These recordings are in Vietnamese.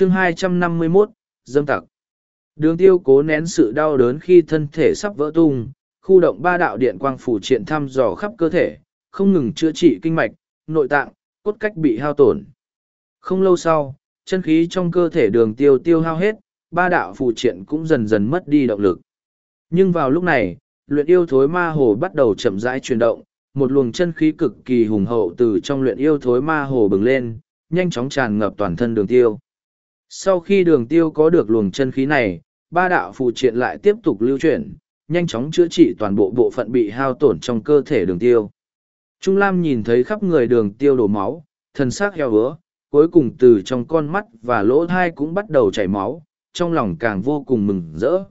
chương 251, dâm tặc. Đường tiêu cố nén sự đau đớn khi thân thể sắp vỡ tung, khu động ba đạo điện quang phủ triện thăm dò khắp cơ thể, không ngừng chữa trị kinh mạch, nội tạng, cốt cách bị hao tổn. Không lâu sau, chân khí trong cơ thể đường tiêu tiêu hao hết, ba đạo phù triện cũng dần dần mất đi động lực. Nhưng vào lúc này, luyện yêu thối ma hồ bắt đầu chậm rãi chuyển động, một luồng chân khí cực kỳ hùng hậu từ trong luyện yêu thối ma hồ bừng lên, nhanh chóng tràn ngập toàn thân đường tiêu. Sau khi đường tiêu có được luồng chân khí này, ba đạo phù triện lại tiếp tục lưu chuyển, nhanh chóng chữa trị toàn bộ bộ phận bị hao tổn trong cơ thể đường tiêu. Trung Lam nhìn thấy khắp người đường tiêu đổ máu, thân xác heo hứa, cuối cùng từ trong con mắt và lỗ thai cũng bắt đầu chảy máu, trong lòng càng vô cùng mừng rỡ.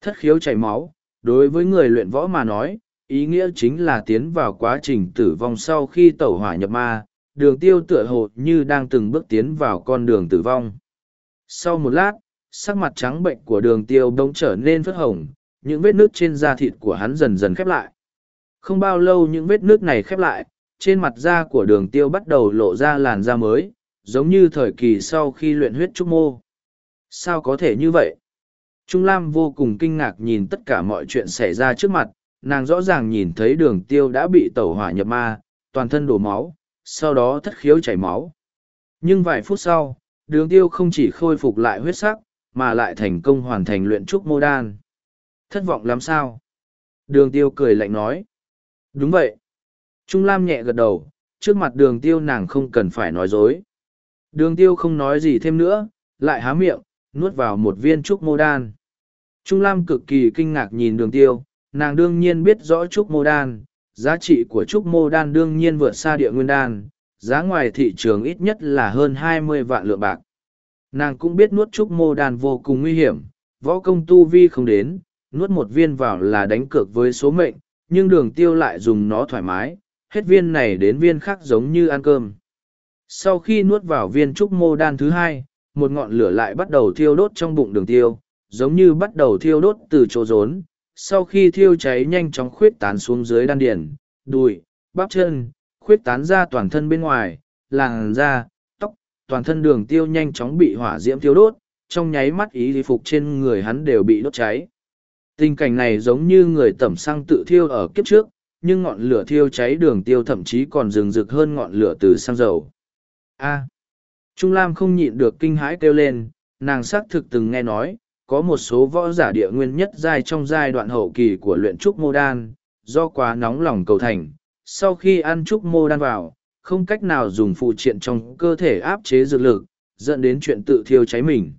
Thất khiếu chảy máu, đối với người luyện võ mà nói, ý nghĩa chính là tiến vào quá trình tử vong sau khi tẩu hỏa nhập ma, đường tiêu tựa hồ như đang từng bước tiến vào con đường tử vong. Sau một lát, sắc mặt trắng bệnh của đường tiêu bỗng trở nên phất hồng, những vết nước trên da thịt của hắn dần dần khép lại. Không bao lâu những vết nước này khép lại, trên mặt da của đường tiêu bắt đầu lộ ra làn da mới, giống như thời kỳ sau khi luyện huyết trúc mô. Sao có thể như vậy? Trung Lam vô cùng kinh ngạc nhìn tất cả mọi chuyện xảy ra trước mặt, nàng rõ ràng nhìn thấy đường tiêu đã bị tẩu hỏa nhập ma, toàn thân đổ máu, sau đó thất khiếu chảy máu. Nhưng vài phút sau, đường tiêu không chỉ khôi phục lại huyết sắc, mà lại thành công hoàn thành luyện trúc mô đan. Thất vọng lắm sao? Đường tiêu cười lạnh nói. Đúng vậy. Trung Lam nhẹ gật đầu, trước mặt đường tiêu nàng không cần phải nói dối. Đường tiêu không nói gì thêm nữa, lại há miệng, nuốt vào một viên trúc mô đan. Trung Lam cực kỳ kinh ngạc nhìn đường tiêu, nàng đương nhiên biết rõ trúc mô đan, giá trị của trúc mô đan đương nhiên vượt xa địa nguyên đan, giá ngoài thị trường ít nhất là hơn hai mươi vạn lượng bạc. Nàng cũng biết nuốt trúc mô đan vô cùng nguy hiểm, võ công tu vi không đến, nuốt một viên vào là đánh cược với số mệnh, nhưng đường tiêu lại dùng nó thoải mái, hết viên này đến viên khác giống như ăn cơm. Sau khi nuốt vào viên trúc mô đan thứ hai, một ngọn lửa lại bắt đầu thiêu đốt trong bụng đường tiêu, giống như bắt đầu thiêu đốt từ chỗ rốn. Sau khi thiêu cháy nhanh chóng khuyết tán xuống dưới đan điển, đùi, bắp chân, khuyết tán ra toàn thân bên ngoài, làn da, tóc, toàn thân đường tiêu nhanh chóng bị hỏa diễm thiêu đốt, trong nháy mắt ý thì phục trên người hắn đều bị đốt cháy. Tình cảnh này giống như người tẩm xăng tự thiêu ở kiếp trước, nhưng ngọn lửa thiêu cháy đường tiêu thậm chí còn rừng rực hơn ngọn lửa từ xăng dầu. A. À. Trung Lam không nhịn được kinh hãi kêu lên, nàng xác thực từng nghe nói, có một số võ giả địa nguyên nhất giai trong giai đoạn hậu kỳ của luyện trúc mô đan, do quá nóng lòng cầu thành, sau khi ăn trúc mô đan vào, không cách nào dùng phụ triện trong cơ thể áp chế dược lực, dẫn đến chuyện tự thiêu cháy mình.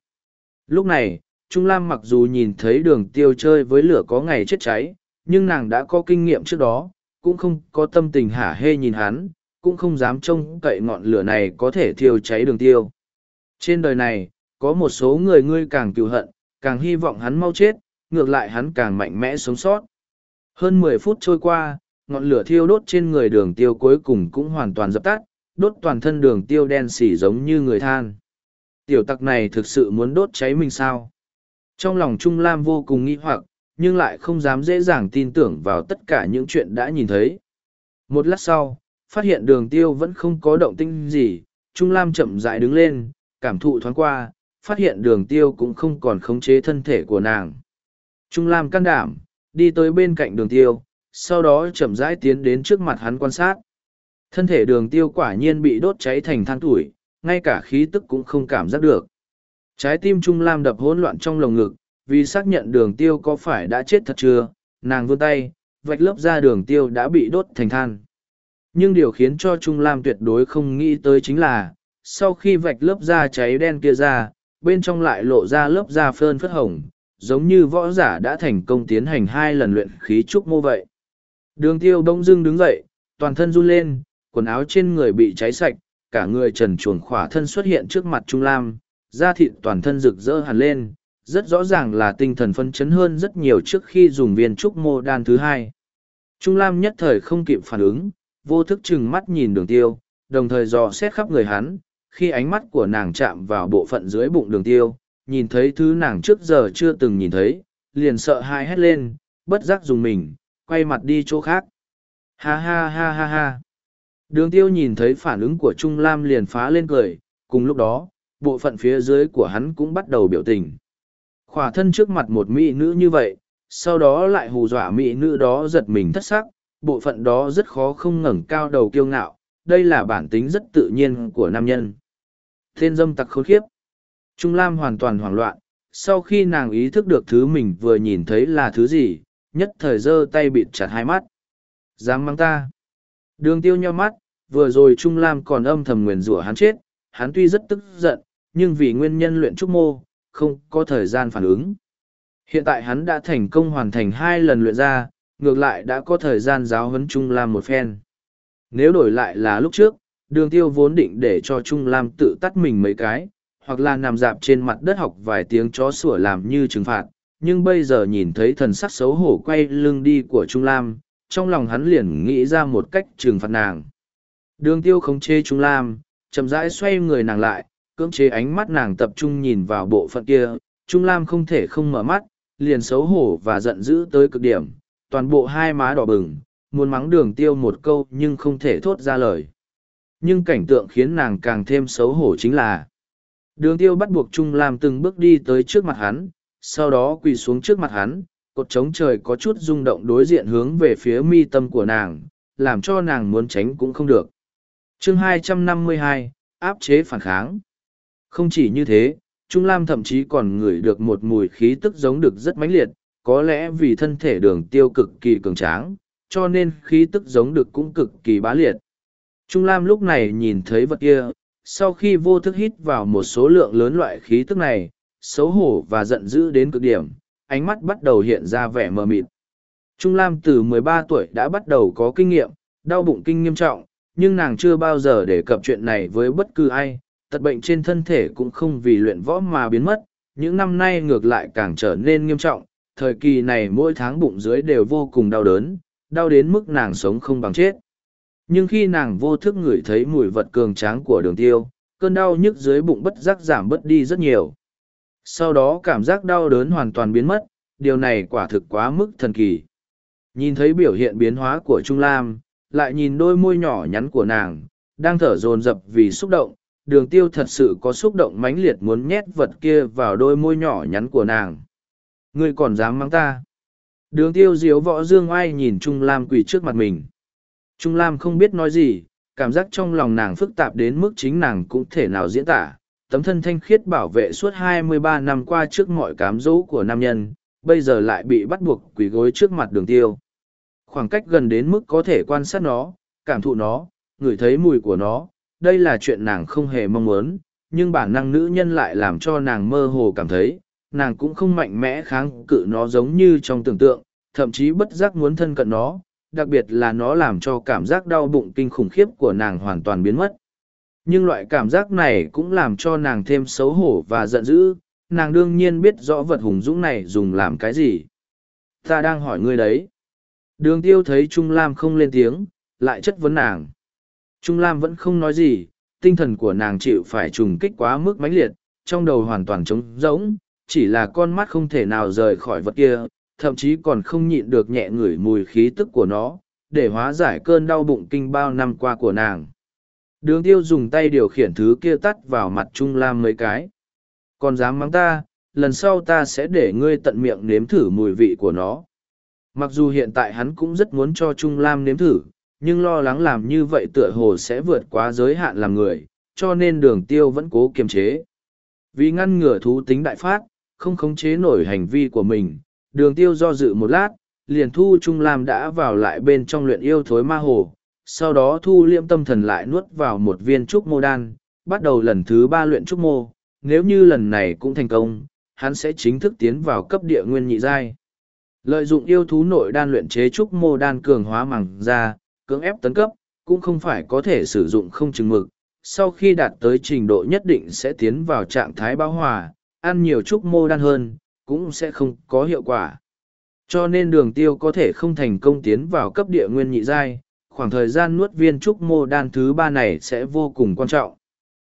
Lúc này, Trung Lam mặc dù nhìn thấy đường tiêu chơi với lửa có ngày chết cháy, nhưng nàng đã có kinh nghiệm trước đó, cũng không có tâm tình hả hê nhìn hắn, cũng không dám trông cậy ngọn lửa này có thể thiêu cháy đường tiêu. Trên đời này, có một số người ngươi càng cựu hận, càng hy vọng hắn mau chết, ngược lại hắn càng mạnh mẽ sống sót. Hơn mười phút trôi qua, ngọn lửa thiêu đốt trên người đường tiêu cuối cùng cũng hoàn toàn dập tắt, đốt toàn thân đường tiêu đen xỉ giống như người than. Tiểu tặc này thực sự muốn đốt cháy mình sao? Trong lòng Trung Lam vô cùng nghi hoặc, nhưng lại không dám dễ dàng tin tưởng vào tất cả những chuyện đã nhìn thấy. Một lát sau, phát hiện đường tiêu vẫn không có động tinh gì, Trung Lam chậm rãi đứng lên, cảm thụ thoáng qua, phát hiện đường tiêu cũng không còn khống chế thân thể của nàng. Trung Lam can đảm, đi tới bên cạnh đường tiêu, sau đó chậm rãi tiến đến trước mặt hắn quan sát. Thân thể đường tiêu quả nhiên bị đốt cháy thành than tuổi, ngay cả khí tức cũng không cảm giác được. Trái tim Trung Lam đập hỗn loạn trong lồng ngực, vì xác nhận đường tiêu có phải đã chết thật chưa, nàng vươn tay, vạch lớp ra đường tiêu đã bị đốt thành than. Nhưng điều khiến cho Trung Lam tuyệt đối không nghĩ tới chính là, sau khi vạch lớp da cháy đen kia ra, bên trong lại lộ ra lớp da phơn phất hồng, giống như võ giả đã thành công tiến hành hai lần luyện khí trúc mô vậy. Đường tiêu bỗng dưng đứng dậy, toàn thân run lên, quần áo trên người bị cháy sạch, cả người trần chuồng khỏa thân xuất hiện trước mặt Trung Lam, da thịt toàn thân rực rỡ hẳn lên, rất rõ ràng là tinh thần phân chấn hơn rất nhiều trước khi dùng viên trúc mô đan thứ hai. Trung Lam nhất thời không kịp phản ứng, vô thức chừng mắt nhìn đường tiêu, đồng thời dò xét khắp người hắn, khi ánh mắt của nàng chạm vào bộ phận dưới bụng đường tiêu, nhìn thấy thứ nàng trước giờ chưa từng nhìn thấy, liền sợ hãi hét lên, bất giác dùng mình, quay mặt đi chỗ khác. Ha ha ha ha ha. Đường tiêu nhìn thấy phản ứng của Trung Lam liền phá lên cười, cùng lúc đó, bộ phận phía dưới của hắn cũng bắt đầu biểu tình. Khỏa thân trước mặt một mỹ nữ như vậy, sau đó lại hù dọa mỹ nữ đó giật mình thất sắc, bộ phận đó rất khó không ngẩng cao đầu kiêu ngạo, đây là bản tính rất tự nhiên của nam nhân. Thiên dâm tặc khốn khiếp. Trung Lam hoàn toàn hoảng loạn, sau khi nàng ý thức được thứ mình vừa nhìn thấy là thứ gì, nhất thời giơ tay bịt chặt hai mắt. Dám mang ta. Đường tiêu nhau mắt, vừa rồi Trung Lam còn âm thầm nguyền rủa hắn chết, hắn tuy rất tức giận, nhưng vì nguyên nhân luyện trúc mô, không có thời gian phản ứng. Hiện tại hắn đã thành công hoàn thành hai lần luyện ra, ngược lại đã có thời gian giáo huấn Trung Lam một phen. Nếu đổi lại là lúc trước, đường tiêu vốn định để cho Trung Lam tự tắt mình mấy cái, hoặc là nằm dạp trên mặt đất học vài tiếng chó sủa làm như trừng phạt. Nhưng bây giờ nhìn thấy thần sắc xấu hổ quay lưng đi của Trung Lam, trong lòng hắn liền nghĩ ra một cách trừng phạt nàng. Đường tiêu không chê Trung Lam, chậm rãi xoay người nàng lại, cưỡng chế ánh mắt nàng tập trung nhìn vào bộ phận kia. Trung Lam không thể không mở mắt, liền xấu hổ và giận dữ tới cực điểm, toàn bộ hai má đỏ bừng, muốn mắng đường tiêu một câu nhưng không thể thốt ra lời. Nhưng cảnh tượng khiến nàng càng thêm xấu hổ chính là Đường tiêu bắt buộc Trung Lam từng bước đi tới trước mặt hắn, sau đó quỳ xuống trước mặt hắn, cột trống trời có chút rung động đối diện hướng về phía mi tâm của nàng, làm cho nàng muốn tránh cũng không được. chương 252, áp chế phản kháng. Không chỉ như thế, Trung Lam thậm chí còn ngửi được một mùi khí tức giống được rất mãnh liệt, có lẽ vì thân thể đường tiêu cực kỳ cường tráng, cho nên khí tức giống được cũng cực kỳ bá liệt. Trung Lam lúc này nhìn thấy vật kia, sau khi vô thức hít vào một số lượng lớn loại khí tức này, xấu hổ và giận dữ đến cực điểm, ánh mắt bắt đầu hiện ra vẻ mờ mịt. Trung Lam từ 13 tuổi đã bắt đầu có kinh nghiệm, đau bụng kinh nghiêm trọng, nhưng nàng chưa bao giờ đề cập chuyện này với bất cứ ai, tật bệnh trên thân thể cũng không vì luyện võ mà biến mất, những năm nay ngược lại càng trở nên nghiêm trọng, thời kỳ này mỗi tháng bụng dưới đều vô cùng đau đớn, đau đến mức nàng sống không bằng chết nhưng khi nàng vô thức ngửi thấy mùi vật cường tráng của đường tiêu cơn đau nhức dưới bụng bất giác giảm bớt đi rất nhiều sau đó cảm giác đau đớn hoàn toàn biến mất điều này quả thực quá mức thần kỳ. Nhìn thấy biểu hiện biến hóa của trung lam lại nhìn đôi môi nhỏ nhắn của nàng đang thở dồn dập vì xúc động đường tiêu thật sự có xúc động mãnh liệt muốn nhét vật kia vào đôi môi nhỏ nhắn của nàng. Ngươi còn dám mắng ta? Đường tiêu diếu võ dương oai nhìn trung lam quỳ trước mặt mình. Trung Lam không biết nói gì, cảm giác trong lòng nàng phức tạp đến mức chính nàng cũng thể nào diễn tả. Tấm thân thanh khiết bảo vệ suốt 23 năm qua trước mọi cám dỗ của nam nhân, bây giờ lại bị bắt buộc quỳ gối trước mặt đường tiêu. Khoảng cách gần đến mức có thể quan sát nó, cảm thụ nó, ngửi thấy mùi của nó, đây là chuyện nàng không hề mong muốn, nhưng bản năng nữ nhân lại làm cho nàng mơ hồ cảm thấy, nàng cũng không mạnh mẽ kháng cự nó giống như trong tưởng tượng, thậm chí bất giác muốn thân cận nó, đặc biệt là nó làm cho cảm giác đau bụng kinh khủng khiếp của nàng hoàn toàn biến mất. Nhưng loại cảm giác này cũng làm cho nàng thêm xấu hổ và giận dữ, nàng đương nhiên biết rõ vật hùng dũng này dùng làm cái gì. Ta đang hỏi ngươi đấy. Đường tiêu thấy Trung Lam không lên tiếng, lại chất vấn nàng. Trung Lam vẫn không nói gì, tinh thần của nàng chịu phải trùng kích quá mức mãnh liệt, trong đầu hoàn toàn trống rỗng, chỉ là con mắt không thể nào rời khỏi vật kia, thậm chí còn không nhịn được nhẹ ngửi mùi khí tức của nó, để hóa giải cơn đau bụng kinh bao năm qua của nàng. Đường tiêu dùng tay điều khiển thứ kia tắt vào mặt Trung Lam mấy cái. Còn dám mắng ta, lần sau ta sẽ để ngươi tận miệng nếm thử mùi vị của nó. Mặc dù hiện tại hắn cũng rất muốn cho Trung Lam nếm thử, nhưng lo lắng làm như vậy tựa hồ sẽ vượt quá giới hạn làm người, cho nên đường tiêu vẫn cố kiềm chế. Vì ngăn ngừa thú tính đại phát, không khống chế nổi hành vi của mình, đường tiêu do dự một lát, liền thu Trung Lam đã vào lại bên trong luyện yêu thối ma hồ, sau đó thu liễm tâm thần lại nuốt vào một viên trúc mô đan, bắt đầu lần thứ ba luyện trúc mô, nếu như lần này cũng thành công, hắn sẽ chính thức tiến vào cấp địa nguyên nhị giai. Lợi dụng yêu thú nội đan luyện chế trúc mô đan cường hóa màng ra, cưỡng ép tấn cấp, cũng không phải có thể sử dụng không chừng mực. Sau khi đạt tới trình độ nhất định sẽ tiến vào trạng thái bão hòa, ăn nhiều trúc mô đan hơn, cũng sẽ không có hiệu quả. Cho nên đường tiêu có thể không thành công tiến vào cấp địa nguyên nhị giai, khoảng thời gian nuốt viên trúc mô đan thứ ba này sẽ vô cùng quan trọng.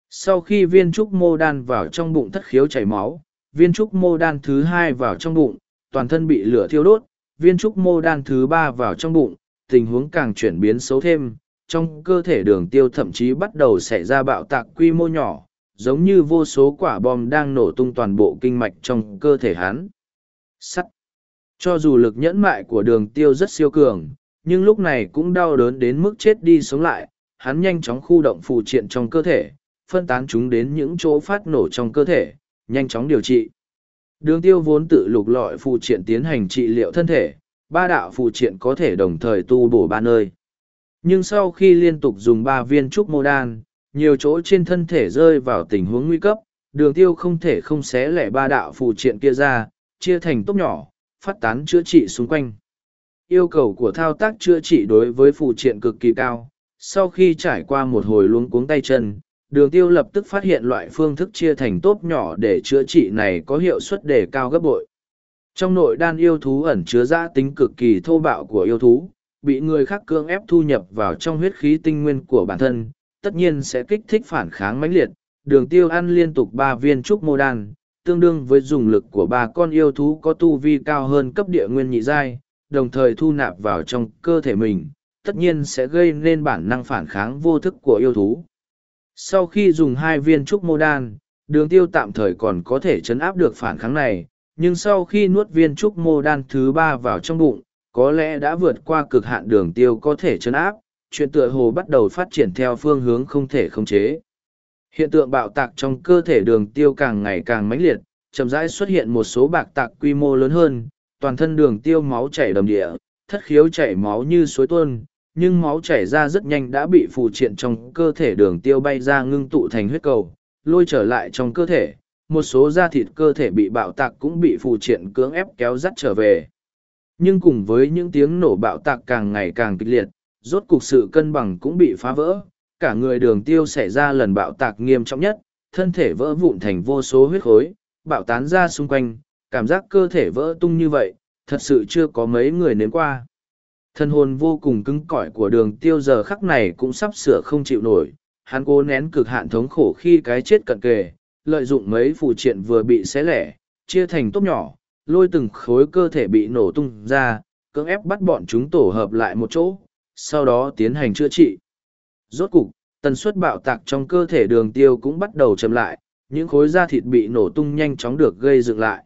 Sau khi viên trúc mô đan vào trong bụng thất khiếu chảy máu, viên trúc mô đan thứ hai vào trong bụng, toàn thân bị lửa thiêu đốt, viên trúc mô đan thứ ba vào trong bụng, tình huống càng chuyển biến xấu thêm, trong cơ thể đường tiêu thậm chí bắt đầu xảy ra bạo tạc quy mô nhỏ, giống như vô số quả bom đang nổ tung toàn bộ kinh mạch trong cơ thể hắn. Sắt. Cho dù lực nhẫn mại của đường tiêu rất siêu cường, nhưng lúc này cũng đau đớn đến mức chết đi sống lại, hắn nhanh chóng khu động phù triện trong cơ thể, phân tán chúng đến những chỗ phát nổ trong cơ thể, nhanh chóng điều trị. Đường tiêu vốn tự lục lọi phù triện tiến hành trị liệu thân thể, ba đạo phù triện có thể đồng thời tu bổ ba nơi. Nhưng sau khi liên tục dùng ba viên trúc mô đan, nhiều chỗ trên thân thể rơi vào tình huống nguy cấp, đường tiêu không thể không xé lẻ ba đạo phù triện kia ra, chia thành tốc nhỏ, phát tán chữa trị xung quanh. Yêu cầu của thao tác chữa trị đối với phù triện cực kỳ cao. Sau khi trải qua một hồi luống cuống tay chân, đường tiêu lập tức phát hiện loại phương thức chia thành tốt nhỏ để chữa trị này có hiệu suất đề cao gấp bội. Trong nội đan yêu thú ẩn chứa giã tính cực kỳ thô bạo của yêu thú, bị người khác cưỡng ép thu nhập vào trong huyết khí tinh nguyên của bản thân, tất nhiên sẽ kích thích phản kháng mãnh liệt. Đường tiêu ăn liên tục ba viên trúc mô đan, tương đương với dùng lực của ba con yêu thú có tu vi cao hơn cấp địa nguyên nhị giai, đồng thời thu nạp vào trong cơ thể mình, tất nhiên sẽ gây nên bản năng phản kháng vô thức của yêu thú. Sau khi dùng hai viên trúc mô đan, đường tiêu tạm thời còn có thể chấn áp được phản kháng này, nhưng sau khi nuốt viên trúc mô đan thứ ba vào trong bụng, có lẽ đã vượt qua cực hạn đường tiêu có thể chấn áp, chuyện tựa hồ bắt đầu phát triển theo phương hướng không thể khống chế. Hiện tượng bạo tạc trong cơ thể đường tiêu càng ngày càng mãnh liệt, chậm rãi xuất hiện một số bạc tạc quy mô lớn hơn, toàn thân đường tiêu máu chảy đầm địa, thất khiếu chảy máu như suối tuôn, nhưng máu chảy ra rất nhanh đã bị phù triện trong cơ thể đường tiêu bay ra ngưng tụ thành huyết cầu, lôi trở lại trong cơ thể. Một số da thịt cơ thể bị bạo tạc cũng bị phù triện cưỡng ép kéo dắt trở về. Nhưng cùng với những tiếng nổ bạo tạc càng ngày càng kịch liệt, rốt cục sự cân bằng cũng bị phá vỡ, cả người đường tiêu xảy ra lần bạo tạc nghiêm trọng nhất, thân thể vỡ vụn thành vô số huyết khối, bạo tán ra xung quanh, cảm giác cơ thể vỡ tung như vậy, thật sự chưa có mấy người nếm qua. Thân hồn vô cùng cứng cỏi của đường tiêu giờ khắc này cũng sắp sửa không chịu nổi, hắn cố nén cực hạn thống khổ khi cái chết cận kề, lợi dụng mấy phụ triện vừa bị xé lẻ, chia thành tốt nhỏ, lôi từng khối cơ thể bị nổ tung ra, cưỡng ép bắt bọn chúng tổ hợp lại một chỗ, sau đó tiến hành chữa trị. Rốt cục, tần suất bạo tạc trong cơ thể đường tiêu cũng bắt đầu chậm lại, những khối da thịt bị nổ tung nhanh chóng được gây dựng lại.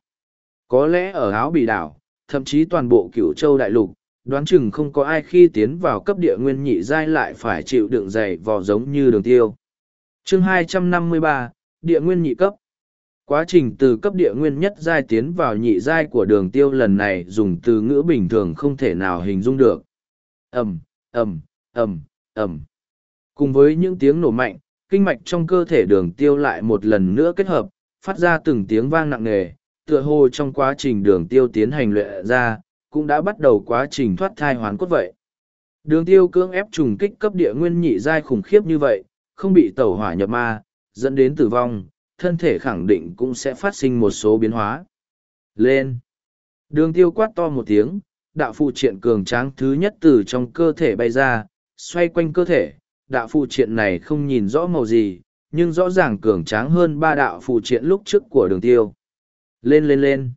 Có lẽ ở áo bị đảo, thậm chí toàn bộ cửu châu đại lục, đoán chừng không có ai khi tiến vào cấp địa nguyên nhị giai lại phải chịu đựng dày vò giống như đường tiêu. chương 253, địa nguyên nhị cấp. Quá trình từ cấp địa nguyên nhất giai tiến vào nhị giai của đường tiêu lần này dùng từ ngữ bình thường không thể nào hình dung được. Ẩm, Ẩm, Ẩm, Ẩm. Cùng với những tiếng nổ mạnh, kinh mạch trong cơ thể đường tiêu lại một lần nữa kết hợp, phát ra từng tiếng vang nặng nề, tựa hồ trong quá trình đường tiêu tiến hành luyện ra, cũng đã bắt đầu quá trình thoát thai hoàn cốt vậy. Đường tiêu cưỡng ép trùng kích cấp địa nguyên nhị giai khủng khiếp như vậy, không bị tẩu hỏa nhập ma, dẫn đến tử vong, thân thể khẳng định cũng sẽ phát sinh một số biến hóa. Lên! Đường tiêu quát to một tiếng, đạo phụ triện cường tráng thứ nhất từ trong cơ thể bay ra, xoay quanh cơ thể, đạo phụ triện này không nhìn rõ màu gì, nhưng rõ ràng cường tráng hơn ba đạo phụ triện lúc trước của đường tiêu. Lên lên lên!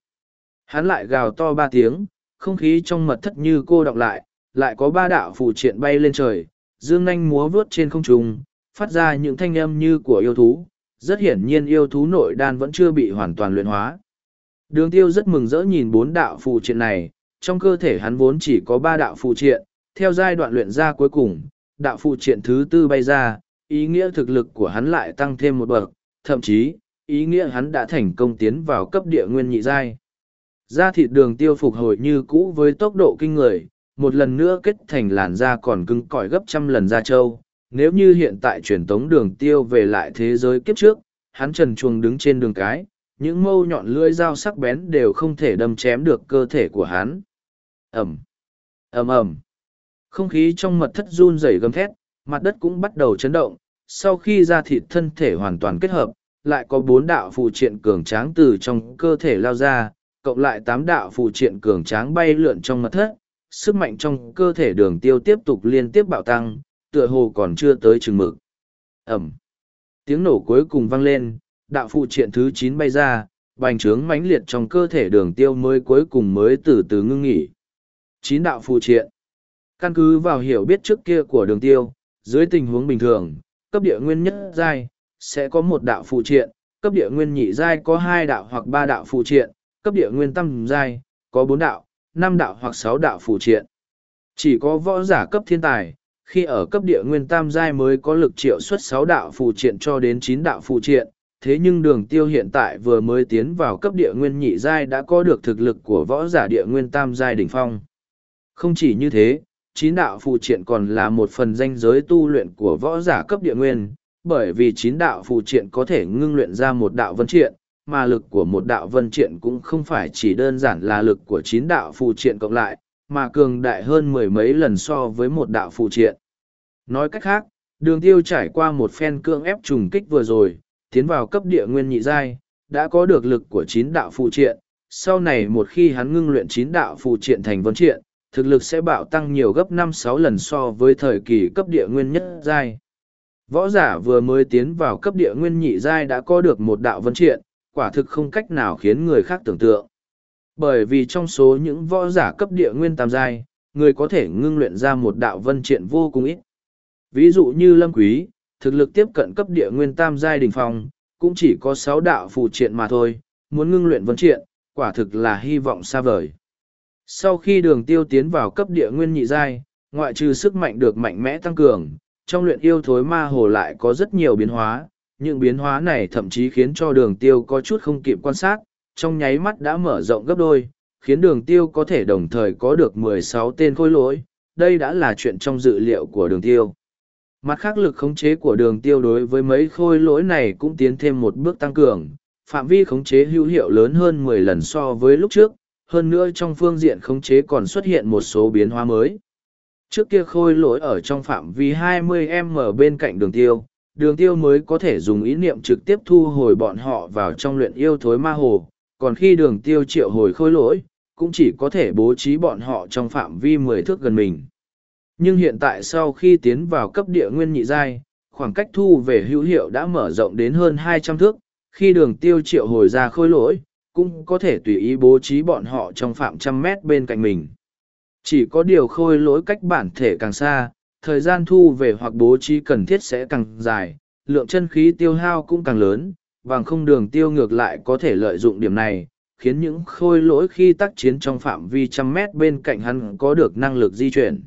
Hắn lại gào to ba tiếng, không khí trong mật thất như cô đọc lại, lại có ba đạo phụ triện bay lên trời, dương nanh múa vướt trên không trung, phát ra những thanh âm như của yêu thú. Rất hiển nhiên yêu thú nội đan vẫn chưa bị hoàn toàn luyện hóa. Đường tiêu rất mừng rỡ nhìn bốn đạo phụ triện này, trong cơ thể hắn vốn chỉ có ba đạo phụ triện, theo giai đoạn luyện ra cuối cùng, đạo phụ triện thứ tư bay ra, ý nghĩa thực lực của hắn lại tăng thêm một bậc, thậm chí, ý nghĩa hắn đã thành công tiến vào cấp địa nguyên nhị giai. Da thịt đường tiêu phục hồi như cũ với tốc độ kinh người, một lần nữa kết thành làn da còn cứng cỏi gấp trăm lần da trâu. Nếu như hiện tại truyền tống đường tiêu về lại thế giới kiếp trước, hắn trần chuồng đứng trên đường cái, những mâu nhọn lưỡi dao sắc bén đều không thể đâm chém được cơ thể của hắn. Ẩm, ầm ầm, không khí trong mật thất run rẩy gầm thét, mặt đất cũng bắt đầu chấn động. Sau khi da thịt thân thể hoàn toàn kết hợp, lại có bốn đạo phụ triện cường tráng từ trong cơ thể lao ra, cộng lại tám đạo phụ triện cường tráng bay lượn trong mật thất, sức mạnh trong cơ thể đường tiêu tiếp tục liên tiếp bạo tăng, tựa hồ còn chưa tới chừng mực. Ẩm. Tiếng nổ cuối cùng vang lên, đạo phụ triện thứ chín bay ra, bành trướng mãnh liệt trong cơ thể đường tiêu mới cuối cùng mới từ từ ngưng nghỉ. Chín đạo phụ triện. Căn cứ vào hiểu biết trước kia của đường tiêu, dưới tình huống bình thường, cấp địa nguyên nhất giai, sẽ có một đạo phụ triện, cấp địa nguyên nhị giai có hai đạo hoặc ba đạo phụ triện, cấp địa nguyên tam giai có bốn đạo, năm đạo hoặc sáu đạo phụ triện. Chỉ có võ giả cấp thiên tài, khi ở cấp địa nguyên tam giai mới có lực triệu xuất sáu đạo phụ triện cho đến chín đạo phụ triện, thế nhưng đường tiêu hiện tại vừa mới tiến vào cấp địa nguyên nhị giai đã có được thực lực của võ giả địa nguyên tam giai đỉnh phong. Không chỉ như thế, chín đạo phụ triện còn là một phần danh giới tu luyện của võ giả cấp địa nguyên, bởi vì chín đạo phụ triện có thể ngưng luyện ra một đạo vân triện, mà lực của một đạo vân triện cũng không phải chỉ đơn giản là lực của chín đạo phụ triện cộng lại, mà cường đại hơn mười mấy lần so với một đạo phụ triện. Nói cách khác, đường tiêu trải qua một phen cương ép trùng kích vừa rồi, tiến vào cấp địa nguyên nhị giai, đã có được lực của chín đạo phụ triện, sau này một khi hắn ngưng luyện chín đạo phụ triện thành vân triện, thực lực sẽ bạo tăng nhiều gấp năm sáu lần so với thời kỳ cấp địa nguyên nhất giai. Võ giả vừa mới tiến vào cấp địa nguyên nhị giai đã có được một đạo vân triện, quả thực không cách nào khiến người khác tưởng tượng. Bởi vì trong số những võ giả cấp địa nguyên tam giai, người có thể ngưng luyện ra một đạo vân triện vô cùng ít. Ví dụ như Lâm Quý, thực lực tiếp cận cấp địa nguyên tam giai đỉnh phong, cũng chỉ có sáu đạo phù triện mà thôi, muốn ngưng luyện vân triện, quả thực là hy vọng xa vời. Sau khi đường tiêu tiến vào cấp địa nguyên nhị giai, ngoại trừ sức mạnh được mạnh mẽ tăng cường, trong luyện yêu thối ma hồ lại có rất nhiều biến hóa, những biến hóa này thậm chí khiến cho đường tiêu có chút không kịp quan sát, trong nháy mắt đã mở rộng gấp đôi, khiến đường tiêu có thể đồng thời có được 16 tên khôi lỗi, đây đã là chuyện trong dự liệu của đường tiêu. Mặt khác lực khống chế của đường tiêu đối với mấy khôi lỗi này cũng tiến thêm một bước tăng cường, phạm vi khống chế hữu hiệu lớn hơn 10 lần so với lúc trước, hơn nữa trong phương diện khống chế còn xuất hiện một số biến hóa mới. Trước kia khôi lỗi ở trong phạm vi 20m bên cạnh đường tiêu, đường tiêu mới có thể dùng ý niệm trực tiếp thu hồi bọn họ vào trong luyện yêu thối ma hồ, còn khi đường tiêu triệu hồi khôi lỗi, cũng chỉ có thể bố trí bọn họ trong phạm vi 10 thước gần mình. Nhưng hiện tại sau khi tiến vào cấp địa nguyên nhị giai, khoảng cách thu về hữu hiệu đã mở rộng đến hơn 200 thước, khi đường tiêu triệu hồi ra khôi lỗi, cũng có thể tùy ý bố trí bọn họ trong phạm trăm mét bên cạnh mình. Chỉ có điều khôi lỗi cách bản thể càng xa, thời gian thu về hoặc bố trí cần thiết sẽ càng dài, lượng chân khí tiêu hao cũng càng lớn, bằng không đường tiêu ngược lại có thể lợi dụng điểm này, khiến những khôi lỗi khi tác chiến trong phạm vi trăm mét bên cạnh hắn có được năng lực di chuyển.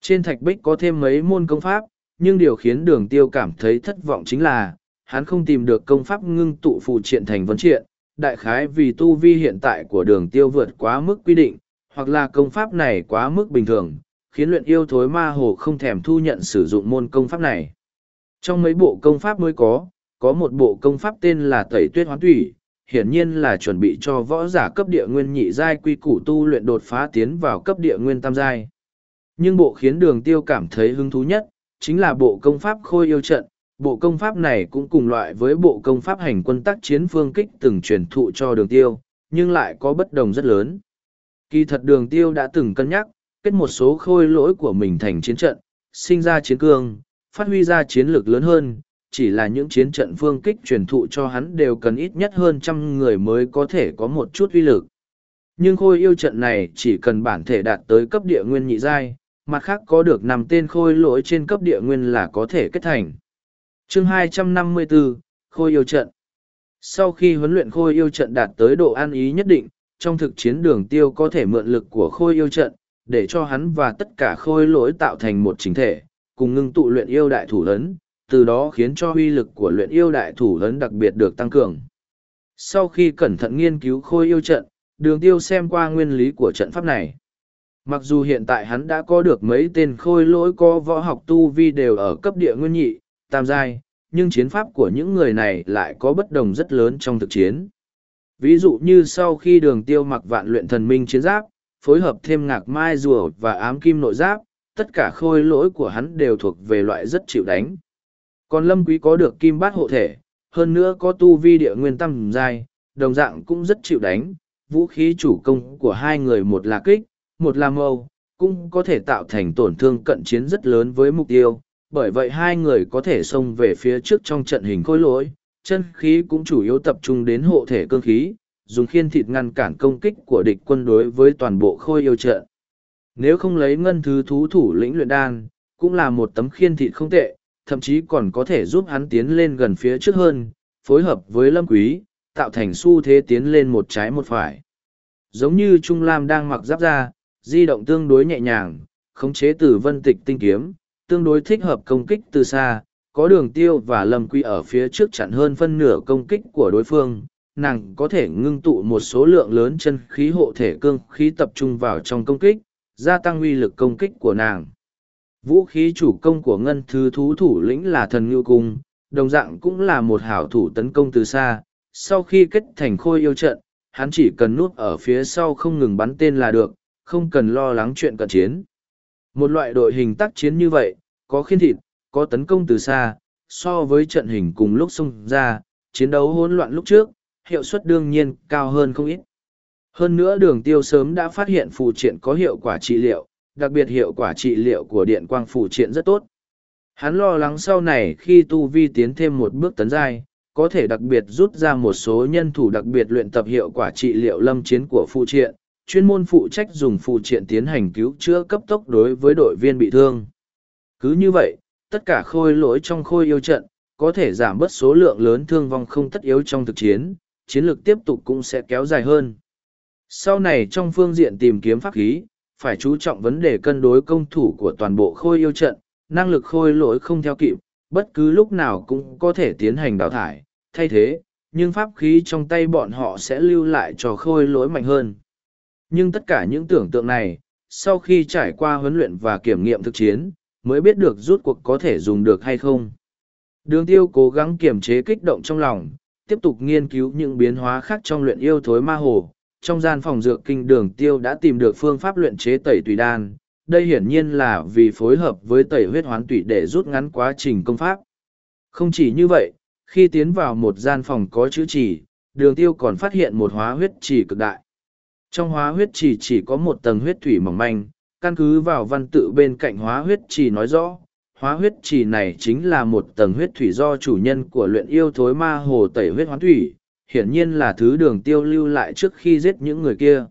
Trên thạch bích có thêm mấy môn công pháp, nhưng điều khiến đường tiêu cảm thấy thất vọng chính là, hắn không tìm được công pháp ngưng tụ phụ triện thành vấn triện, đại khái vì tu vi hiện tại của đường tiêu vượt quá mức quy định, hoặc là công pháp này quá mức bình thường, khiến luyện yêu thối ma hồ không thèm thu nhận sử dụng môn công pháp này. Trong mấy bộ công pháp mới có, có một bộ công pháp tên là Tẩy Tuyết Hoán Thủy, hiển nhiên là chuẩn bị cho võ giả cấp địa nguyên nhị giai quy củ tu luyện đột phá tiến vào cấp địa nguyên tam giai. Nhưng bộ khiến đường tiêu cảm thấy hứng thú nhất, chính là bộ công pháp khôi yêu trận. Bộ công pháp này cũng cùng loại với bộ công pháp hành quân tác chiến phương kích từng truyền thụ cho đường tiêu, nhưng lại có bất đồng rất lớn. Kỳ thật đường tiêu đã từng cân nhắc, kết một số khôi lỗi của mình thành chiến trận, sinh ra chiến cương, phát huy ra chiến lược lớn hơn, chỉ là những chiến trận phương kích truyền thụ cho hắn đều cần ít nhất hơn trăm người mới có thể có một chút uy lực. Nhưng khôi yêu trận này chỉ cần bản thể đạt tới cấp địa nguyên nhị giai, mặt khác có được nằm tên khôi lỗi trên cấp địa nguyên là có thể kết thành. chương 254, Khôi yêu trận Sau khi huấn luyện khôi yêu trận đạt tới độ an ý nhất định, trong thực chiến đường tiêu có thể mượn lực của khôi yêu trận, để cho hắn và tất cả khôi lỗi tạo thành một chính thể, cùng ngưng tụ luyện yêu đại thủ ấn, từ đó khiến cho uy lực của luyện yêu đại thủ ấn đặc biệt được tăng cường. Sau khi cẩn thận nghiên cứu khôi yêu trận, đường tiêu xem qua nguyên lý của trận pháp này. Mặc dù hiện tại hắn đã có được mấy tên khôi lỗi có võ học tu vi đều ở cấp địa nguyên nhị, tam giai, nhưng chiến pháp của những người này lại có bất đồng rất lớn trong thực chiến. Ví dụ như sau khi đường tiêu mặc vạn luyện thần minh chiến giáp, phối hợp thêm ngạc mai rùa và ám kim nội giáp, tất cả khôi lỗi của hắn đều thuộc về loại rất chịu đánh. Còn lâm quý có được kim bát hộ thể, hơn nữa có tu vi địa nguyên tâm dài, đồng dạng cũng rất chịu đánh. Vũ khí chủ công của hai người một là kích, một là mâu, cũng có thể tạo thành tổn thương cận chiến rất lớn với mục tiêu. Bởi vậy hai người có thể xông về phía trước trong trận hình khôi lỗi, chân khí cũng chủ yếu tập trung đến hộ thể cương khí, dùng khiên thịt ngăn cản công kích của địch quân đối với toàn bộ khôi yêu trận. Nếu không lấy ngân thứ thú thủ lĩnh luyện đan, cũng là một tấm khiên thịt không tệ, thậm chí còn có thể giúp hắn tiến lên gần phía trước hơn, phối hợp với lâm quý, tạo thành xu thế tiến lên một trái một phải. Giống như Trung Lam đang mặc giáp ra, di động tương đối nhẹ nhàng, khống chế từ vân tịch tinh kiếm, tương đối thích hợp công kích từ xa, có đường tiêu và lâm quy ở phía trước chặn hơn phân nửa công kích của đối phương, nàng có thể ngưng tụ một số lượng lớn chân khí hộ thể cương khí tập trung vào trong công kích, gia tăng uy lực công kích của nàng. Vũ khí chủ công của ngân thứ thú thủ lĩnh là thần ngưu cung, đồng dạng cũng là một hảo thủ tấn công từ xa. Sau khi kết thành khôi yêu trận, hắn chỉ cần núp ở phía sau không ngừng bắn tên là được, không cần lo lắng chuyện cận chiến. Một loại đội hình tác chiến như vậy, có khiên thịt, có tấn công từ xa, so với trận hình cùng lúc xung ra, chiến đấu hỗn loạn lúc trước, hiệu suất đương nhiên cao hơn không ít. Hơn nữa đường tiêu sớm đã phát hiện phù triện có hiệu quả trị liệu, đặc biệt hiệu quả trị liệu của điện quang phù triện rất tốt. Hắn lo lắng sau này khi tu vi tiến thêm một bước tấn giai, có thể đặc biệt rút ra một số nhân thủ đặc biệt luyện tập hiệu quả trị liệu lâm chiến của phù triện, chuyên môn phụ trách dùng phù triện tiến hành cứu chữa cấp tốc đối với đội viên bị thương. Cứ như vậy, tất cả khôi lỗi trong khôi yêu trận, có thể giảm bớt số lượng lớn thương vong không tất yếu trong thực chiến, chiến lược tiếp tục cũng sẽ kéo dài hơn. Sau này trong phương diện tìm kiếm pháp khí, phải chú trọng vấn đề cân đối công thủ của toàn bộ khôi yêu trận, năng lực khôi lỗi không theo kịp, bất cứ lúc nào cũng có thể tiến hành đào thải, thay thế, nhưng pháp khí trong tay bọn họ sẽ lưu lại cho khôi lỗi mạnh hơn. Nhưng tất cả những tưởng tượng này, sau khi trải qua huấn luyện và kiểm nghiệm thực chiến, mới biết được rút cuộc có thể dùng được hay không. Đường tiêu cố gắng kiềm chế kích động trong lòng, tiếp tục nghiên cứu những biến hóa khác trong luyện yêu thối ma hồ. Trong gian phòng dược kinh đường tiêu đã tìm được phương pháp luyện chế tẩy tùy đan. Đây hiển nhiên là vì phối hợp với tẩy huyết hoán tủy để rút ngắn quá trình công pháp. Không chỉ như vậy, khi tiến vào một gian phòng có chữ chỉ, đường tiêu còn phát hiện một hóa huyết chỉ cực đại. Trong hóa huyết chỉ chỉ có một tầng huyết thủy mỏng manh, căn cứ vào văn tự bên cạnh hóa huyết chỉ nói rõ, hóa huyết chỉ này chính là một tầng huyết thủy do chủ nhân của luyện yêu thối ma hồ tẩy huyết hoán thủy, hiển nhiên là thứ đường tiêu lưu lại trước khi giết những người kia.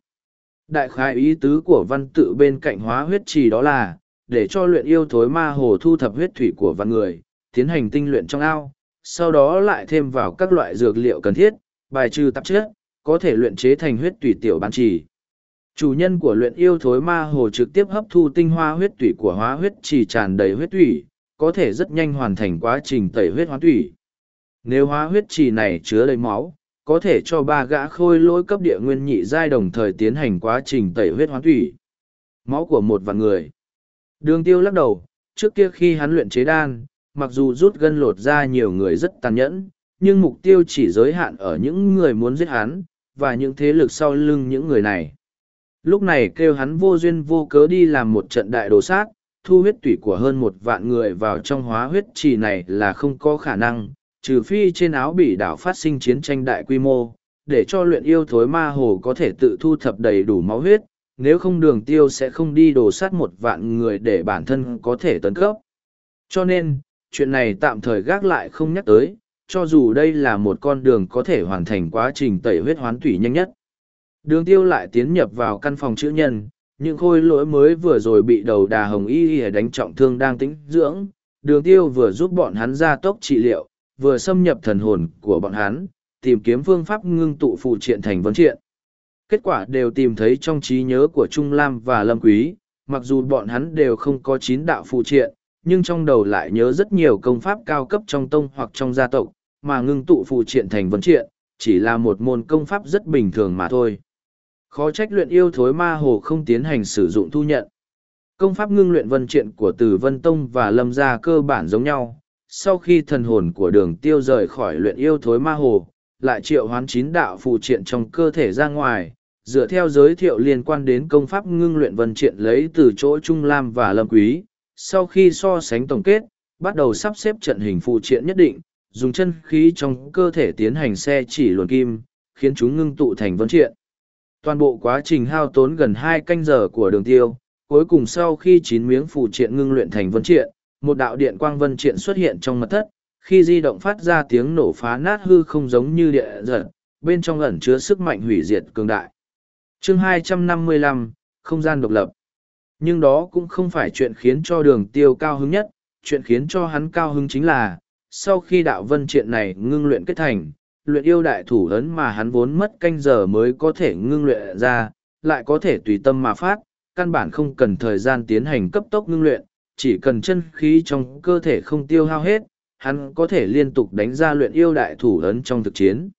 Đại khái ý tứ của văn tự bên cạnh hóa huyết trì đó là, để cho luyện yêu thối ma hồ thu thập huyết thủy của văn người, tiến hành tinh luyện trong ao, sau đó lại thêm vào các loại dược liệu cần thiết, bài trừ tạp chất, có thể luyện chế thành huyết tủy tiểu bán trì. Chủ nhân của luyện yêu thối ma hồ trực tiếp hấp thu tinh hoa huyết tủy của hóa huyết chỉ tràn đầy huyết tủy, có thể rất nhanh hoàn thành quá trình tẩy huyết hóa tủy. Nếu hóa huyết trì này chứa đầy máu, có thể cho ba gã khôi lỗi cấp địa nguyên nhị giai đồng thời tiến hành quá trình tẩy huyết hóa tủy. Máu của một vạn người. Đường tiêu lắc đầu, trước kia khi hắn luyện chế đan, mặc dù rút gân lột ra nhiều người rất tàn nhẫn, nhưng mục tiêu chỉ giới hạn ở những người muốn giết hắn, và những thế lực sau lưng những người này lúc này kêu hắn vô duyên vô cớ đi làm một trận đại đồ sát, thu huyết tủy của hơn một vạn người vào trong hóa huyết trì này là không có khả năng, trừ phi trên áo bị đảo phát sinh chiến tranh đại quy mô, để cho luyện yêu thối ma hồ có thể tự thu thập đầy đủ máu huyết, nếu không đường tiêu sẽ không đi đồ sát một vạn người để bản thân có thể tấn cấp. Cho nên, chuyện này tạm thời gác lại không nhắc tới, cho dù đây là một con đường có thể hoàn thành quá trình tẩy huyết hoán thủy nhanh nhất. Đường tiêu lại tiến nhập vào căn phòng chữ nhân, những khôi lỗi mới vừa rồi bị đầu đà hồng y y đánh trọng thương đang tĩnh dưỡng. Đường tiêu vừa giúp bọn hắn ra tốc trị liệu, vừa xâm nhập thần hồn của bọn hắn, tìm kiếm phương pháp ngưng tụ phụ triện thành vấn triện. Kết quả đều tìm thấy trong trí nhớ của Trung Lam và Lâm Quý, mặc dù bọn hắn đều không có chín đạo phụ triện, nhưng trong đầu lại nhớ rất nhiều công pháp cao cấp trong tông hoặc trong gia tộc, mà ngưng tụ phụ triện thành vấn triện, chỉ là một môn công pháp rất bình thường mà thôi. Khó trách luyện yêu thối ma hồ không tiến hành sử dụng thu nhận. Công pháp ngưng luyện vân triện của Tử Vân Tông và Lâm gia cơ bản giống nhau. Sau khi thần hồn của đường tiêu rời khỏi luyện yêu thối ma hồ, lại triệu hoán chín đạo phụ triện trong cơ thể ra ngoài, dựa theo giới thiệu liên quan đến công pháp ngưng luyện vân triện lấy từ chỗ Trung Lam và Lâm Quý. Sau khi so sánh tổng kết, bắt đầu sắp xếp trận hình phụ triện nhất định, dùng chân khí trong cơ thể tiến hành xe chỉ luồn kim, khiến chúng ngưng tụ thành vân triện. Toàn bộ quá trình hao tốn gần hai canh giờ của đường tiêu, cuối cùng sau khi chín miếng phụ triện ngưng luyện thành vân triện, một đạo điện quang vân triện xuất hiện trong mật thất, khi di động phát ra tiếng nổ phá nát hư không giống như địa giật, bên trong ẩn chứa sức mạnh hủy diệt cường đại. Chương 255, không gian độc lập. Nhưng đó cũng không phải chuyện khiến cho đường tiêu cao hứng nhất, chuyện khiến cho hắn cao hứng chính là, sau khi đạo vân triện này ngưng luyện kết thành, luyện yêu đại thủ ấn mà hắn vốn mất canh giờ mới có thể ngưng luyện ra, lại có thể tùy tâm mà phát, căn bản không cần thời gian tiến hành cấp tốc ngưng luyện, chỉ cần chân khí trong cơ thể không tiêu hao hết, hắn có thể liên tục đánh ra luyện yêu đại thủ ấn trong thực chiến.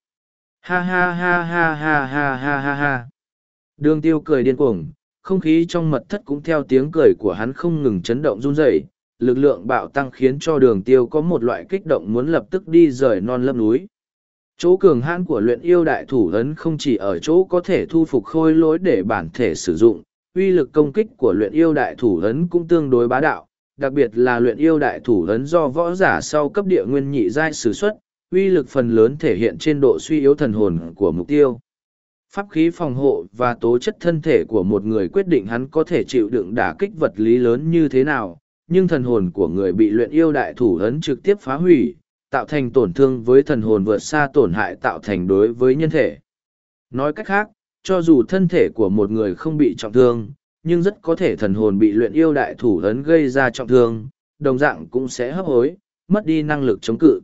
Ha ha ha ha ha ha ha ha ha. Đường tiêu cười điên cuồng, không khí trong mật thất cũng theo tiếng cười của hắn không ngừng chấn động run rẩy, lực lượng bạo tăng khiến cho đường tiêu có một loại kích động muốn lập tức đi rời non lâm núi. Chỗ cường hãn của luyện yêu đại thủ ấn không chỉ ở chỗ có thể thu phục khôi lối để bản thể sử dụng, uy lực công kích của luyện yêu đại thủ ấn cũng tương đối bá đạo, đặc biệt là luyện yêu đại thủ ấn do võ giả sau cấp địa nguyên nhị giai sử xuất, uy lực phần lớn thể hiện trên độ suy yếu thần hồn của mục tiêu. Pháp khí phòng hộ và tố chất thân thể của một người quyết định hắn có thể chịu đựng đả kích vật lý lớn như thế nào, nhưng thần hồn của người bị luyện yêu đại thủ ấn trực tiếp phá hủy, tạo thành tổn thương với thần hồn vượt xa tổn hại tạo thành đối với nhân thể. Nói cách khác, cho dù thân thể của một người không bị trọng thương, nhưng rất có thể thần hồn bị luyện yêu đại thủ ấn gây ra trọng thương, đồng dạng cũng sẽ hấp hối, mất đi năng lực chống cự.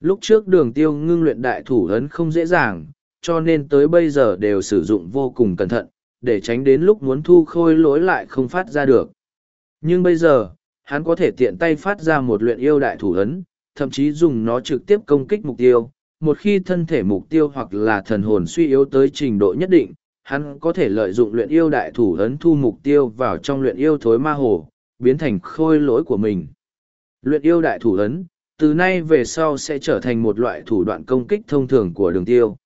Lúc trước đường tiêu ngưng luyện đại thủ ấn không dễ dàng, cho nên tới bây giờ đều sử dụng vô cùng cẩn thận, để tránh đến lúc muốn thu khôi lối lại không phát ra được. Nhưng bây giờ, hắn có thể tiện tay phát ra một luyện yêu đại thủ ấn, thậm chí dùng nó trực tiếp công kích mục tiêu. Một khi thân thể mục tiêu hoặc là thần hồn suy yếu tới trình độ nhất định, hắn có thể lợi dụng luyện yêu đại thủ ấn thu mục tiêu vào trong luyện yêu thối ma hồ, biến thành khôi lỗi của mình. Luyện yêu đại thủ ấn, từ nay về sau sẽ trở thành một loại thủ đoạn công kích thông thường của đường tiêu.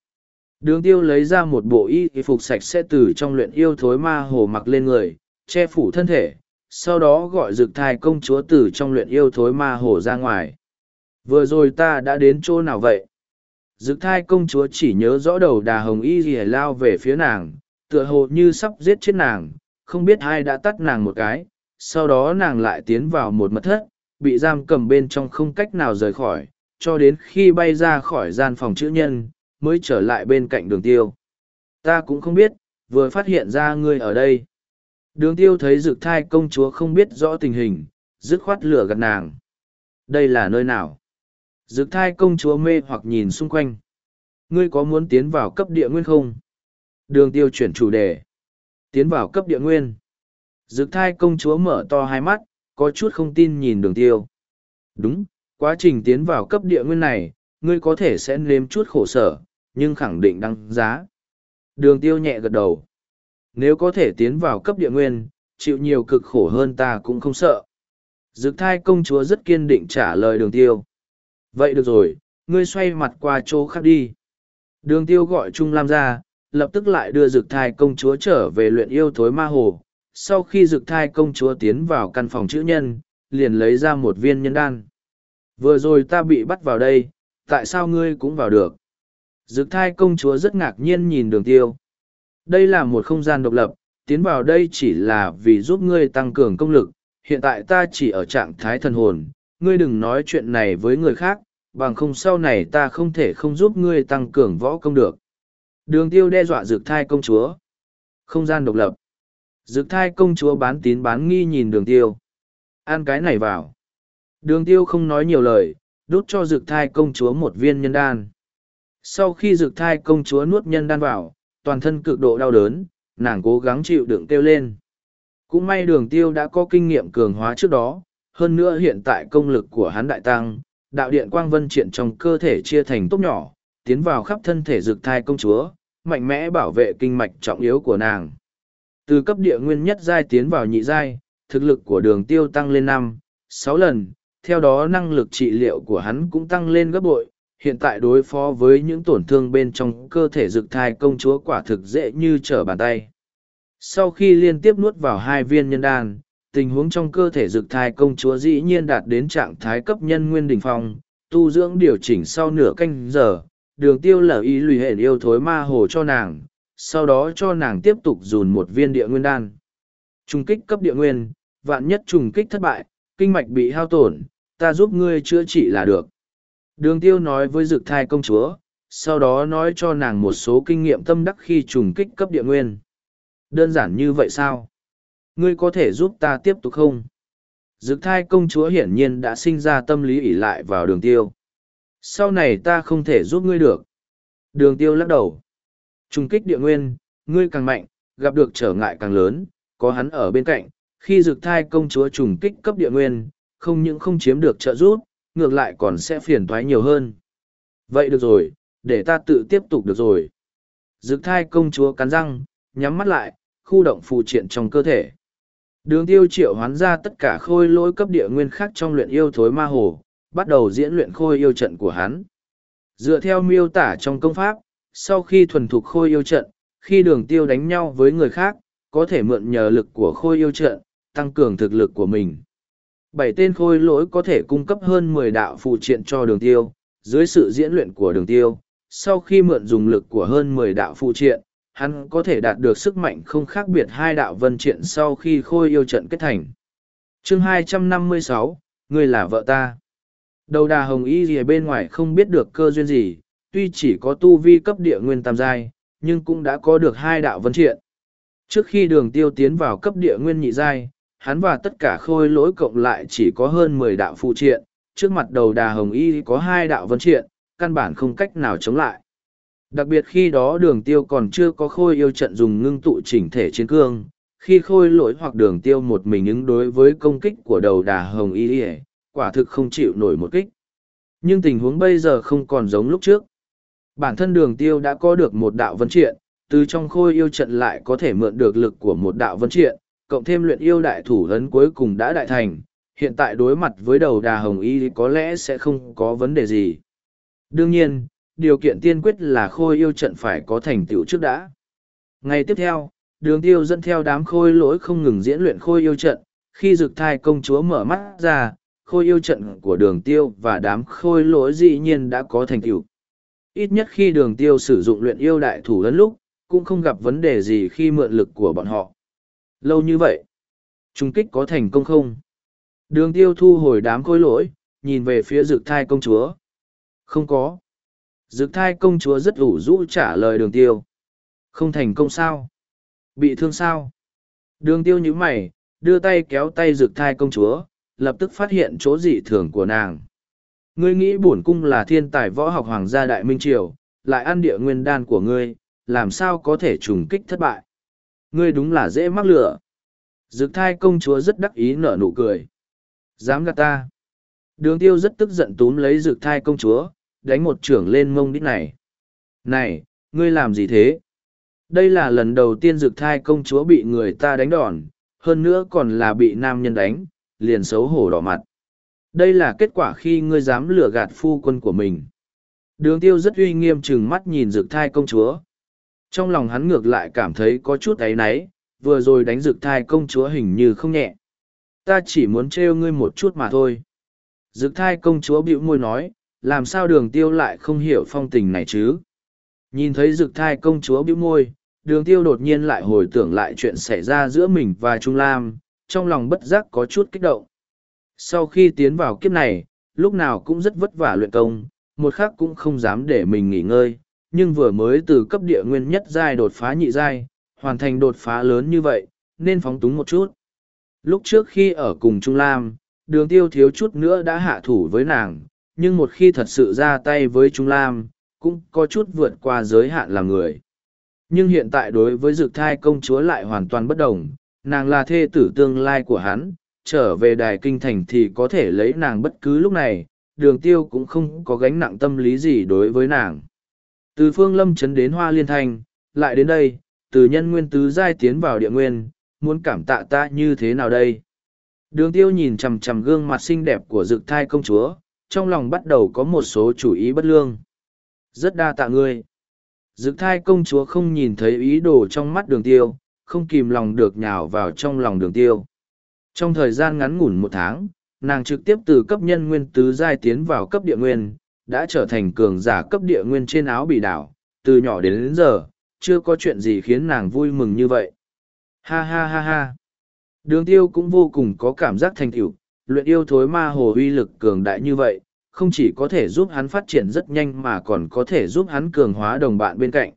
Đường tiêu lấy ra một bộ y phục sạch sẽ từ trong luyện yêu thối ma hồ mặc lên người, che phủ thân thể, sau đó gọi dược thai công chúa từ trong luyện yêu thối ma hồ ra ngoài. Vừa rồi ta đã đến chỗ nào vậy? Dực thai công chúa chỉ nhớ rõ đầu đà hồng y rìa lao về phía nàng, tựa hồ như sắp giết chết nàng, không biết ai đã tắt nàng một cái, sau đó nàng lại tiến vào một mật thất, bị giam cầm bên trong không cách nào rời khỏi, cho đến khi bay ra khỏi gian phòng chữ nhân, mới trở lại bên cạnh đường tiêu. Ta cũng không biết, vừa phát hiện ra ngươi ở đây. Đường tiêu thấy dực thai công chúa không biết rõ tình hình, dứt khoát lửa gạt nàng. Đây là nơi nào? Dực thai công chúa mê hoặc nhìn xung quanh. Ngươi có muốn tiến vào cấp địa nguyên không? Đường tiêu chuyển chủ đề. Tiến vào cấp địa nguyên. Dực thai công chúa mở to hai mắt, có chút không tin nhìn đường tiêu. Đúng, quá trình tiến vào cấp địa nguyên này, ngươi có thể sẽ nếm chút khổ sở, nhưng khẳng định đăng giá. Đường tiêu nhẹ gật đầu. Nếu có thể tiến vào cấp địa nguyên, chịu nhiều cực khổ hơn ta cũng không sợ. Dực thai công chúa rất kiên định trả lời đường tiêu. Vậy được rồi, ngươi xoay mặt qua chỗ khác đi. Đường tiêu gọi Trung Lam ra, lập tức lại đưa dực thai công chúa trở về luyện yêu thối ma hồ. Sau khi dực thai công chúa tiến vào căn phòng chữ nhân, liền lấy ra một viên nhân đan. Vừa rồi ta bị bắt vào đây, tại sao ngươi cũng vào được? Dực thai công chúa rất ngạc nhiên nhìn đường tiêu. Đây là một không gian độc lập, tiến vào đây chỉ là vì giúp ngươi tăng cường công lực. Hiện tại ta chỉ ở trạng thái thần hồn, ngươi đừng nói chuyện này với người khác, bằng không sau này ta không thể không giúp ngươi tăng cường võ công được. Đường tiêu đe dọa dược thai công chúa. Không gian độc lập. Dược thai công chúa bán tín bán nghi nhìn đường tiêu. Ăn cái này vào. Đường tiêu không nói nhiều lời, đút cho dược thai công chúa một viên nhân đan. Sau khi dược thai công chúa nuốt nhân đan vào, toàn thân cực độ đau đớn, nàng cố gắng chịu đựng kêu lên. Cũng may đường tiêu đã có kinh nghiệm cường hóa trước đó, hơn nữa hiện tại công lực của hắn đại tăng, đạo điện quang vân triện trong cơ thể chia thành tốt nhỏ, tiến vào khắp thân thể dược thai công chúa, mạnh mẽ bảo vệ kinh mạch trọng yếu của nàng. Từ cấp địa nguyên nhất giai tiến vào nhị giai, thực lực của đường tiêu tăng lên năm, sáu lần, theo đó năng lực trị liệu của hắn cũng tăng lên gấp bội. Hiện tại đối phó với những tổn thương bên trong cơ thể dược thai công chúa quả thực dễ như trở bàn tay. Sau khi liên tiếp nuốt vào hai viên nhân đan, tình huống trong cơ thể dực thai công chúa dĩ nhiên đạt đến trạng thái cấp nhân nguyên đỉnh phong, tu dưỡng điều chỉnh sau nửa canh giờ, đường tiêu lở ý lùi hển yêu thối ma hồ cho nàng, sau đó cho nàng tiếp tục dùn một viên địa nguyên đan. Trùng kích cấp địa nguyên, vạn nhất trùng kích thất bại, kinh mạch bị hao tổn, ta giúp ngươi chữa trị là được. Đường tiêu nói với dực thai công chúa, sau đó nói cho nàng một số kinh nghiệm tâm đắc khi trùng kích cấp địa nguyên. Đơn giản như vậy sao? Ngươi có thể giúp ta tiếp tục không? Dực thai công chúa hiển nhiên đã sinh ra tâm lý ỉ lại vào đường tiêu. Sau này ta không thể giúp ngươi được. Đường tiêu lắc đầu. Trung kích địa nguyên, ngươi càng mạnh, gặp được trở ngại càng lớn, có hắn ở bên cạnh. Khi dực thai công chúa trùng kích cấp địa nguyên, không những không chiếm được trợ giúp, ngược lại còn sẽ phiền toái nhiều hơn. Vậy được rồi, để ta tự tiếp tục được rồi. Dực thai công chúa cắn răng, nhắm mắt lại, khu động phù triện trong cơ thể. Đường tiêu triệu hoán ra tất cả khôi lỗi cấp địa nguyên khác trong luyện yêu thối ma hồ, bắt đầu diễn luyện khôi yêu trận của hắn. Dựa theo miêu tả trong công pháp, sau khi thuần thục khôi yêu trận, khi đường tiêu đánh nhau với người khác, có thể mượn nhờ lực của khôi yêu trận, tăng cường thực lực của mình. Bảy tên khôi lỗi có thể cung cấp hơn mười đạo phụ triện cho đường tiêu, dưới sự diễn luyện của đường tiêu. Sau khi mượn dùng lực của hơn mười đạo phụ triện, hắn có thể đạt được sức mạnh không khác biệt hai đạo vân triện sau khi khôi yêu trận kết thành. chương 256, ngươi là vợ ta. Đầu đà hồng y gì bên ngoài không biết được cơ duyên gì, tuy chỉ có tu vi cấp địa nguyên tam giai, nhưng cũng đã có được hai đạo vân triện. Trước khi đường tiêu tiến vào cấp địa nguyên nhị giai, hắn và tất cả khôi lỗi cộng lại chỉ có hơn mười đạo phụ triện, trước mặt đầu đà hồng y có hai đạo vân triện, căn bản không cách nào chống lại. Đặc biệt khi đó đường tiêu còn chưa có khôi yêu trận dùng ngưng tụ chỉnh thể chiến cương, khi khôi lỗi hoặc đường tiêu một mình ứng đối với công kích của đầu đà hồng y quả thực không chịu nổi một kích. Nhưng tình huống bây giờ không còn giống lúc trước. Bản thân đường tiêu đã có được một đạo vấn triện, từ trong khôi yêu trận lại có thể mượn được lực của một đạo vấn triện, cộng thêm luyện yêu đại thủ ấn cuối cùng đã đại thành, hiện tại đối mặt với đầu đà hồng y có lẽ sẽ không có vấn đề gì. Đương nhiên, điều kiện tiên quyết là khôi yêu trận phải có thành tựu trước đã. Ngày tiếp theo, đường tiêu dẫn theo đám khôi lỗi không ngừng diễn luyện khôi yêu trận, khi rực thai công chúa mở mắt ra, khôi yêu trận của đường tiêu và đám khôi lỗi dĩ nhiên đã có thành tựu. Ít nhất khi đường tiêu sử dụng luyện yêu đại thủ lớn lúc, cũng không gặp vấn đề gì khi mượn lực của bọn họ. Lâu như vậy, trung kích có thành công không? Đường tiêu thu hồi đám khôi lỗi, nhìn về phía rực thai công chúa. Không có. Dực thai công chúa rất ủ rũ trả lời đường tiêu. Không thành công sao? Bị thương sao? Đường tiêu như mày, đưa tay kéo tay dực thai công chúa, lập tức phát hiện chỗ dị thường của nàng. Ngươi nghĩ bổn cung là thiên tài võ học hoàng gia đại minh triều, lại ăn địa nguyên đan của ngươi, làm sao có thể trùng kích thất bại? Ngươi đúng là dễ mắc lửa. Dực thai công chúa rất đắc ý nở nụ cười. Dám gạt ta. Đường tiêu rất tức giận túm lấy dực thai công chúa, đánh một trưởng lên mông đít này. Này, ngươi làm gì thế? Đây là lần đầu tiên dực thai công chúa bị người ta đánh đòn, hơn nữa còn là bị nam nhân đánh, liền xấu hổ đỏ mặt. Đây là kết quả khi ngươi dám lừa gạt phu quân của mình. Đường tiêu rất uy nghiêm chừng mắt nhìn dực thai công chúa. Trong lòng hắn ngược lại cảm thấy có chút ấy náy, vừa rồi đánh dực thai công chúa hình như không nhẹ. Ta chỉ muốn trêu ngươi một chút mà thôi. Dực thai công chúa bĩu môi nói, làm sao đường tiêu lại không hiểu phong tình này chứ? Nhìn thấy dực thai công chúa bĩu môi, đường tiêu đột nhiên lại hồi tưởng lại chuyện xảy ra giữa mình và Trung Lam, trong lòng bất giác có chút kích động. Sau khi tiến vào kiếp này, lúc nào cũng rất vất vả luyện công, một khắc cũng không dám để mình nghỉ ngơi, nhưng vừa mới từ cấp địa nguyên nhất giai đột phá nhị giai, hoàn thành đột phá lớn như vậy, nên phóng túng một chút. Lúc trước khi ở cùng Trung Lam, đường tiêu thiếu chút nữa đã hạ thủ với nàng, nhưng một khi thật sự ra tay với Trung Lam, cũng có chút vượt qua giới hạn làm người. Nhưng hiện tại đối với dược thai công chúa lại hoàn toàn bất đồng, nàng là thê tử tương lai của hắn, trở về đài kinh thành thì có thể lấy nàng bất cứ lúc này, đường tiêu cũng không có gánh nặng tâm lý gì đối với nàng. Từ phương lâm chấn đến hoa liên thanh, lại đến đây, từ nhân nguyên tứ giai tiến vào địa nguyên, muốn cảm tạ ta như thế nào đây? Đường tiêu nhìn chằm chằm gương mặt xinh đẹp của dực thai công chúa, trong lòng bắt đầu có một số chủ ý bất lương. Rất đa tạ ngươi. Dực thai công chúa không nhìn thấy ý đồ trong mắt đường tiêu, không kìm lòng được nhào vào trong lòng đường tiêu. Trong thời gian ngắn ngủn một tháng, nàng trực tiếp từ cấp nhân nguyên tứ giai tiến vào cấp địa nguyên, đã trở thành cường giả cấp địa nguyên trên áo bị đảo, từ nhỏ đến đến giờ, chưa có chuyện gì khiến nàng vui mừng như vậy. Ha ha ha ha. Đường tiêu cũng vô cùng có cảm giác thành tựu, luyện yêu thối ma hồ uy lực cường đại như vậy, không chỉ có thể giúp hắn phát triển rất nhanh mà còn có thể giúp hắn cường hóa đồng bạn bên cạnh.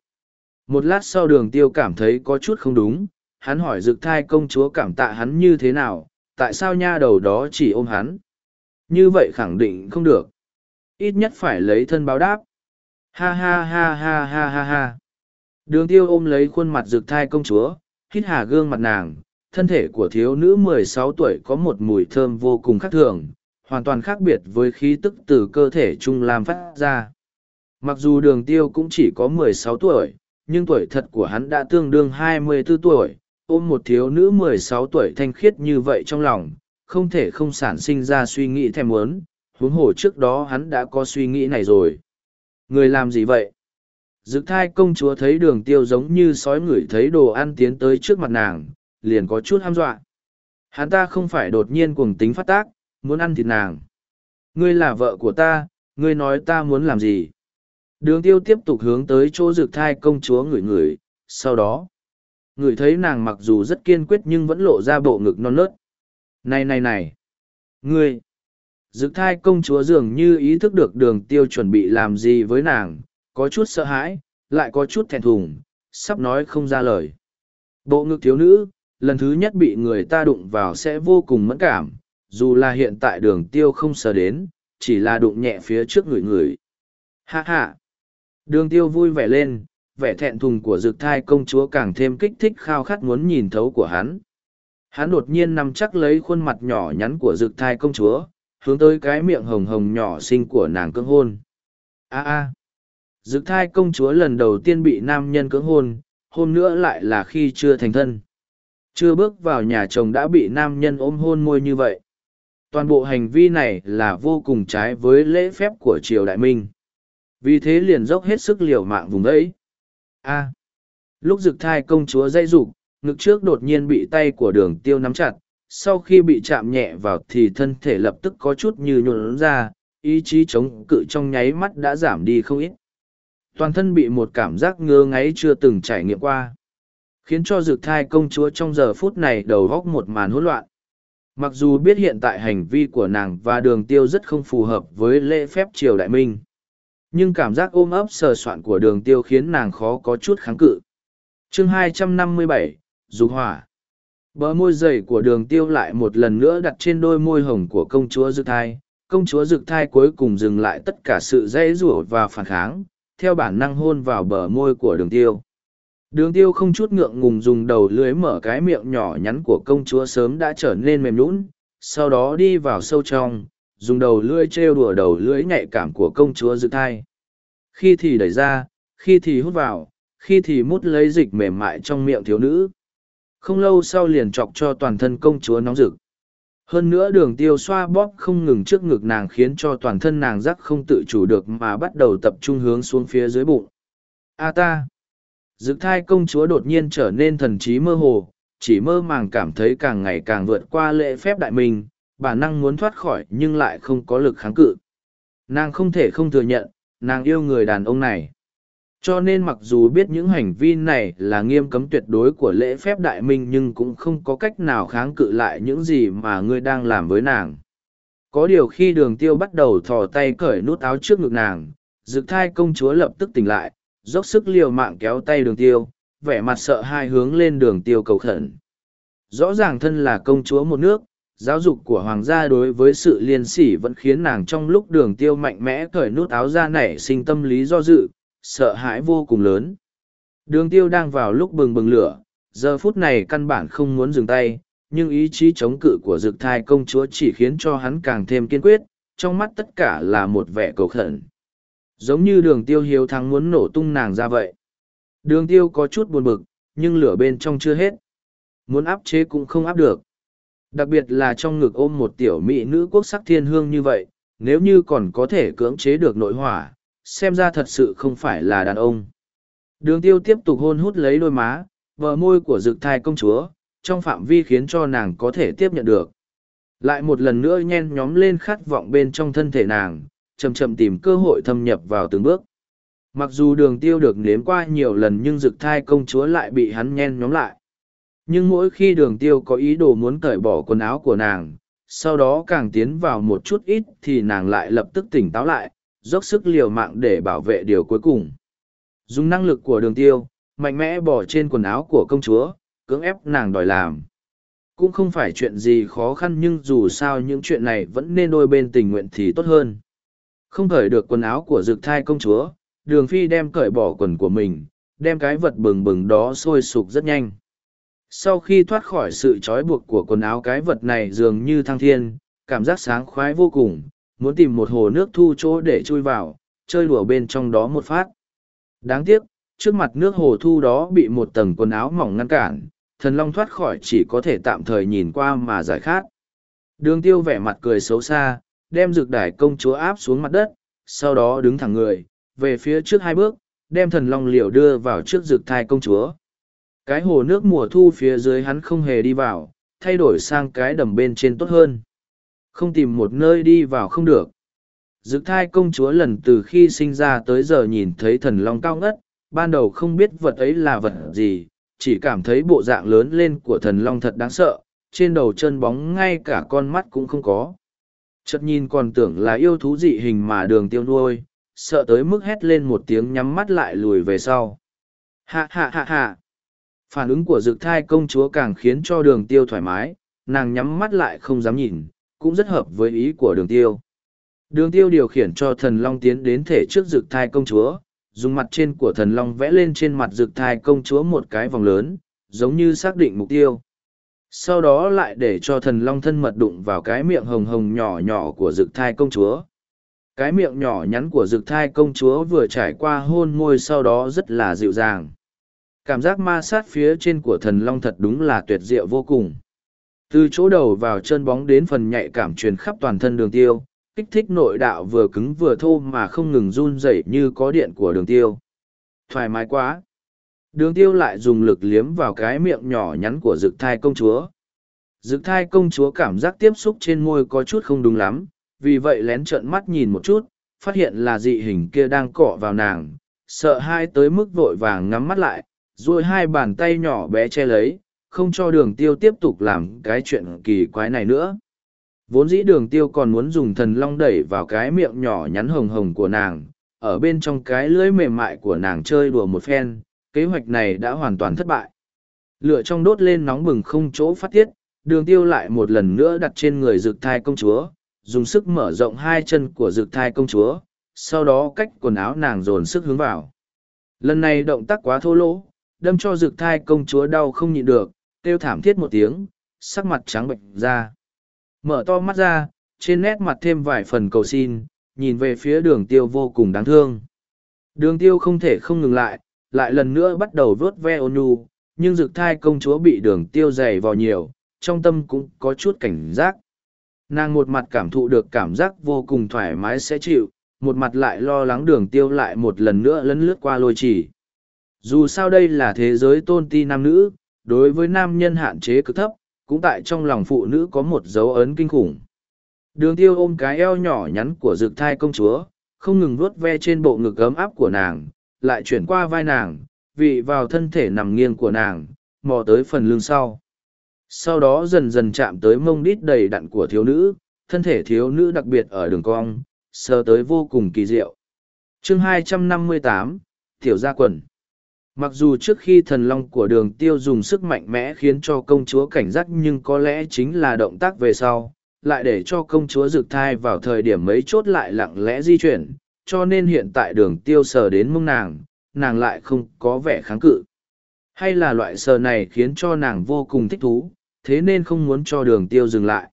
Một lát sau đường tiêu cảm thấy có chút không đúng, hắn hỏi dực thai công chúa cảm tạ hắn như thế nào, tại sao nha đầu đó chỉ ôm hắn? Như vậy khẳng định không được. Ít nhất phải lấy thân báo đáp. Ha ha ha ha ha ha ha. Đường tiêu ôm lấy khuôn mặt rực thai công chúa, hít hà gương mặt nàng. Thân thể của thiếu nữ mười sáu tuổi có một mùi thơm vô cùng khác thường, hoàn toàn khác biệt với khí tức từ cơ thể Trung Lam phát ra. Mặc dù đường tiêu cũng chỉ có mười sáu tuổi, nhưng tuổi thật của hắn đã tương đương hai mươi 24 tuổi, ôm một thiếu nữ mười sáu tuổi thanh khiết như vậy trong lòng, không thể không sản sinh ra suy nghĩ thèm muốn, huống hồ trước đó hắn đã có suy nghĩ này rồi. Người làm gì vậy? Dực thai công chúa thấy đường tiêu giống như sói ngửi thấy đồ ăn tiến tới trước mặt nàng, liền có chút ham dọa. Hắn ta không phải đột nhiên cuồng tính phát tác, muốn ăn thịt nàng. Ngươi là vợ của ta, ngươi nói ta muốn làm gì? Đường tiêu tiếp tục hướng tới chỗ rực thai công chúa ngửi ngửi, sau đó. Ngửi thấy nàng mặc dù rất kiên quyết nhưng vẫn lộ ra bộ ngực non nớt. Này này này! Ngươi! Dực thai công chúa dường như ý thức được đường tiêu chuẩn bị làm gì với nàng, có chút sợ hãi, lại có chút thẹn thùng, sắp nói không ra lời. Bộ ngực thiếu nữ, lần thứ nhất bị người ta đụng vào sẽ vô cùng mẫn cảm, dù là hiện tại đường tiêu không sờ đến, chỉ là đụng nhẹ phía trước người người. Ha ha! Đường tiêu vui vẻ lên, vẻ thẹn thùng của dược thai công chúa càng thêm kích thích khao khát muốn nhìn thấu của hắn. Hắn đột nhiên nằm chắc lấy khuôn mặt nhỏ nhắn của dược thai công chúa, hướng tới cái miệng hồng hồng nhỏ xinh của nàng cưỡng hôn. A a. dược thai công chúa lần đầu tiên bị nam nhân cưỡng hôn, hôn nữa lại là khi chưa thành thân. Chưa bước vào nhà chồng đã bị nam nhân ôm hôn môi như vậy. Toàn bộ hành vi này là vô cùng trái với lễ phép của triều đại minh. Vì thế liền dốc hết sức liều mạng vùng ấy. A. Lúc dực thai công chúa dây dục ngực trước đột nhiên bị tay của đường tiêu nắm chặt, sau khi bị chạm nhẹ vào thì thân thể lập tức có chút như nhuộn ra, ý chí chống cự trong nháy mắt đã giảm đi không ít. Toàn thân bị một cảm giác ngơ ngáy chưa từng trải nghiệm qua. Khiến cho dược thai công chúa trong giờ phút này đầu góc một màn hỗn loạn. Mặc dù biết hiện tại hành vi của nàng và đường tiêu rất không phù hợp với lễ phép triều đại minh. Nhưng cảm giác ôm ấp sờ soạn của đường tiêu khiến nàng khó có chút kháng cự. chương 257, Dục hỏa. Bờ môi dày của đường tiêu lại một lần nữa đặt trên đôi môi hồng của công chúa dực thai. Công chúa dực thai cuối cùng dừng lại tất cả sự dãy rủa và phản kháng, theo bản năng hôn vào bờ môi của đường tiêu. Đường tiêu không chút ngượng ngùng dùng đầu lưới mở cái miệng nhỏ nhắn của công chúa sớm đã trở nên mềm nhũn, sau đó đi vào sâu trong, dùng đầu lưỡi trêu đùa đầu lưỡi nhạy cảm của công chúa dự thai. Khi thì đẩy ra, khi thì hút vào, khi thì mút lấy dịch mềm mại trong miệng thiếu nữ. Không lâu sau liền chọc cho toàn thân công chúa nóng rực. Hơn nữa đường tiêu xoa bóp không ngừng trước ngực nàng khiến cho toàn thân nàng rắc không tự chủ được mà bắt đầu tập trung hướng xuống phía dưới bụng. A ta! Dực thai công chúa đột nhiên trở nên thần trí mơ hồ, chỉ mơ màng cảm thấy càng ngày càng vượt qua lễ phép đại mình, bản năng muốn thoát khỏi nhưng lại không có lực kháng cự. Nàng không thể không thừa nhận, nàng yêu người đàn ông này. Cho nên mặc dù biết những hành vi này là nghiêm cấm tuyệt đối của lễ phép đại minh nhưng cũng không có cách nào kháng cự lại những gì mà ngươi đang làm với nàng. Có điều khi đường tiêu bắt đầu thò tay cởi nút áo trước ngực nàng, dực thai công chúa lập tức tỉnh lại, dốc sức liều mạng kéo tay đường tiêu, vẻ mặt sợ hai hướng lên đường tiêu cầu khẩn. Rõ ràng thân là công chúa một nước, giáo dục của hoàng gia đối với sự liên sỉ vẫn khiến nàng trong lúc đường tiêu mạnh mẽ cởi nút áo ra nảy sinh tâm lý do dự, sợ hãi vô cùng lớn. Đường tiêu đang vào lúc bừng bừng lửa, giờ phút này căn bản không muốn dừng tay, nhưng ý chí chống cự của dực thai công chúa chỉ khiến cho hắn càng thêm kiên quyết, trong mắt tất cả là một vẻ cầu khẩn. Giống như đường tiêu hiếu thắng muốn nổ tung nàng ra vậy. Đường tiêu có chút buồn bực, nhưng lửa bên trong chưa hết. Muốn áp chế cũng không áp được. Đặc biệt là trong ngực ôm một tiểu mỹ nữ quốc sắc thiên hương như vậy, nếu như còn có thể cưỡng chế được nội hỏa, xem ra thật sự không phải là đàn ông. Đường tiêu tiếp tục hôn hút lấy đôi má, vờ môi của dực thai công chúa, trong phạm vi khiến cho nàng có thể tiếp nhận được. Lại một lần nữa nhen nhóm lên khát vọng bên trong thân thể nàng, chậm chậm tìm cơ hội thâm nhập vào từng bước. Mặc dù đường tiêu được nếm qua nhiều lần nhưng dực thai công chúa lại bị hắn nhen nhóm lại. Nhưng mỗi khi đường tiêu có ý đồ muốn cởi bỏ quần áo của nàng, sau đó càng tiến vào một chút ít thì nàng lại lập tức tỉnh táo lại, dốc sức liều mạng để bảo vệ điều cuối cùng. Dùng năng lực của đường tiêu, mạnh mẽ bỏ trên quần áo của công chúa, cưỡng ép nàng đòi làm. cũng không phải chuyện gì khó khăn nhưng dù sao những chuyện này vẫn nên đôi bên tình nguyện thì tốt hơn. Không cởi được quần áo của dược thai công chúa, đường phi đem cởi bỏ quần của mình, đem cái vật bừng bừng đó sôi sục rất nhanh. Sau khi thoát khỏi sự trói buộc của quần áo cái vật này dường như thăng thiên, cảm giác sáng khoái vô cùng, muốn tìm một hồ nước thu chỗ để chui vào, chơi đùa bên trong đó một phát. Đáng tiếc, trước mặt nước hồ thu đó bị một tầng quần áo mỏng ngăn cản, thần long thoát khỏi chỉ có thể tạm thời nhìn qua mà giải khát. Đường tiêu vẻ mặt cười xấu xa, đem dược đài công chúa áp xuống mặt đất, sau đó đứng thẳng người, về phía trước hai bước, đem thần long liều đưa vào trước dược thai công chúa. Cái hồ nước mùa thu phía dưới hắn không hề đi vào, thay đổi sang cái đầm bên trên tốt hơn. Không tìm một nơi đi vào không được. Dược thai công chúa lần từ khi sinh ra tới giờ nhìn thấy thần long cao ngất, ban đầu không biết vật ấy là vật gì, chỉ cảm thấy bộ dạng lớn lên của thần long thật đáng sợ, trên đầu chân bóng ngay cả con mắt cũng không có. Chợt nhìn còn tưởng là yêu thú dị hình mà đường tiêu nuôi, sợ tới mức hét lên một tiếng nhắm mắt lại lùi về sau. Hạ hạ hạ hạ. Phản ứng của dực thai công chúa càng khiến cho đường tiêu thoải mái, nàng nhắm mắt lại không dám nhìn, cũng rất hợp với ý của đường tiêu. Đường tiêu điều khiển cho thần long tiến đến thể trước dực thai công chúa, dùng mặt trên của thần long vẽ lên trên mặt dực thai công chúa một cái vòng lớn, giống như xác định mục tiêu. Sau đó lại để cho thần long thân mật đụng vào cái miệng hồng hồng nhỏ nhỏ của rực thai công chúa. Cái miệng nhỏ nhắn của rực thai công chúa vừa trải qua hôn môi sau đó rất là dịu dàng. Cảm giác ma sát phía trên của thần long thật đúng là tuyệt diệu vô cùng. Từ chỗ đầu vào chân bóng đến phần nhạy cảm truyền khắp toàn thân đường tiêu, kích thích nội đạo vừa cứng vừa thô mà không ngừng run rẩy như có điện của đường tiêu. Thoải mái quá. Đường tiêu lại dùng lực liếm vào cái miệng nhỏ nhắn của dực thai công chúa. Dực thai công chúa cảm giác tiếp xúc trên môi có chút không đúng lắm, vì vậy lén trợn mắt nhìn một chút, phát hiện là dị hình kia đang cọ vào nàng, sợ hai tới mức vội vàng ngắm mắt lại, rồi hai bàn tay nhỏ bé che lấy, không cho đường tiêu tiếp tục làm cái chuyện kỳ quái này nữa. Vốn dĩ đường tiêu còn muốn dùng thần long đẩy vào cái miệng nhỏ nhắn hồng hồng của nàng, ở bên trong cái lưỡi mềm mại của nàng chơi đùa một phen, kế hoạch này đã hoàn toàn thất bại. Lửa trong đốt lên nóng bừng không chỗ phát tiết, đường tiêu lại một lần nữa đặt trên người rực thai công chúa, dùng sức mở rộng hai chân của rực thai công chúa, sau đó cách quần áo nàng dồn sức hướng vào. Lần này động tác quá thô lỗ, đâm cho rực thai công chúa đau không nhịn được, kêu thảm thiết một tiếng, sắc mặt trắng bệnh ra. Mở to mắt ra, trên nét mặt thêm vài phần cầu xin, nhìn về phía đường tiêu vô cùng đáng thương. Đường tiêu không thể không ngừng lại, lại lần nữa bắt đầu vớt ve ôn nhu, nhưng dực thai công chúa bị đường tiêu dày vào nhiều, trong tâm cũng có chút cảnh giác. Nàng một mặt cảm thụ được cảm giác vô cùng thoải mái sẽ chịu, một mặt lại lo lắng đường tiêu lại một lần nữa lấn lướt qua lôi chỉ. Dù sao đây là thế giới tôn ti nam nữ, đối với nam nhân hạn chế cực thấp, cũng tại trong lòng phụ nữ có một dấu ấn kinh khủng. Đường tiêu ôm cái eo nhỏ nhắn của dực thai công chúa, không ngừng vuốt ve trên bộ ngực ấm áp của nàng, lại chuyển qua vai nàng, vị vào thân thể nằm nghiêng của nàng, mò tới phần lưng sau. Sau đó dần dần chạm tới mông đít đầy đặn của thiếu nữ, thân thể thiếu nữ đặc biệt ở đường cong, sờ tới vô cùng kỳ diệu. chương 258, Tiểu gia quần Mặc dù trước khi thần long của đường tiêu dùng sức mạnh mẽ khiến cho công chúa cảnh giác nhưng có lẽ chính là động tác về sau, lại để cho công chúa rực thai vào thời điểm mấy chốt lại lặng lẽ di chuyển, cho nên hiện tại đường tiêu sờ đến mông nàng, nàng lại không có vẻ kháng cự. Hay là loại sờ này khiến cho nàng vô cùng thích thú, thế nên không muốn cho đường tiêu dừng lại.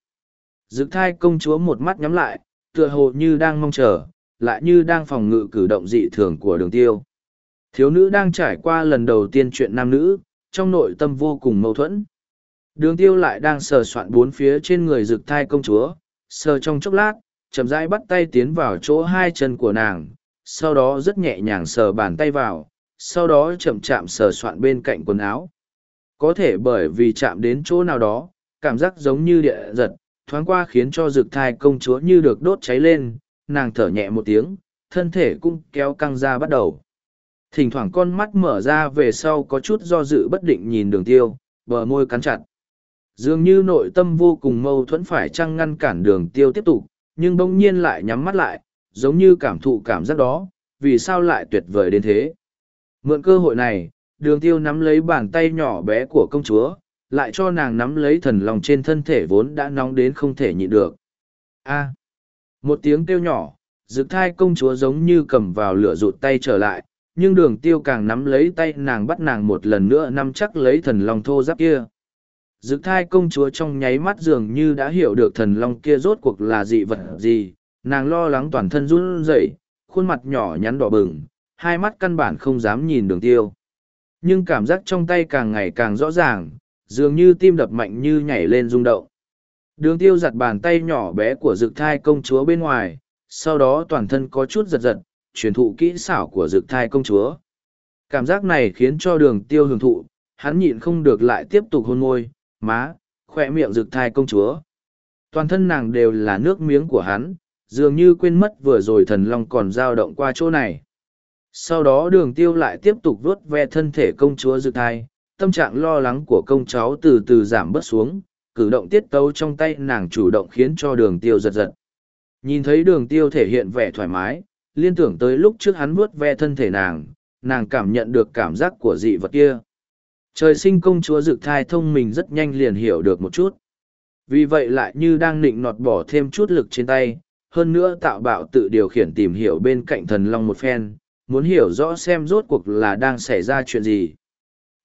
Dực thai công chúa một mắt nhắm lại, tựa hồ như đang mong chờ, lại như đang phòng ngự cử động dị thường của đường tiêu. Thiếu nữ đang trải qua lần đầu tiên chuyện nam nữ, trong nội tâm vô cùng mâu thuẫn. Đường tiêu lại đang sờ soạn bốn phía trên người rực thai công chúa, sờ trong chốc lát, chậm rãi bắt tay tiến vào chỗ hai chân của nàng, sau đó rất nhẹ nhàng sờ bàn tay vào, sau đó chậm chạm sờ soạn bên cạnh quần áo. Có thể bởi vì chạm đến chỗ nào đó, cảm giác giống như địa giật, thoáng qua khiến cho rực thai công chúa như được đốt cháy lên, nàng thở nhẹ một tiếng, thân thể cũng kéo căng ra bắt đầu. Thỉnh thoảng con mắt mở ra về sau có chút do dự bất định nhìn đường tiêu, bờ môi cắn chặt. Dường như nội tâm vô cùng mâu thuẫn phải chăng ngăn cản đường tiêu tiếp tục, nhưng bỗng nhiên lại nhắm mắt lại, giống như cảm thụ cảm giác đó, vì sao lại tuyệt vời đến thế. Mượn cơ hội này, đường tiêu nắm lấy bàn tay nhỏ bé của công chúa, lại cho nàng nắm lấy thần lòng trên thân thể vốn đã nóng đến không thể nhịn được. A. một tiếng kêu nhỏ, rực thai công chúa giống như cầm vào lửa rụt tay trở lại, nhưng đường tiêu càng nắm lấy tay nàng bắt nàng một lần nữa nắm chắc lấy thần lòng thô giáp kia. Dực thai công chúa trong nháy mắt dường như đã hiểu được thần long kia rốt cuộc là dị vật gì, nàng lo lắng toàn thân run rẩy, khuôn mặt nhỏ nhắn đỏ bừng, hai mắt căn bản không dám nhìn đường tiêu. Nhưng cảm giác trong tay càng ngày càng rõ ràng, dường như tim đập mạnh như nhảy lên rung động. Đường tiêu giặt bàn tay nhỏ bé của dực thai công chúa bên ngoài, sau đó toàn thân có chút giật giật, truyền thụ kỹ xảo của dực thai công chúa. Cảm giác này khiến cho đường tiêu hưởng thụ, hắn nhịn không được lại tiếp tục hôn môi, má, khỏe miệng rực thai công chúa. Toàn thân nàng đều là nước miếng của hắn, dường như quên mất vừa rồi thần long còn dao động qua chỗ này. Sau đó đường tiêu lại tiếp tục vuốt ve thân thể công chúa rực thai, tâm trạng lo lắng của công cháu từ từ giảm bớt xuống, cử động tiết tấu trong tay nàng chủ động khiến cho đường tiêu giật giật. Nhìn thấy đường tiêu thể hiện vẻ thoải mái, liên tưởng tới lúc trước hắn vuốt ve thân thể nàng, nàng cảm nhận được cảm giác của dị vật kia. Trời sinh công chúa dực thai thông mình rất nhanh liền hiểu được một chút. Vì vậy lại như đang nịnh nọt bỏ thêm chút lực trên tay, hơn nữa tạo bạo tự điều khiển tìm hiểu bên cạnh thần long một phen, muốn hiểu rõ xem rốt cuộc là đang xảy ra chuyện gì.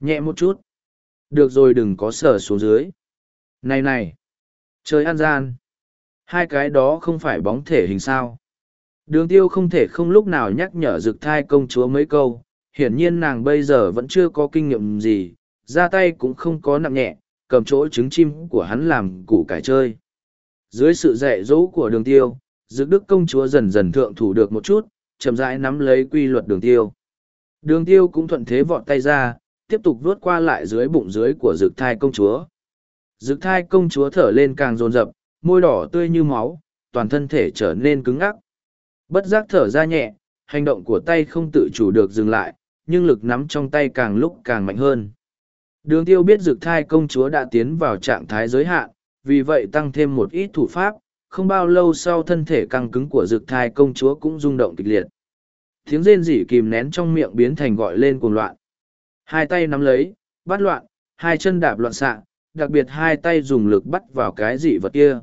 Nhẹ một chút. Được rồi đừng có sờ xuống dưới. Này này. Trời an gian. Hai cái đó không phải bóng thể hình sao. Đường tiêu không thể không lúc nào nhắc nhở rực thai công chúa mấy câu. Hiển nhiên nàng bây giờ vẫn chưa có kinh nghiệm gì, ra tay cũng không có nặng nhẹ, cầm chỗ trứng chim của hắn làm củ cải chơi. Dưới sự dạy dỗ của đường tiêu, dực đức công chúa dần dần thượng thủ được một chút, chậm rãi nắm lấy quy luật đường tiêu. Đường tiêu cũng thuận thế vọt tay ra, tiếp tục vuốt qua lại dưới bụng dưới của dực thai công chúa. Dực thai công chúa thở lên càng rồn rập, môi đỏ tươi như máu, toàn thân thể trở nên cứng ngắc. Bất giác thở ra nhẹ, hành động của tay không tự chủ được dừng lại, nhưng lực nắm trong tay càng lúc càng mạnh hơn. Đường tiêu biết dược thai công chúa đã tiến vào trạng thái giới hạn, vì vậy tăng thêm một ít thủ pháp, không bao lâu sau thân thể căng cứng của dược thai công chúa cũng rung động kịch liệt. Tiếng rên rỉ kìm nén trong miệng biến thành gọi lên cuồng loạn. Hai tay nắm lấy, bắt loạn, hai chân đạp loạn xạ, đặc biệt hai tay dùng lực bắt vào cái dị vật kia.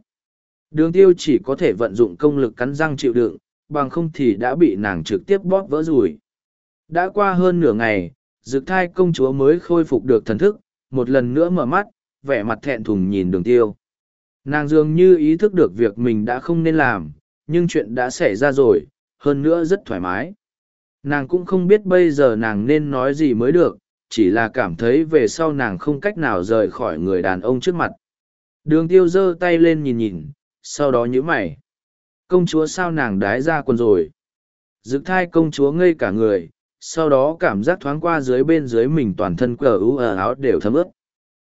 Đường tiêu chỉ có thể vận dụng công lực cắn răng chịu đựng, bằng không thì đã bị nàng trực tiếp bóp vỡ rùi. Đã qua hơn nửa ngày, dực thai công chúa mới khôi phục được thần thức, một lần nữa mở mắt, vẻ mặt thẹn thùng nhìn đường tiêu. Nàng dường như ý thức được việc mình đã không nên làm, nhưng chuyện đã xảy ra rồi, hơn nữa rất thoải mái. Nàng cũng không biết bây giờ nàng nên nói gì mới được, chỉ là cảm thấy về sau nàng không cách nào rời khỏi người đàn ông trước mặt. Đường tiêu giơ tay lên nhìn nhìn, sau đó nhíu mày. Công chúa sao nàng đái ra quần rồi. Dực thai công chúa ngây cả người, sau đó cảm giác thoáng qua dưới bên dưới mình toàn thân cờ ú ở áo đều thấm ướt.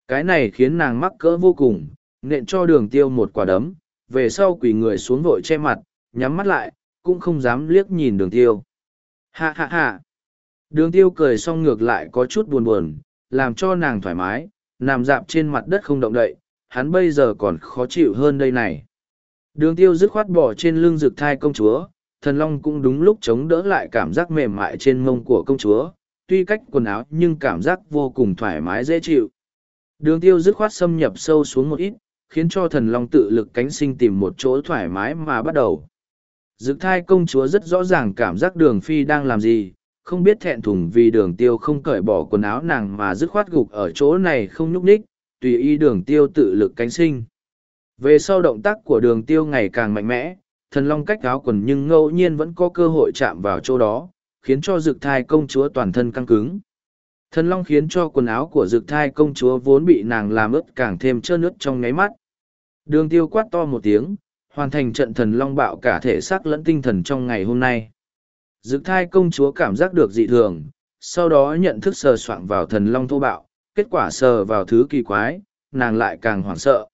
Cái này khiến nàng mắc cỡ vô cùng, nện cho đường tiêu một quả đấm, về sau quỳ người xuống vội che mặt, nhắm mắt lại, cũng không dám liếc nhìn đường tiêu. Ha ha ha. Đường tiêu cười xong ngược lại có chút buồn buồn, làm cho nàng thoải mái, nằm dạp trên mặt đất không động đậy, hắn bây giờ còn khó chịu hơn đây này. Đường tiêu dứt khoát bỏ trên lưng rực thai công chúa, thần long cũng đúng lúc chống đỡ lại cảm giác mềm mại trên mông của công chúa, tuy cách quần áo nhưng cảm giác vô cùng thoải mái dễ chịu. Đường tiêu dứt khoát xâm nhập sâu xuống một ít, khiến cho thần long tự lực cánh sinh tìm một chỗ thoải mái mà bắt đầu. Dực thai công chúa rất rõ ràng cảm giác đường phi đang làm gì, không biết thẹn thùng vì đường tiêu không cởi bỏ quần áo nàng mà dứt khoát gục ở chỗ này không nhúc ních, tùy ý đường tiêu tự lực cánh sinh. Về sau động tác của đường tiêu ngày càng mạnh mẽ, thần long cách áo quần nhưng ngẫu nhiên vẫn có cơ hội chạm vào chỗ đó, khiến cho dực thai công chúa toàn thân căng cứng. Thần long khiến cho quần áo của dực thai công chúa vốn bị nàng làm ướt càng thêm trơn ướt trong ngáy mắt. Đường tiêu quát to một tiếng, hoàn thành trận thần long bạo cả thể xác lẫn tinh thần trong ngày hôm nay. Dực thai công chúa cảm giác được dị thường, sau đó nhận thức sờ soạng vào thần long thô bạo, kết quả sờ vào thứ kỳ quái, nàng lại càng hoảng sợ.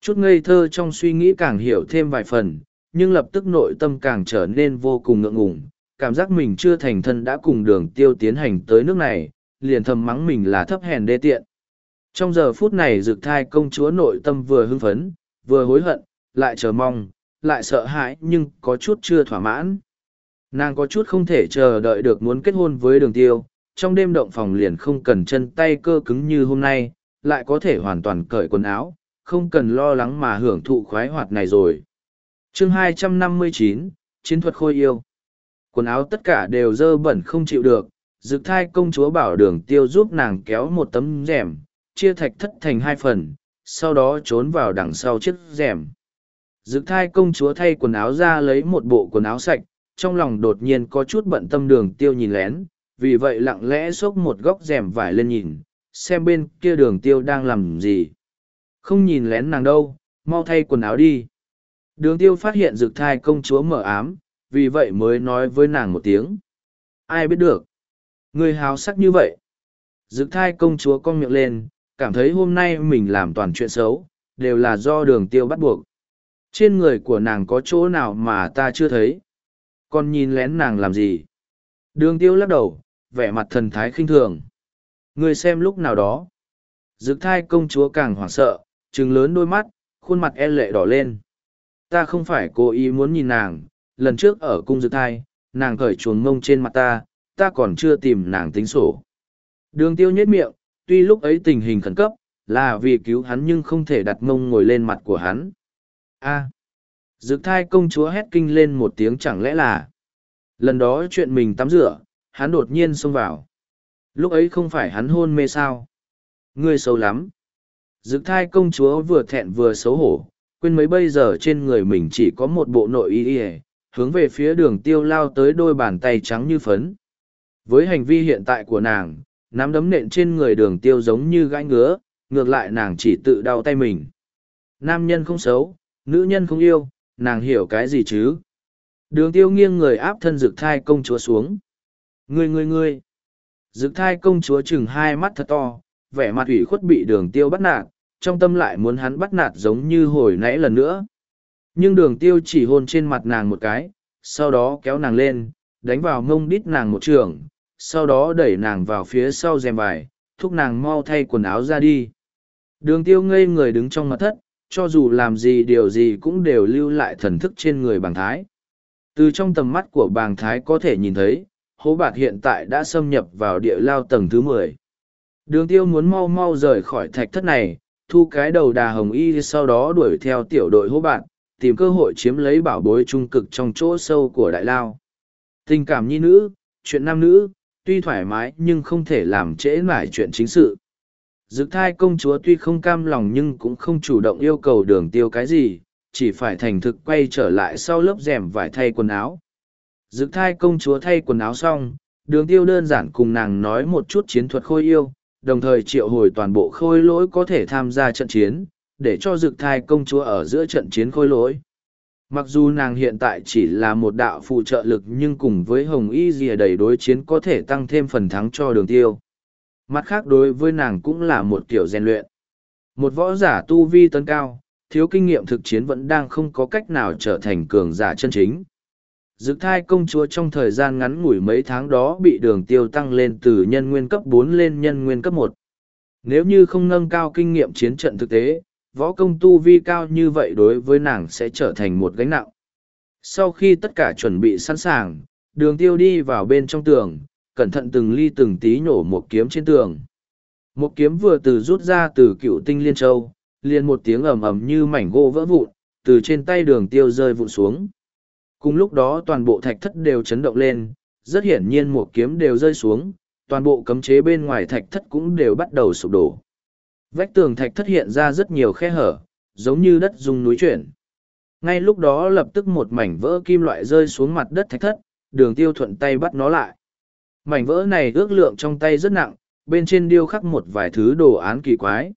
Chút ngây thơ trong suy nghĩ càng hiểu thêm vài phần, nhưng lập tức nội tâm càng trở nên vô cùng ngượng ngùng, cảm giác mình chưa thành thân đã cùng đường tiêu tiến hành tới nước này, liền thầm mắng mình là thấp hèn đê tiện. Trong giờ phút này dược thai công chúa nội tâm vừa hưng phấn, vừa hối hận, lại chờ mong, lại sợ hãi nhưng có chút chưa thỏa mãn. Nàng có chút không thể chờ đợi được muốn kết hôn với đường tiêu, trong đêm động phòng liền không cần chân tay cơ cứng như hôm nay, lại có thể hoàn toàn cởi quần áo, không cần lo lắng mà hưởng thụ khoái hoạt này rồi chương 259, Chiến thuật khôi yêu. Quần áo tất cả đều dơ bẩn không chịu được, dực thai công chúa bảo đường tiêu giúp nàng kéo một tấm rèm, chia thạch thất thành hai phần, sau đó trốn vào đằng sau chiếc rèm. Dực thai công chúa thay quần áo ra lấy một bộ quần áo sạch, trong lòng đột nhiên có chút bận tâm đường tiêu nhìn lén, vì vậy lặng lẽ xốc một góc rèm vải lên nhìn, xem bên kia đường tiêu đang làm gì. Không nhìn lén nàng đâu, mau thay quần áo đi. Đường tiêu phát hiện rực thai công chúa mở ám, vì vậy mới nói với nàng một tiếng. Ai biết được. Người háo sắc như vậy. Rực thai công chúa cong miệng lên, cảm thấy hôm nay mình làm toàn chuyện xấu, đều là do đường tiêu bắt buộc. Trên người của nàng có chỗ nào mà ta chưa thấy. Còn nhìn lén nàng làm gì? Đường tiêu lắc đầu, vẻ mặt thần thái khinh thường. Người xem lúc nào đó. Dực thai công chúa càng hoảng sợ, trừng lớn đôi mắt, khuôn mặt e lệ đỏ lên. Ta không phải cố ý muốn nhìn nàng, lần trước ở cung dược thai, nàng cởi chuồng ngông trên mặt ta, ta còn chưa tìm nàng tính sổ. Đường tiêu nhết miệng, tuy lúc ấy tình hình khẩn cấp, là vì cứu hắn nhưng không thể đặt mông ngồi lên mặt của hắn. A. À. Dực thai công chúa hét kinh lên một tiếng chẳng lẽ là. Lần đó chuyện mình tắm rửa, hắn đột nhiên xông vào. Lúc ấy không phải hắn hôn mê sao. Ngươi xấu lắm. Dực thai công chúa vừa thẹn vừa xấu hổ, quên mấy bây giờ trên người mình chỉ có một bộ nội y ỉa, hướng về phía đường tiêu lao tới đôi bàn tay trắng như phấn. Với hành vi hiện tại của nàng, nắm đấm nện trên người đường tiêu giống như gãi ngứa, ngược lại nàng chỉ tự đau tay mình. Nam nhân không xấu, nữ nhân không yêu, nàng hiểu cái gì chứ? Đường tiêu nghiêng người áp thân rực thai công chúa xuống. Ngươi ngươi ngươi! rực thai công chúa chừng hai mắt thật to, vẻ mặt ủy khuất bị đường tiêu bắt nạt, trong tâm lại muốn hắn bắt nạt giống như hồi nãy lần nữa. Nhưng đường tiêu chỉ hôn trên mặt nàng một cái, sau đó kéo nàng lên, đánh vào mông đít nàng một trường, sau đó đẩy nàng vào phía sau rèm vải, thúc nàng mau thay quần áo ra đi. Đường tiêu ngây người đứng trong mặt thất, cho dù làm gì điều gì cũng đều lưu lại thần thức trên người bàng thái. Từ trong tầm mắt của bàng thái có thể nhìn thấy, hố bạc hiện tại đã xâm nhập vào địa lao tầng thứ mười. Đường tiêu muốn mau mau rời khỏi thạch thất này, thu cái đầu đà hồng y sau đó đuổi theo tiểu đội hô bạn, tìm cơ hội chiếm lấy bảo bối trung cực trong chỗ sâu của đại lao. Tình cảm nhi nữ, chuyện nam nữ, tuy thoải mái nhưng không thể làm trễ mải chuyện chính sự. Dực thai công chúa tuy không cam lòng nhưng cũng không chủ động yêu cầu đường tiêu cái gì, chỉ phải thành thực quay trở lại sau lớp rèm vải thay quần áo. Dực thai công chúa thay quần áo xong, đường tiêu đơn giản cùng nàng nói một chút chiến thuật khôi yêu, đồng thời triệu hồi toàn bộ khôi lỗi có thể tham gia trận chiến, để cho dực thai công chúa ở giữa trận chiến khôi lỗi. Mặc dù nàng hiện tại chỉ là một đạo phụ trợ lực nhưng cùng với Hồng Y Dìa đầy đối chiến có thể tăng thêm phần thắng cho đường tiêu. Mặt khác đối với nàng cũng là một kiểu rèn luyện. Một võ giả tu vi tấn cao, thiếu kinh nghiệm thực chiến vẫn đang không có cách nào trở thành cường giả chân chính. Dực thai công chúa trong thời gian ngắn ngủi mấy tháng đó bị đường tiêu tăng lên từ nhân nguyên cấp bốn lên nhân nguyên cấp một. Nếu như không nâng cao kinh nghiệm chiến trận thực tế, võ công tu vi cao như vậy đối với nàng sẽ trở thành một gánh nặng. Sau khi tất cả chuẩn bị sẵn sàng, đường tiêu đi vào bên trong tường, cẩn thận từng ly từng tí nhổ một kiếm trên tường. Một kiếm vừa từ rút ra từ cựu tinh liên châu, liền một tiếng ầm ầm như mảnh gỗ vỡ vụn, từ trên tay đường tiêu rơi vụn xuống. Cùng lúc đó toàn bộ thạch thất đều chấn động lên, rất hiển nhiên một kiếm đều rơi xuống, toàn bộ cấm chế bên ngoài thạch thất cũng đều bắt đầu sụp đổ. Vách tường thạch thất hiện ra rất nhiều khe hở, giống như đất dung núi chuyển. Ngay lúc đó lập tức một mảnh vỡ kim loại rơi xuống mặt đất thạch thất, đường tiêu thuận tay bắt nó lại. Mảnh vỡ này ước lượng trong tay rất nặng, bên trên điêu khắc một vài thứ đồ án kỳ quái.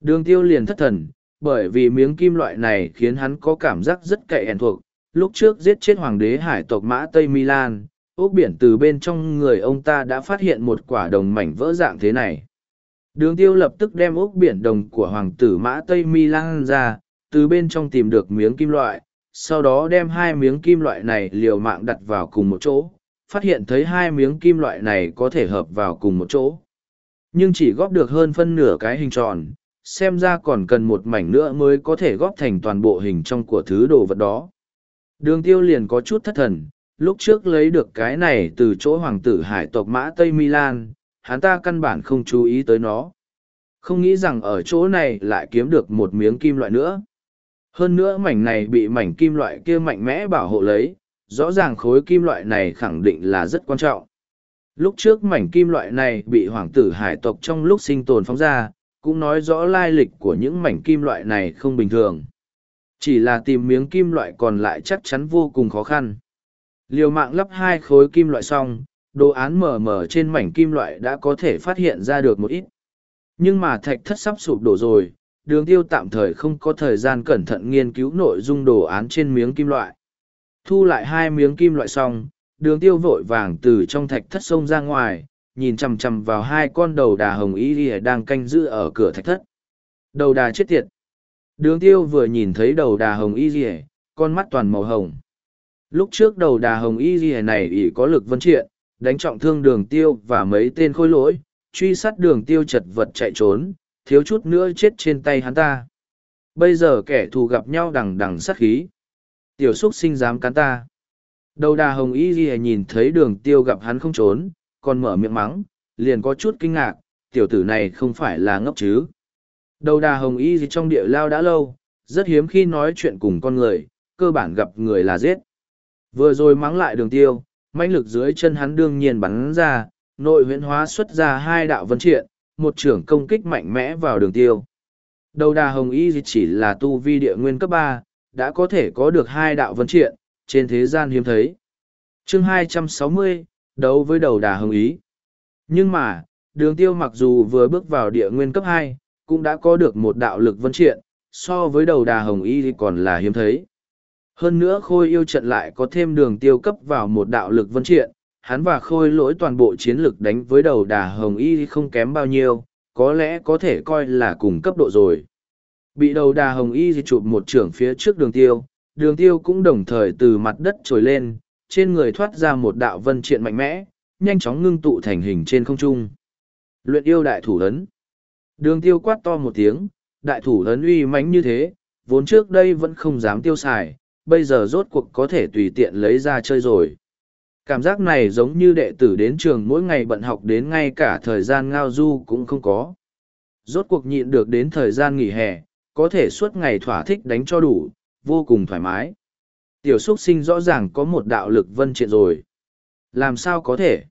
Đường tiêu liền thất thần, bởi vì miếng kim loại này khiến hắn có cảm giác rất cậy hèn thuộc. Lúc trước giết chết hoàng đế hải tộc mã Tây Milan, ốc biển từ bên trong người ông ta đã phát hiện một quả đồng mảnh vỡ dạng thế này. Đường tiêu lập tức đem ốc biển đồng của hoàng tử mã Tây Milan ra, từ bên trong tìm được miếng kim loại, sau đó đem hai miếng kim loại này liều mạng đặt vào cùng một chỗ, phát hiện thấy hai miếng kim loại này có thể hợp vào cùng một chỗ. Nhưng chỉ góp được hơn phân nửa cái hình tròn, xem ra còn cần một mảnh nữa mới có thể góp thành toàn bộ hình trong của thứ đồ vật đó. Đường tiêu liền có chút thất thần, lúc trước lấy được cái này từ chỗ hoàng tử hải tộc mã Tây Milan, hắn ta căn bản không chú ý tới nó. Không nghĩ rằng ở chỗ này lại kiếm được một miếng kim loại nữa. Hơn nữa mảnh này bị mảnh kim loại kia mạnh mẽ bảo hộ lấy, rõ ràng khối kim loại này khẳng định là rất quan trọng. Lúc trước mảnh kim loại này bị hoàng tử hải tộc trong lúc sinh tồn phóng ra, cũng nói rõ lai lịch của những mảnh kim loại này không bình thường. Chỉ là tìm miếng kim loại còn lại chắc chắn vô cùng khó khăn. Liều mạng lắp hai khối kim loại xong, đồ án mờ mờ trên mảnh kim loại đã có thể phát hiện ra được một ít. Nhưng mà thạch thất sắp sụp đổ rồi, đường tiêu tạm thời không có thời gian cẩn thận nghiên cứu nội dung đồ án trên miếng kim loại. Thu lại hai miếng kim loại xong, đường tiêu vội vàng từ trong thạch thất sông ra ngoài, nhìn chằm chằm vào hai con đầu đà hồng y đang canh giữ ở cửa thạch thất. Đầu đà chết tiệt. Đường tiêu vừa nhìn thấy đầu đà hồng y rìa, con mắt toàn màu hồng. Lúc trước đầu đà hồng y rìa này ỷ có lực vân triện, đánh trọng thương đường tiêu và mấy tên khôi lỗi, truy sát đường tiêu chật vật chạy trốn, thiếu chút nữa chết trên tay hắn ta. Bây giờ kẻ thù gặp nhau đằng đằng sát khí. Tiểu xúc sinh dám cắn ta. Đầu đà hồng y ghi nhìn thấy đường tiêu gặp hắn không trốn, còn mở miệng mắng, liền có chút kinh ngạc, tiểu tử này không phải là ngốc chứ. Đầu đà hồng y gì trong địa lao đã lâu, rất hiếm khi nói chuyện cùng con người, cơ bản gặp người là giết. Vừa rồi mắng lại đường tiêu, mãnh lực dưới chân hắn đương nhiên bắn ra, nội huyễn hóa xuất ra hai đạo vân triện, một trưởng công kích mạnh mẽ vào đường tiêu. Đầu đà hồng y chỉ là tu vi địa nguyên cấp ba, đã có thể có được hai đạo vân triện, trên thế gian hiếm thấy. chương 260, đấu với đầu đà hồng ý. Nhưng mà, đường tiêu mặc dù vừa bước vào địa nguyên cấp hai, cũng đã có được một đạo lực vân triện, so với đầu đà hồng y thì còn là hiếm thấy. Hơn nữa khôi yêu trận lại có thêm đường tiêu cấp vào một đạo lực vân triện, hắn và khôi lỗi toàn bộ chiến lực đánh với đầu đà hồng y không kém bao nhiêu, có lẽ có thể coi là cùng cấp độ rồi. Bị đầu đà hồng y chụp một trưởng phía trước đường tiêu, đường tiêu cũng đồng thời từ mặt đất trồi lên, trên người thoát ra một đạo vân triện mạnh mẽ, nhanh chóng ngưng tụ thành hình trên không trung. Luyện yêu đại thủ ấn. Đường tiêu quát to một tiếng, đại thủ ấn uy mãnh như thế, vốn trước đây vẫn không dám tiêu xài, bây giờ rốt cuộc có thể tùy tiện lấy ra chơi rồi. Cảm giác này giống như đệ tử đến trường mỗi ngày bận học đến ngay cả thời gian ngao du cũng không có. Rốt cuộc nhịn được đến thời gian nghỉ hè, có thể suốt ngày thỏa thích đánh cho đủ, vô cùng thoải mái. Tiểu xuất sinh rõ ràng có một đạo lực vân triện rồi. Làm sao có thể?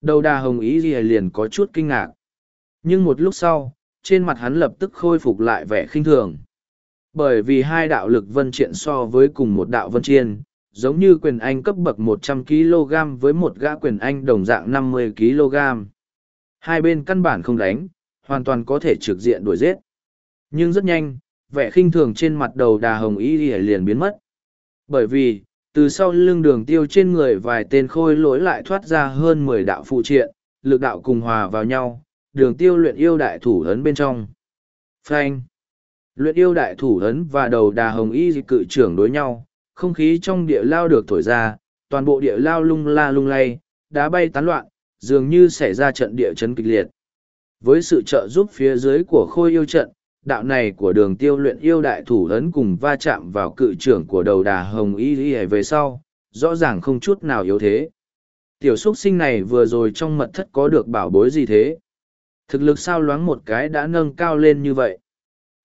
Đầu đà hồng ý gì liền có chút kinh ngạc. Nhưng một lúc sau, trên mặt hắn lập tức khôi phục lại vẻ khinh thường. Bởi vì hai đạo lực vân triện so với cùng một đạo vân chiên, giống như quyền anh cấp bậc 100kg với một gã quyền anh đồng dạng 50kg. Hai bên căn bản không đánh, hoàn toàn có thể trực diện đuổi giết. Nhưng rất nhanh, vẻ khinh thường trên mặt đầu đà hồng y liền biến mất. Bởi vì, từ sau lưng đường tiêu trên người vài tên khôi lỗi lại thoát ra hơn mười đạo phụ triện, lực đạo cùng hòa vào nhau, đường tiêu luyện yêu đại thủ ấn bên trong. Frank. Luyện yêu đại thủ ấn và đầu đà hồng y cự trưởng đối nhau, không khí trong địa lao được thổi ra, toàn bộ địa lao lung la lung lay, đá bay tán loạn, dường như xảy ra trận địa chấn kịch liệt. Với sự trợ giúp phía dưới của khôi yêu trận, đạo này của đường tiêu luyện yêu đại thủ ấn cùng va chạm vào cự trưởng của đầu đà hồng y y về sau, rõ ràng không chút nào yếu thế. Tiểu xuất sinh này vừa rồi trong mật thất có được bảo bối gì thế? Thực lực sao loáng một cái đã nâng cao lên như vậy?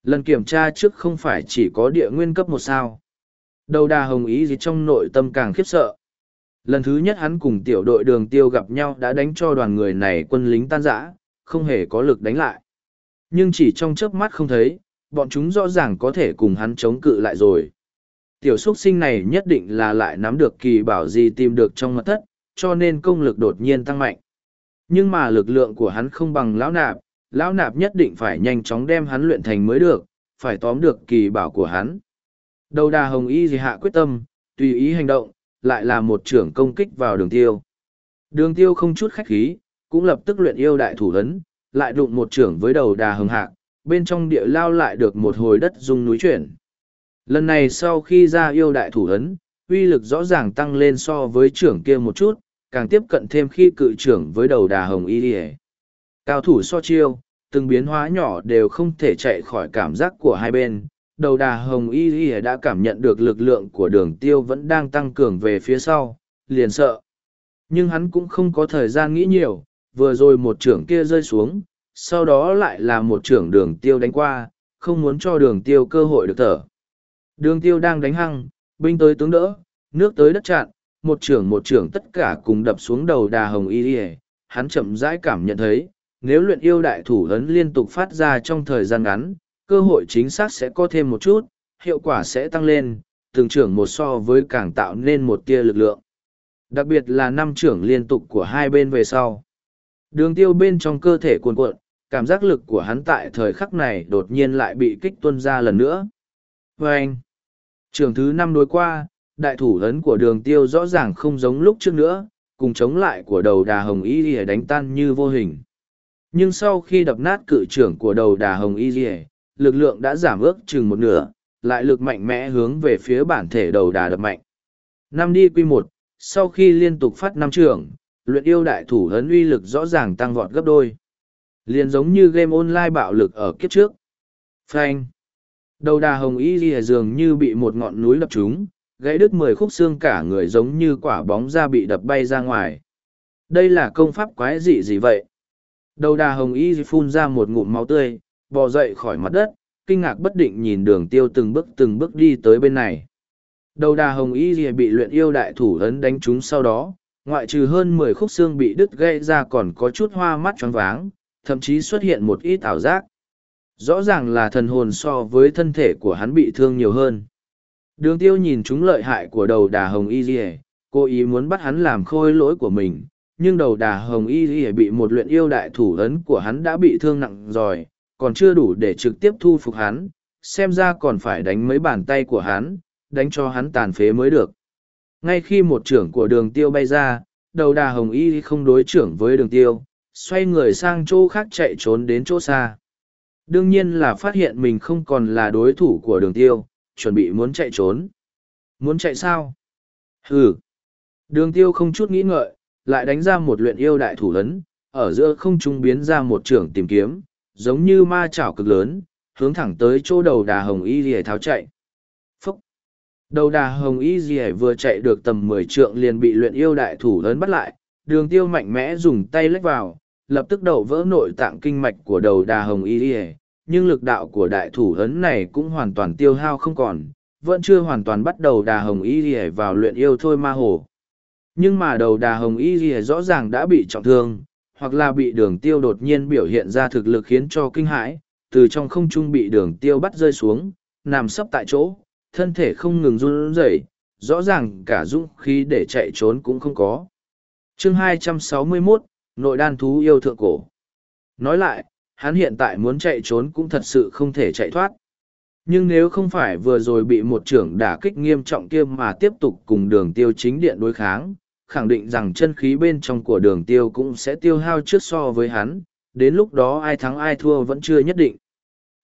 Lần kiểm tra trước không phải chỉ có địa nguyên cấp một sao. Đầu đà hồng ý gì trong nội tâm càng khiếp sợ. Lần thứ nhất hắn cùng tiểu đội đường tiêu gặp nhau đã đánh cho đoàn người này quân lính tan rã, không hề có lực đánh lại. Nhưng chỉ trong chớp mắt không thấy, bọn chúng rõ ràng có thể cùng hắn chống cự lại rồi. Tiểu xuất sinh này nhất định là lại nắm được kỳ bảo gì tìm được trong mật thất, cho nên công lực đột nhiên tăng mạnh. Nhưng mà lực lượng của hắn không bằng lão nạp, lão nạp nhất định phải nhanh chóng đem hắn luyện thành mới được, phải tóm được kỳ bảo của hắn. Đầu đà hồng y gì hạ quyết tâm, tùy ý hành động, lại là một trưởng công kích vào đường tiêu. Đường tiêu không chút khách khí, cũng lập tức luyện yêu đại thủ ấn, lại đụng một trưởng với đầu đà hồng hạ, bên trong địa lao lại được một hồi đất rung núi chuyển. Lần này sau khi ra yêu đại thủ ấn, uy lực rõ ràng tăng lên so với trưởng kia một chút, càng tiếp cận thêm khi cự trưởng với đầu đà hồng y ỉa Cao thủ so chiêu, từng biến hóa nhỏ đều không thể chạy khỏi cảm giác của hai bên. Đầu đà hồng y ỉa đã cảm nhận được lực lượng của đường tiêu vẫn đang tăng cường về phía sau, liền sợ. Nhưng hắn cũng không có thời gian nghĩ nhiều, vừa rồi một trưởng kia rơi xuống, sau đó lại là một trưởng đường tiêu đánh qua, không muốn cho đường tiêu cơ hội được thở. Đường tiêu đang đánh hăng, binh tới tướng đỡ, nước tới đất chặn, một trưởng một trưởng tất cả cùng đập xuống đầu đà hồng y ỉa hắn chậm rãi cảm nhận thấy, nếu luyện yêu đại thủ ấn liên tục phát ra trong thời gian ngắn, cơ hội chính xác sẽ có thêm một chút, hiệu quả sẽ tăng lên, từng trưởng một so với càng tạo nên một tia lực lượng. Đặc biệt là năm trưởng liên tục của hai bên về sau. Đường tiêu bên trong cơ thể cuồn cuộn, cảm giác lực của hắn tại thời khắc này đột nhiên lại bị kích tuân ra lần nữa. Vâng! vê anh, trưởng thứ năm đối qua, đại thủ ấn của đường tiêu rõ ràng không giống lúc trước nữa, cùng chống lại của đầu đà hồng y rìa đánh tan như vô hình. Nhưng sau khi đập nát cự trưởng của đầu đà hồng y rìa, lực lượng đã giảm ước chừng một nửa, lại lực mạnh mẽ hướng về phía bản thể đầu đà đập mạnh. Năm đi quy một, sau khi liên tục phát năm trưởng, luyện yêu đại thủ ấn uy lực rõ ràng tăng vọt gấp đôi. Liền giống như game online bạo lực ở kiếp trước. Phanh. Đầu đà hồng y ghi dường như bị một ngọn núi đập trúng, gãy đứt mười khúc xương cả người giống như quả bóng da bị đập bay ra ngoài. Đây là công pháp quái dị gì vậy? Đầu đà hồng y phun ra một ngụm máu tươi, bò dậy khỏi mặt đất, kinh ngạc bất định nhìn đường tiêu từng bước từng bước đi tới bên này. Đầu đà hồng y bị luyện yêu đại thủ ấn đánh trúng sau đó, ngoại trừ hơn mười khúc xương bị đứt gãy ra còn có chút hoa mắt choáng váng, thậm chí xuất hiện một ít ảo giác. Rõ ràng là thần hồn so với thân thể của hắn bị thương nhiều hơn. Đường tiêu nhìn chúng lợi hại của đầu đà hồng y dì cố ý muốn bắt hắn làm khôi lỗi của mình, nhưng đầu đà hồng y dì bị một luyện yêu đại thủ ấn của hắn đã bị thương nặng rồi, còn chưa đủ để trực tiếp thu phục hắn, xem ra còn phải đánh mấy bàn tay của hắn, đánh cho hắn tàn phế mới được. Ngay khi một trưởng của đường tiêu bay ra, đầu đà hồng y không đối trưởng với đường tiêu, xoay người sang chỗ khác chạy trốn đến chỗ xa. Đương nhiên là phát hiện mình không còn là đối thủ của đường tiêu, chuẩn bị muốn chạy trốn. Muốn chạy sao? Hừ. Đường tiêu không chút nghĩ ngợi, lại đánh ra một luyện yêu đại thủ ấn, ở giữa không trung biến ra một trưởng tìm kiếm, giống như ma chảo cực lớn, hướng thẳng tới chỗ đầu đà hồng y rìa tháo chạy. Phúc! Đầu đà hồng y rìa vừa chạy được tầm mười trượng liền bị luyện yêu đại thủ ấn bắt lại, đường tiêu mạnh mẽ dùng tay lách vào, lập tức đậu vỡ nội tạng kinh mạch của đầu đà hồng y rìa, nhưng lực đạo của đại thủ ấn này cũng hoàn toàn tiêu hao không còn, vẫn chưa hoàn toàn bắt đầu đà hồng y rìa vào luyện yêu thôi ma hồ. Nhưng mà đầu đà hồng y rìa rõ ràng đã bị trọng thương, hoặc là bị đường tiêu đột nhiên biểu hiện ra thực lực khiến cho kinh hãi, từ trong không trung bị đường tiêu bắt rơi xuống, nằm sấp tại chỗ, thân thể không ngừng run rẩy, rõ ràng cả dũng khí để chạy trốn cũng không có. Chương 261, Nội đan thú yêu thượng cổ. Nói lại, hắn hiện tại muốn chạy trốn cũng thật sự không thể chạy thoát. Nhưng nếu không phải vừa rồi bị một trưởng đả kích nghiêm trọng kia mà tiếp tục cùng đường tiêu chính điện đối kháng, khẳng định rằng chân khí bên trong của đường tiêu cũng sẽ tiêu hao trước so với hắn, đến lúc đó ai thắng ai thua vẫn chưa nhất định.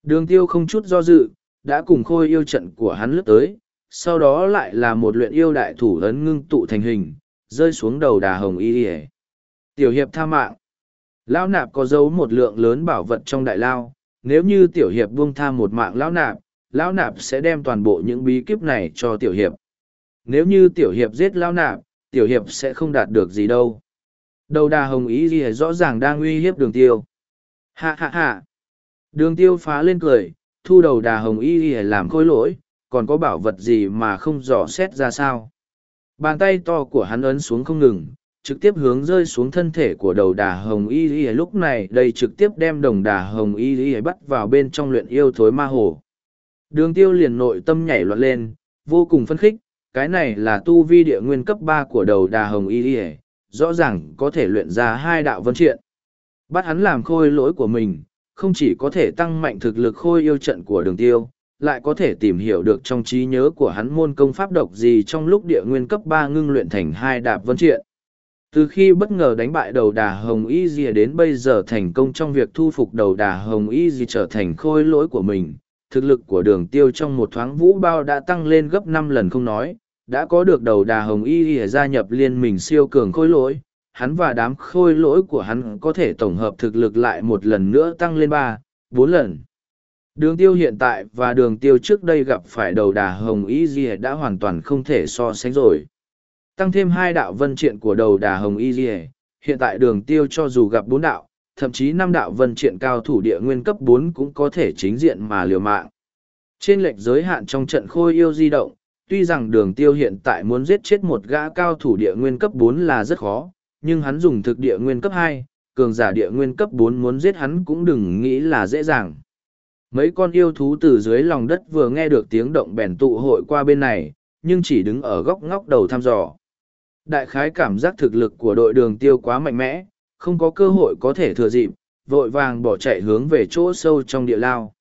Đường tiêu không chút do dự, đã cùng khôi yêu trận của hắn lướt tới, sau đó lại là một luyện yêu đại thủ ấn ngưng tụ thành hình, rơi xuống đầu đà hồng y Tiểu hiệp tha mạng. Lão nạp có giấu một lượng lớn bảo vật trong đại lao, nếu như tiểu hiệp buông tha một mạng lão nạp, lão nạp sẽ đem toàn bộ những bí kíp này cho tiểu hiệp. Nếu như tiểu hiệp giết lão nạp, tiểu hiệp sẽ không đạt được gì đâu. Đầu đà hồng ý gì rõ ràng đang uy hiếp đường tiêu. Hạ hạ hạ. Đường tiêu phá lên cười, thu đầu đà hồng y y làm khôi lỗi, còn có bảo vật gì mà không dò xét ra sao. Bàn tay to của hắn ấn xuống không ngừng, trực tiếp hướng rơi xuống thân thể của đầu đà hồng y y lúc này đây trực tiếp đem đồng đà hồng y y bắt vào bên trong luyện yêu thối ma hồ. Đường tiêu liền nội tâm nhảy loạn lên, vô cùng phân khích, cái này là tu vi địa nguyên cấp ba của đầu đà hồng y y rõ ràng có thể luyện ra hai đạo vân triện. Bắt hắn làm khôi lỗi của mình, không chỉ có thể tăng mạnh thực lực khôi yêu trận của đường tiêu, lại có thể tìm hiểu được trong trí nhớ của hắn môn công pháp độc gì trong lúc địa nguyên cấp ba ngưng luyện thành hai đạp vân triện. Từ khi bất ngờ đánh bại đầu đà Hồng Y Dìa đến bây giờ thành công trong việc thu phục đầu đà Hồng Y Dìa trở thành khôi lỗi của mình, thực lực của đường tiêu trong một thoáng vũ bao đã tăng lên gấp năm lần không nói, đã có được đầu đà Hồng Y Dìa gia nhập liên minh siêu cường khôi lỗi, hắn và đám khôi lỗi của hắn có thể tổng hợp thực lực lại một lần nữa tăng lên ba, bốn lần. Đường tiêu hiện tại và đường tiêu trước đây gặp phải đầu đà Hồng Y Dìa đã hoàn toàn không thể so sánh rồi. Tăng thêm hai đạo vân triện của đầu đà hồng y dì hiện tại đường tiêu cho dù gặp bốn đạo, thậm chí năm đạo vân triện cao thủ địa nguyên cấp bốn cũng có thể chính diện mà liều mạng. Trên lệch giới hạn trong trận khôi yêu di động, tuy rằng đường tiêu hiện tại muốn giết chết một gã cao thủ địa nguyên cấp bốn là rất khó, nhưng hắn dùng thực địa nguyên cấp hai, cường giả địa nguyên cấp bốn muốn giết hắn cũng đừng nghĩ là dễ dàng. Mấy con yêu thú từ dưới lòng đất vừa nghe được tiếng động bèn tụ hội qua bên này, nhưng chỉ đứng ở góc ngóc đầu thăm dò. Đại khái cảm giác thực lực của đội đường tiêu quá mạnh mẽ, không có cơ hội có thể thừa dịp, vội vàng bỏ chạy hướng về chỗ sâu trong địa lao.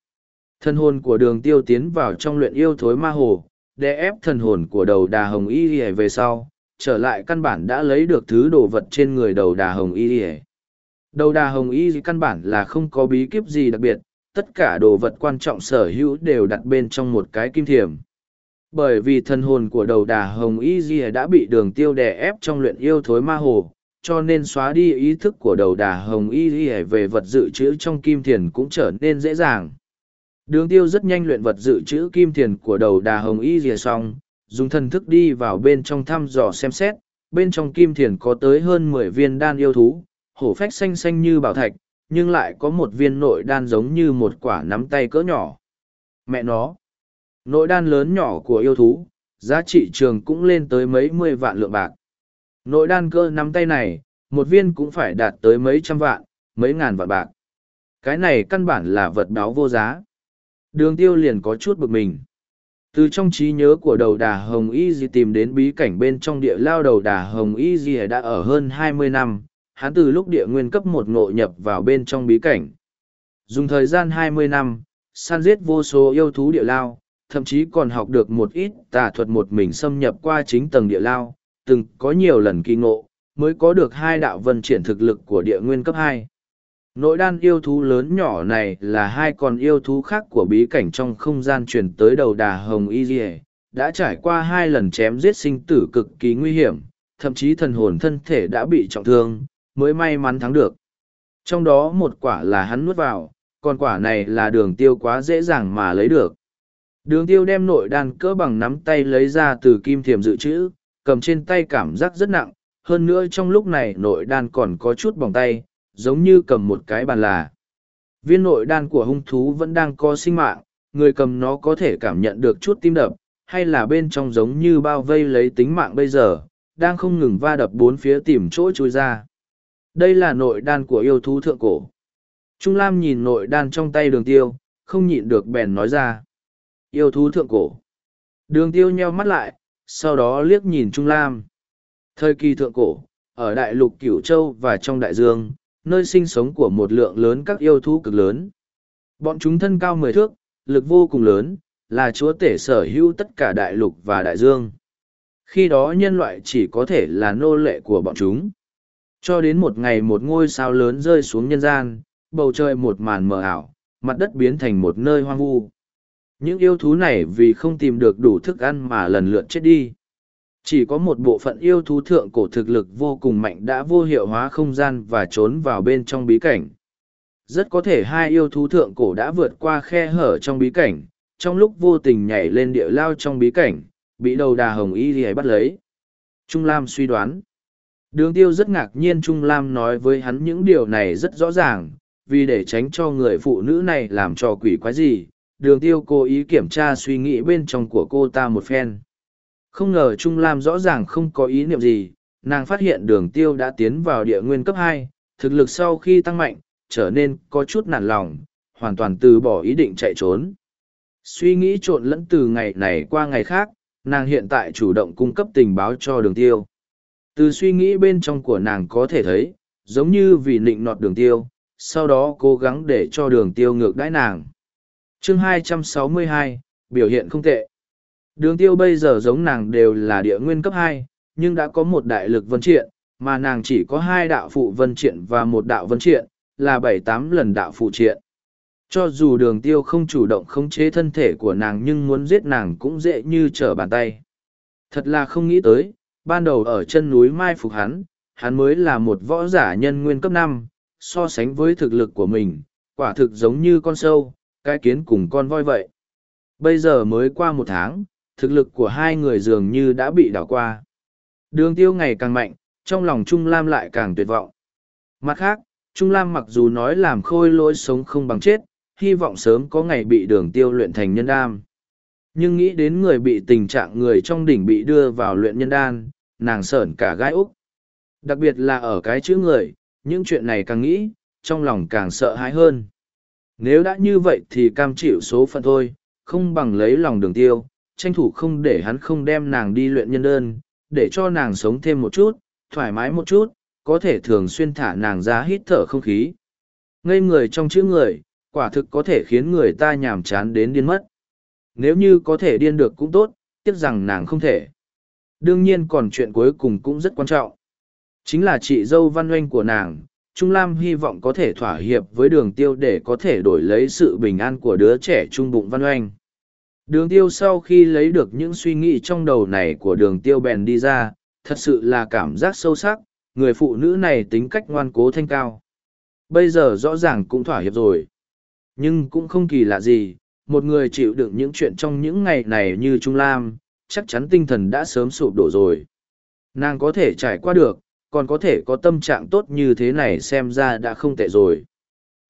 Thân hồn của đường tiêu tiến vào trong luyện yêu thối ma hồ, để ép thần hồn của đầu đà hồng y về sau, trở lại căn bản đã lấy được thứ đồ vật trên người đầu đà hồng y Đầu đà hồng y căn bản là không có bí kíp gì đặc biệt, tất cả đồ vật quan trọng sở hữu đều đặt bên trong một cái kim thiềm. Bởi vì thần hồn của đầu đà hồng y di đã bị đường tiêu đè ép trong luyện yêu thối ma hồ, cho nên xóa đi ý thức của đầu đà hồng y di về vật dự trữ trong kim thiền cũng trở nên dễ dàng. Đường tiêu rất nhanh luyện vật dự trữ kim thiền của đầu đà hồng y di xong, dùng thần thức đi vào bên trong thăm dò xem xét, bên trong kim thiền có tới hơn mười viên đan yêu thú, hổ phách xanh xanh như bảo thạch, nhưng lại có một viên nội đan giống như một quả nắm tay cỡ nhỏ. Mẹ nó, nội đan lớn nhỏ của yêu thú, giá trị trường cũng lên tới mấy mươi vạn lượng bạc. Nội đan cơ nắm tay này, một viên cũng phải đạt tới mấy trăm vạn, mấy ngàn vạn bạc. Cái này căn bản là vật báo vô giá. Đường tiêu liền có chút bực mình. Từ trong trí nhớ của đầu đà Hồng Y Di tìm đến bí cảnh bên trong địa lao đầu đà Hồng Y Di đã ở hơn hai mươi năm, hắn từ lúc địa nguyên cấp một ngộ nhập vào bên trong bí cảnh. Dùng thời gian hai mươi năm, săn giết vô số yêu thú địa lao, thậm chí còn học được một ít tà thuật một mình xâm nhập qua chính tầng địa lao, từng có nhiều lần kỳ ngộ, mới có được hai đạo vân triển thực lực của địa nguyên cấp hai. Nội đan yêu thú lớn nhỏ này là hai con yêu thú khác của bí cảnh trong không gian truyền tới đầu đà hồng y dì đã trải qua hai lần chém giết sinh tử cực kỳ nguy hiểm, thậm chí thần hồn thân thể đã bị trọng thương, mới may mắn thắng được. Trong đó một quả là hắn nuốt vào, còn quả này là đường tiêu quá dễ dàng mà lấy được. Đường tiêu đem nội đan cỡ bằng nắm tay lấy ra từ kim thiềm dự trữ, cầm trên tay cảm giác rất nặng, hơn nữa trong lúc này nội đan còn có chút bỏng tay, giống như cầm một cái bàn là. Viên nội đan của hung thú vẫn đang có sinh mạng, người cầm nó có thể cảm nhận được chút tim đập, hay là bên trong giống như bao vây lấy tính mạng bây giờ, đang không ngừng va đập bốn phía tìm chỗ chui ra. Đây là nội đan của yêu thú thượng cổ. Trung Lam nhìn nội đan trong tay đường tiêu, không nhịn được bèn nói ra. Yêu thú thượng cổ. Đường tiêu nheo mắt lại, sau đó liếc nhìn Trung Lam. Thời kỳ thượng cổ, ở đại lục Cửu Châu và trong đại dương, nơi sinh sống của một lượng lớn các yêu thú cực lớn. Bọn chúng thân cao mười thước, lực vô cùng lớn, là chúa tể sở hữu tất cả đại lục và đại dương. Khi đó nhân loại chỉ có thể là nô lệ của bọn chúng. Cho đến một ngày một ngôi sao lớn rơi xuống nhân gian, bầu trời một màn mờ ảo, mặt đất biến thành một nơi hoang vu. Những yêu thú này vì không tìm được đủ thức ăn mà lần lượt chết đi. Chỉ có một bộ phận yêu thú thượng cổ thực lực vô cùng mạnh đã vô hiệu hóa không gian và trốn vào bên trong bí cảnh. Rất có thể hai yêu thú thượng cổ đã vượt qua khe hở trong bí cảnh, trong lúc vô tình nhảy lên địa lao trong bí cảnh, bị đầu đà hồng y thì bắt lấy. Trung Lam suy đoán. Đường tiêu rất ngạc nhiên Trung Lam nói với hắn những điều này rất rõ ràng, vì để tránh cho người phụ nữ này làm trò quỷ quái gì, đường tiêu cố ý kiểm tra suy nghĩ bên trong của cô ta một phen. Không ngờ Trung Lam rõ ràng không có ý niệm gì, nàng phát hiện đường tiêu đã tiến vào địa nguyên cấp hai, thực lực sau khi tăng mạnh, trở nên có chút nản lòng, hoàn toàn từ bỏ ý định chạy trốn. Suy nghĩ trộn lẫn từ ngày này qua ngày khác, nàng hiện tại chủ động cung cấp tình báo cho đường tiêu. Từ suy nghĩ bên trong của nàng có thể thấy, giống như vì nịnh nọt đường tiêu, sau đó cố gắng để cho đường tiêu ngược đãi nàng chương 262, biểu hiện không tệ. Đường tiêu bây giờ giống nàng đều là địa nguyên cấp hai, nhưng đã có một đại lực vân triện, mà nàng chỉ có hai đạo phụ vân triện và một đạo vân triện, là bảy tám lần đạo phụ triện. Cho dù đường tiêu không chủ động khống chế thân thể của nàng nhưng muốn giết nàng cũng dễ như trở bàn tay. Thật là không nghĩ tới, ban đầu ở chân núi Mai Phục hắn, hắn mới là một võ giả nhân nguyên cấp năm, so sánh với thực lực của mình, quả thực giống như con sâu, cái kiến cùng con voi vậy. Bây giờ mới qua một tháng, thực lực của hai người dường như đã bị đảo qua. Đường tiêu ngày càng mạnh, trong lòng Trung Lam lại càng tuyệt vọng. Mặt khác, Trung Lam mặc dù nói làm khôi lỗi sống không bằng chết, hy vọng sớm có ngày bị đường tiêu luyện thành nhân đam. Nhưng nghĩ đến người bị tình trạng người trong đỉnh bị đưa vào luyện nhân đan, nàng sởn cả gai úc. Đặc biệt là ở cái chữ người, những chuyện này càng nghĩ, trong lòng càng sợ hãi hơn. Nếu đã như vậy thì cam chịu số phận thôi, không bằng lấy lòng đường tiêu, tranh thủ không để hắn không đem nàng đi luyện nhân đơn, để cho nàng sống thêm một chút, thoải mái một chút, có thể thường xuyên thả nàng ra hít thở không khí. Ngây người trong chữ người, quả thực có thể khiến người ta nhàm chán đến điên mất. Nếu như có thể điên được cũng tốt, tiếc rằng nàng không thể. Đương nhiên còn chuyện cuối cùng cũng rất quan trọng. Chính là chị dâu văn oanh của nàng, Trung Lam hy vọng có thể thỏa hiệp với đường tiêu để có thể đổi lấy sự bình an của đứa trẻ trung bụng văn oanh. Đường tiêu sau khi lấy được những suy nghĩ trong đầu này của đường tiêu bèn đi ra, thật sự là cảm giác sâu sắc, người phụ nữ này tính cách ngoan cố thanh cao. Bây giờ rõ ràng cũng thỏa hiệp rồi. Nhưng cũng không kỳ lạ gì, một người chịu đựng những chuyện trong những ngày này như Trung Lam, chắc chắn tinh thần đã sớm sụp đổ rồi. Nàng có thể trải qua được, còn có thể có tâm trạng tốt như thế này xem ra đã không tệ rồi.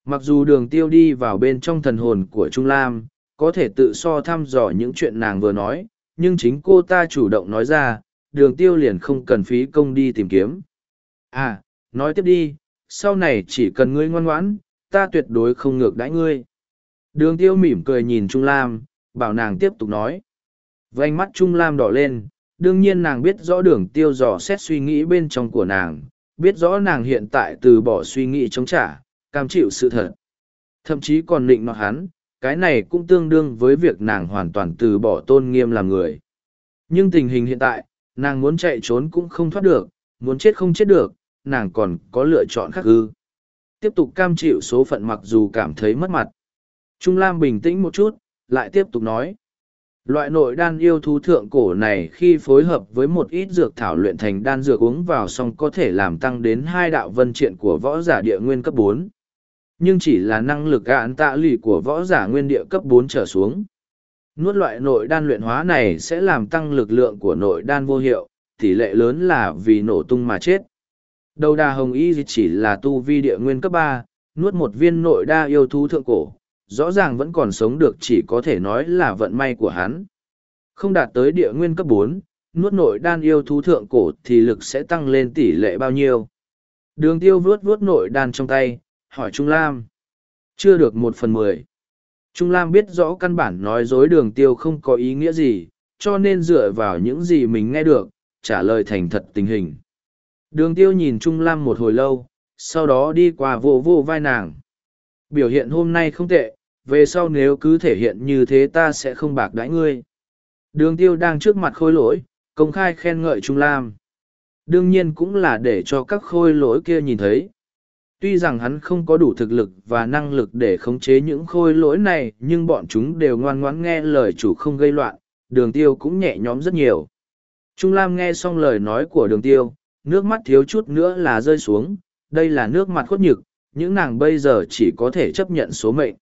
Mặc dù đường tiêu đi vào bên trong thần hồn của Trung Lam, có thể tự so thăm dò những chuyện nàng vừa nói, nhưng chính cô ta chủ động nói ra, đường tiêu liền không cần phí công đi tìm kiếm. À, nói tiếp đi, sau này chỉ cần ngươi ngoan ngoãn, ta tuyệt đối không ngược đãi ngươi. Đường tiêu mỉm cười nhìn Trung Lam, bảo nàng tiếp tục nói. Vành mắt Trung Lam đỏ lên, đương nhiên nàng biết rõ đường tiêu dò xét suy nghĩ bên trong của nàng, biết rõ nàng hiện tại từ bỏ suy nghĩ chống trả, cam chịu sự thật. Thậm chí còn định nói hắn, cái này cũng tương đương với việc nàng hoàn toàn từ bỏ tôn nghiêm làm người. Nhưng tình hình hiện tại, nàng muốn chạy trốn cũng không thoát được, muốn chết không chết được, nàng còn có lựa chọn khác ư. Tiếp tục cam chịu số phận mặc dù cảm thấy mất mặt. Trung Lam bình tĩnh một chút, lại tiếp tục nói. Loại nội đan yêu thú thượng cổ này khi phối hợp với một ít dược thảo luyện thành đan dược uống vào xong có thể làm tăng đến hai đạo vân triện của võ giả địa nguyên cấp bốn nhưng chỉ là năng lực gạn tạ lì của võ giả nguyên địa cấp bốn trở xuống. Nuốt loại nội đan luyện hóa này sẽ làm tăng lực lượng của nội đan vô hiệu, tỷ lệ lớn là vì nổ tung mà chết. Đầu đà hồng y chỉ là tu vi địa nguyên cấp ba, nuốt một viên nội đa yêu thú thượng cổ, rõ ràng vẫn còn sống được chỉ có thể nói là vận may của hắn. Không đạt tới địa nguyên cấp bốn, nuốt nội đan yêu thú thượng cổ thì lực sẽ tăng lên tỷ lệ bao nhiêu. Đường tiêu vuốt vuốt nội đan trong tay, hỏi Trung Lam. Chưa được một phần mười. Trung Lam biết rõ căn bản nói dối đường tiêu không có ý nghĩa gì, cho nên dựa vào những gì mình nghe được, trả lời thành thật tình hình. Đường tiêu nhìn Trung Lam một hồi lâu, sau đó đi qua vô vô vai nàng. Biểu hiện hôm nay không tệ, về sau nếu cứ thể hiện như thế ta sẽ không bạc đãi ngươi. Đường tiêu đang trước mặt khôi lỗi, công khai khen ngợi Trung Lam. Đương nhiên cũng là để cho các khôi lỗi kia nhìn thấy, Tuy rằng hắn không có đủ thực lực và năng lực để khống chế những khôi lỗi này, nhưng bọn chúng đều ngoan ngoãn nghe lời chủ không gây loạn, đường tiêu cũng nhẹ nhõm rất nhiều. Trung Lam nghe xong lời nói của đường tiêu, nước mắt thiếu chút nữa là rơi xuống, đây là nước mặt khuất nhực, những nàng bây giờ chỉ có thể chấp nhận số mệnh.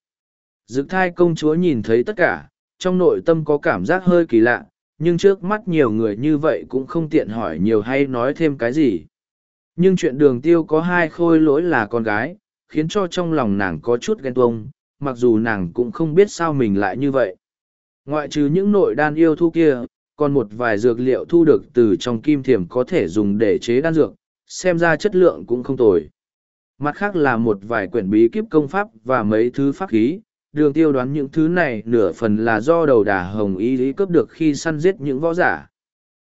Dực thai công chúa nhìn thấy tất cả, trong nội tâm có cảm giác hơi kỳ lạ, nhưng trước mắt nhiều người như vậy cũng không tiện hỏi nhiều hay nói thêm cái gì. Nhưng chuyện đường tiêu có hai khôi lỗi là con gái, khiến cho trong lòng nàng có chút ghen tuông, mặc dù nàng cũng không biết sao mình lại như vậy. Ngoại trừ những nội đan yêu thu kia, còn một vài dược liệu thu được từ trong kim thiểm có thể dùng để chế đan dược, xem ra chất lượng cũng không tồi. Mặt khác là một vài quyển bí kíp công pháp và mấy thứ pháp khí, đường tiêu đoán những thứ này nửa phần là do đầu đà hồng ý lý cướp được khi săn giết những võ giả.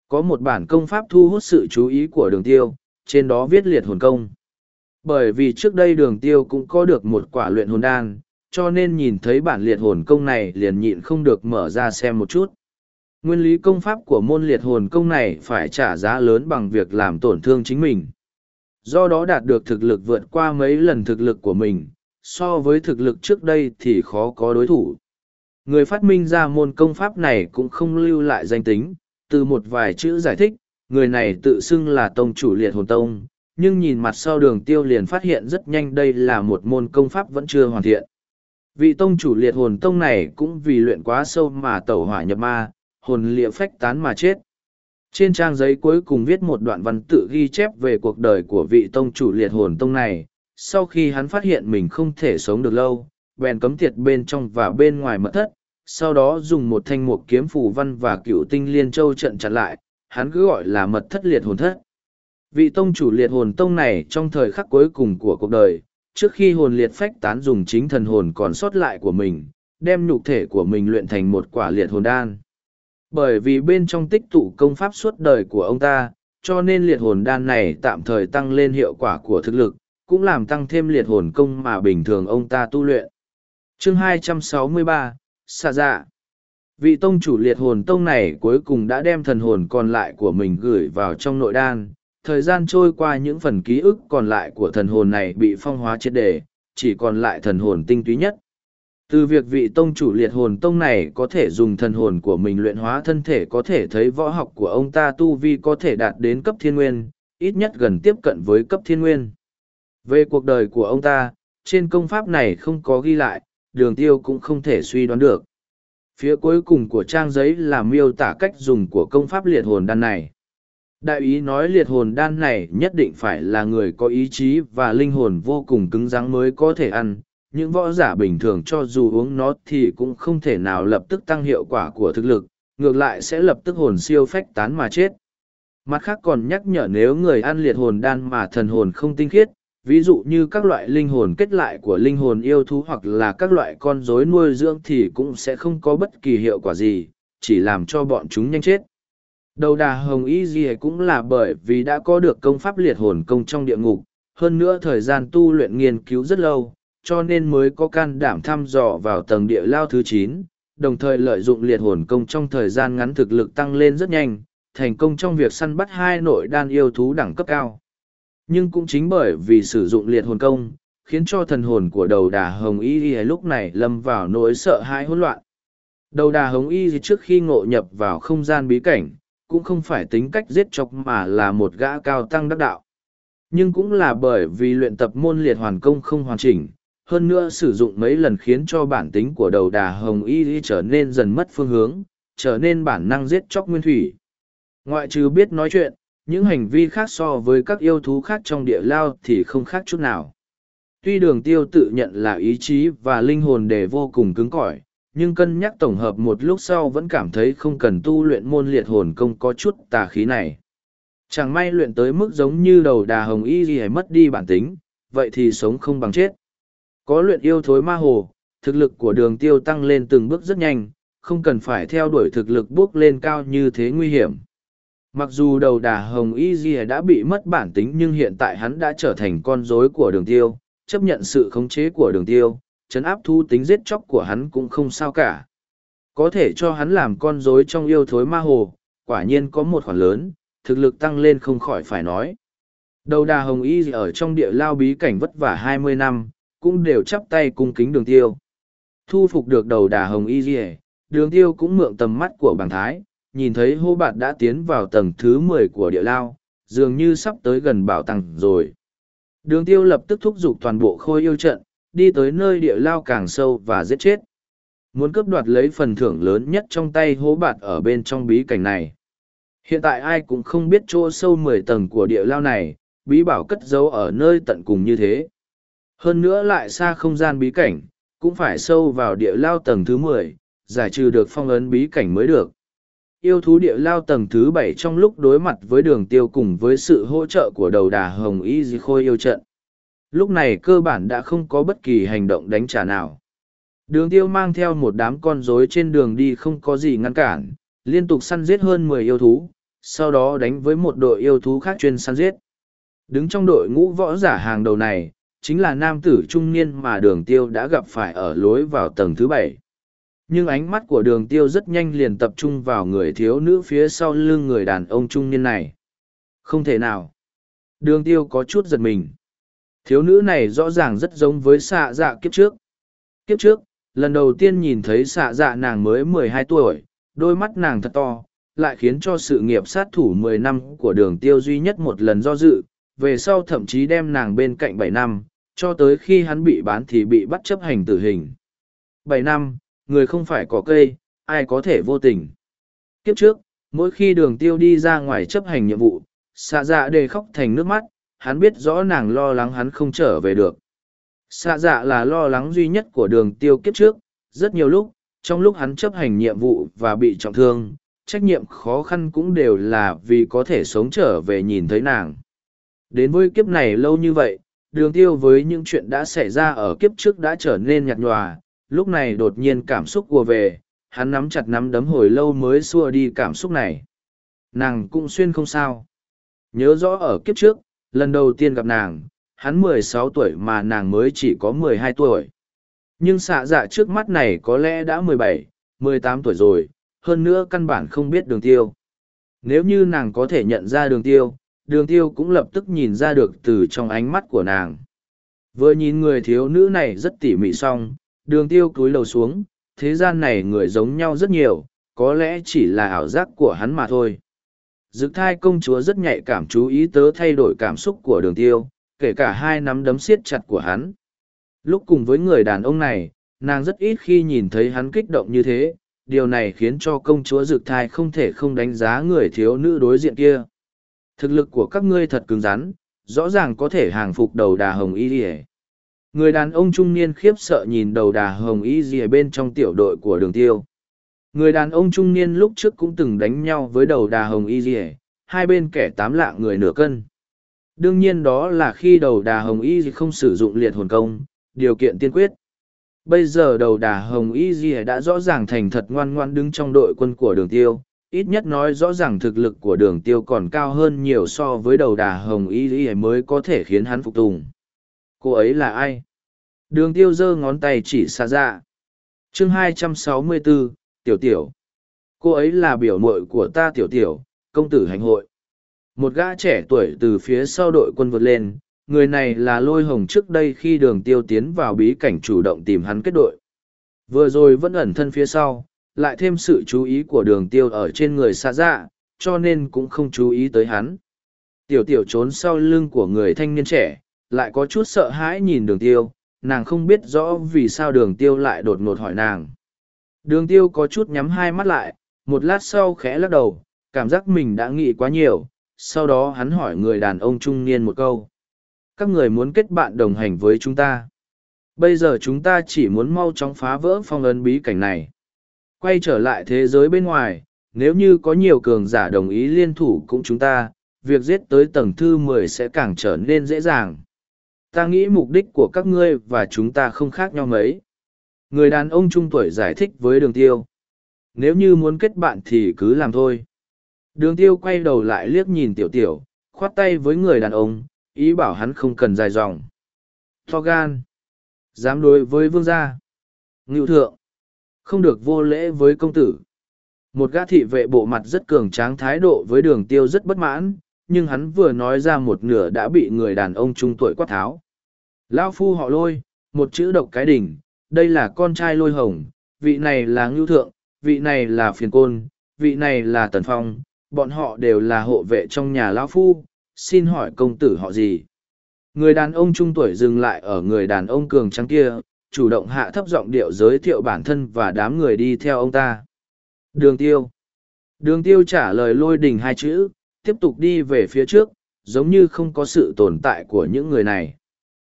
Có một bản công pháp thu hút sự chú ý của đường tiêu, trên đó viết liệt hồn công. Bởi vì trước đây đường tiêu cũng có được một quả luyện hồn đan, cho nên nhìn thấy bản liệt hồn công này liền nhịn không được mở ra xem một chút. Nguyên lý công pháp của môn liệt hồn công này phải trả giá lớn bằng việc làm tổn thương chính mình. Do đó đạt được thực lực vượt qua mấy lần thực lực của mình, so với thực lực trước đây thì khó có đối thủ. Người phát minh ra môn công pháp này cũng không lưu lại danh tính, từ một vài chữ giải thích, người này tự xưng là tông chủ liệt hồn tông, nhưng nhìn mặt sau đường tiêu liền phát hiện rất nhanh đây là một môn công pháp vẫn chưa hoàn thiện. Vị tông chủ liệt hồn tông này cũng vì luyện quá sâu mà tẩu hỏa nhập ma, hồn liệ phách tán mà chết. Trên trang giấy cuối cùng viết một đoạn văn tự ghi chép về cuộc đời của vị tông chủ liệt hồn tông này, sau khi hắn phát hiện mình không thể sống được lâu, bèn cấm tiệt bên trong và bên ngoài mật thất, sau đó dùng một thanh mục kiếm phù văn và cựu tinh liên châu trận chặn lại, hắn cứ gọi là mật thất liệt hồn thất. Vị tông chủ liệt hồn tông này trong thời khắc cuối cùng của cuộc đời, trước khi hồn liệt phách tán dùng chính thần hồn còn sót lại của mình, đem nhục thể của mình luyện thành một quả liệt hồn đan. Bởi vì bên trong tích tụ công pháp suốt đời của ông ta, cho nên liệt hồn đan này tạm thời tăng lên hiệu quả của thực lực, cũng làm tăng thêm liệt hồn công mà bình thường ông ta tu luyện. Chương 263, xa Dạ Vị tông chủ liệt hồn tông này cuối cùng đã đem thần hồn còn lại của mình gửi vào trong nội đan. Thời gian trôi qua những phần ký ức còn lại của thần hồn này bị phong hóa triệt đề, chỉ còn lại thần hồn tinh túy nhất. Từ việc vị tông chủ liệt hồn tông này có thể dùng thần hồn của mình luyện hóa thân thể có thể thấy võ học của ông ta tu vi có thể đạt đến cấp thiên nguyên, ít nhất gần tiếp cận với cấp thiên nguyên. Về cuộc đời của ông ta, trên công pháp này không có ghi lại, đường tiêu cũng không thể suy đoán được. Phía cuối cùng của trang giấy là miêu tả cách dùng của công pháp liệt hồn đan này. Đại ý nói liệt hồn đan này nhất định phải là người có ý chí và linh hồn vô cùng cứng rắn mới có thể ăn. Những võ giả bình thường cho dù uống nó thì cũng không thể nào lập tức tăng hiệu quả của thực lực, ngược lại sẽ lập tức hồn siêu phách tán mà chết. Mặt khác còn nhắc nhở nếu người ăn liệt hồn đan mà thần hồn không tinh khiết, ví dụ như các loại linh hồn kết lại của linh hồn yêu thú hoặc là các loại con rối nuôi dưỡng thì cũng sẽ không có bất kỳ hiệu quả gì, chỉ làm cho bọn chúng nhanh chết. Đầu đà hồng y gì cũng là bởi vì đã có được công pháp liệt hồn công trong địa ngục, hơn nữa thời gian tu luyện nghiên cứu rất lâu, cho nên mới có can đảm thăm dò vào tầng địa lao thứ chín, đồng thời lợi dụng liệt hồn công trong thời gian ngắn thực lực tăng lên rất nhanh, thành công trong việc săn bắt hai nội đan yêu thú đẳng cấp cao. Nhưng cũng chính bởi vì sử dụng liệt hồn công, khiến cho thần hồn của đầu đà hồng y y lúc này lâm vào nỗi sợ hãi hỗn loạn. Đầu đà hồng y trước khi ngộ nhập vào không gian bí cảnh, cũng không phải tính cách giết chóc mà là một gã cao tăng đắc đạo. Nhưng cũng là bởi vì luyện tập môn liệt hoàn công không hoàn chỉnh, hơn nữa sử dụng mấy lần khiến cho bản tính của đầu đà hồng y y trở nên dần mất phương hướng, trở nên bản năng giết chóc nguyên thủy. Ngoại trừ biết nói chuyện, những hành vi khác so với các yêu thú khác trong địa lao thì không khác chút nào. Tuy đường tiêu tự nhận là ý chí và linh hồn đề vô cùng cứng cỏi, nhưng cân nhắc tổng hợp một lúc sau vẫn cảm thấy không cần tu luyện môn liệt hồn công có chút tà khí này. Chẳng may luyện tới mức giống như đầu đà hồng y gì hay mất đi bản tính, vậy thì sống không bằng chết. Có luyện yêu thối ma hồ, thực lực của đường tiêu tăng lên từng bước rất nhanh, không cần phải theo đuổi thực lực bước lên cao như thế nguy hiểm. Mặc dù đầu đà hồng y di đã bị mất bản tính nhưng hiện tại hắn đã trở thành con rối của đường tiêu, chấp nhận sự khống chế của đường tiêu, chấn áp thu tính giết chóc của hắn cũng không sao cả. Có thể cho hắn làm con rối trong yêu thối ma hồ, quả nhiên có một khoản lớn, thực lực tăng lên không khỏi phải nói. Đầu đà hồng y ở trong địa lao bí cảnh vất vả hai mươi năm, cũng đều chắp tay cung kính đường tiêu. Thu phục được đầu đà hồng y đường tiêu cũng mượn tầm mắt của bàng thái, nhìn thấy hô bạt đã tiến vào tầng thứ mười của địa lao, dường như sắp tới gần bảo tàng rồi. Đường tiêu lập tức thúc giục toàn bộ khôi yêu trận, đi tới nơi địa lao càng sâu và giết chết. Muốn cướp đoạt lấy phần thưởng lớn nhất trong tay hố bạt ở bên trong bí cảnh này. Hiện tại ai cũng không biết chỗ sâu mười tầng của địa lao này, bí bảo cất giấu ở nơi tận cùng như thế. Hơn nữa lại xa không gian bí cảnh, cũng phải sâu vào địa lao tầng thứ mười, giải trừ được phong ấn bí cảnh mới được yêu thú địa lao tầng thứ bảy trong lúc đối mặt với đường tiêu cùng với sự hỗ trợ của đầu đà hồng y di khôi yêu trận. Lúc này cơ bản đã không có bất kỳ hành động đánh trả nào. Đường tiêu mang theo một đám con rối trên đường đi không có gì ngăn cản, liên tục săn giết hơn mười yêu thú, sau đó đánh với một đội yêu thú khác chuyên săn giết. Đứng trong đội ngũ võ giả hàng đầu này, chính là nam tử trung niên mà đường tiêu đã gặp phải ở lối vào tầng thứ bảy. Nhưng ánh mắt của đường tiêu rất nhanh liền tập trung vào người thiếu nữ phía sau lưng người đàn ông trung niên này. Không thể nào. Đường tiêu có chút giật mình. Thiếu nữ này rõ ràng rất giống với xạ dạ kiếp trước. Kiếp trước, lần đầu tiên nhìn thấy xạ dạ nàng mới mười hai tuổi, đôi mắt nàng thật to, lại khiến cho sự nghiệp sát thủ mười năm của đường tiêu duy nhất một lần do dự, về sau thậm chí đem nàng bên cạnh bảy năm cho tới khi hắn bị bán thì bị bắt chấp hành tử hình bảy năm người không phải có cây, ai có thể vô tình. Kiếp trước, mỗi khi đường tiêu đi ra ngoài chấp hành nhiệm vụ, xạ dạ đề khóc thành nước mắt, hắn biết rõ nàng lo lắng hắn không trở về được. Xạ dạ là lo lắng duy nhất của đường tiêu kiếp trước, rất nhiều lúc, trong lúc hắn chấp hành nhiệm vụ và bị trọng thương, trách nhiệm khó khăn cũng đều là vì có thể sống trở về nhìn thấy nàng. Đến với kiếp này lâu như vậy, đường tiêu với những chuyện đã xảy ra ở kiếp trước đã trở nên nhạt nhòa, lúc này đột nhiên cảm xúc của về, hắn nắm chặt nắm đấm hồi lâu mới xua đi cảm xúc này. Nàng cũng xuyên không sao. Nhớ rõ ở kiếp trước, lần đầu tiên gặp nàng, hắn mười sáu tuổi mà nàng mới chỉ có mười hai tuổi. Nhưng xạ dạ trước mắt này có lẽ đã mười bảy, mười tám tuổi rồi, hơn nữa căn bản không biết đường tiêu. Nếu như nàng có thể nhận ra đường tiêu, đường tiêu cũng lập tức nhìn ra được từ trong ánh mắt của nàng. Vừa nhìn người thiếu nữ này rất tỉ mỉ xong, đường tiêu cúi đầu xuống, thế gian này người giống nhau rất nhiều, có lẽ chỉ là ảo giác của hắn mà thôi. Dực thai công chúa rất nhạy cảm chú ý tớ thay đổi cảm xúc của đường tiêu, kể cả hai nắm đấm siết chặt của hắn. Lúc cùng với người đàn ông này, nàng rất ít khi nhìn thấy hắn kích động như thế, điều này khiến cho công chúa dực thai không thể không đánh giá người thiếu nữ đối diện kia. Thực lực của các ngươi thật cứng rắn, rõ ràng có thể hàng phục đầu đà hồng y rìa. Người đàn ông trung niên khiếp sợ nhìn đầu đà hồng y rìa bên trong tiểu đội của đường tiêu. Người đàn ông trung niên lúc trước cũng từng đánh nhau với đầu đà hồng y rìa, hai bên kẻ tám lạng người nửa cân. Đương nhiên đó là khi đầu đà hồng y không sử dụng liệt hồn công, điều kiện tiên quyết. Bây giờ đầu đà hồng y dì đã rõ ràng thành thật ngoan ngoan đứng trong đội quân của đường tiêu, ít nhất nói rõ ràng thực lực của đường tiêu còn cao hơn nhiều so với đầu đà hồng y Lý mới có thể khiến hắn phục tùng. Cô ấy là ai? Đường tiêu giơ ngón tay chỉ xa ra. chương 264, Tiểu Tiểu. Cô ấy là biểu muội của ta Tiểu Tiểu, công tử hành hội. Một gã trẻ tuổi từ phía sau đội quân vượt lên, người này là lôi hồng trước đây khi đường tiêu tiến vào bí cảnh chủ động tìm hắn kết đội. Vừa rồi vẫn ẩn thân phía sau, lại thêm sự chú ý của đường tiêu ở trên người xa dạ, cho nên cũng không chú ý tới hắn. Tiểu tiểu trốn sau lưng của người thanh niên trẻ, lại có chút sợ hãi nhìn đường tiêu, nàng không biết rõ vì sao đường tiêu lại đột ngột hỏi nàng. Đường tiêu có chút nhắm hai mắt lại, một lát sau khẽ lắc đầu, cảm giác mình đã nghĩ quá nhiều, sau đó hắn hỏi người đàn ông trung niên một câu các người muốn kết bạn đồng hành với chúng ta bây giờ chúng ta chỉ muốn mau chóng phá vỡ phong ấn bí cảnh này quay trở lại thế giới bên ngoài, nếu như có nhiều cường giả đồng ý liên thủ cũng chúng ta, việc giết tới tầng thư mười sẽ càng trở nên dễ dàng ta nghĩ mục đích của các ngươi và chúng ta không khác nhau mấy người đàn ông trung tuổi giải thích với đường tiêu nếu như muốn kết bạn thì cứ làm thôi đường tiêu quay đầu lại liếc nhìn tiểu tiểu, khoát tay với người đàn ông, ý bảo hắn không cần dài dòng. To gan. Dám đối với vương gia. Ngưu thượng. Không được vô lễ với công tử. Một gã thị vệ bộ mặt rất cường tráng thái độ với đường tiêu rất bất mãn, nhưng hắn vừa nói ra một nửa đã bị người đàn ông trung tuổi quát tháo. Lao phu họ lôi, một chữ độc cái đỉnh, đây là con trai lôi hồng, vị này là ngưu thượng, vị này là phiền côn, vị này là tần phong, bọn họ đều là hộ vệ trong nhà lão phu, xin hỏi công tử họ gì người đàn ông trung tuổi dừng lại ở người đàn ông cường trắng kia chủ động hạ thấp giọng điệu giới thiệu bản thân và đám người đi theo ông ta. Đường tiêu. Đường tiêu trả lời lôi đình hai chữ tiếp tục đi về phía trước giống như không có sự tồn tại của những người này.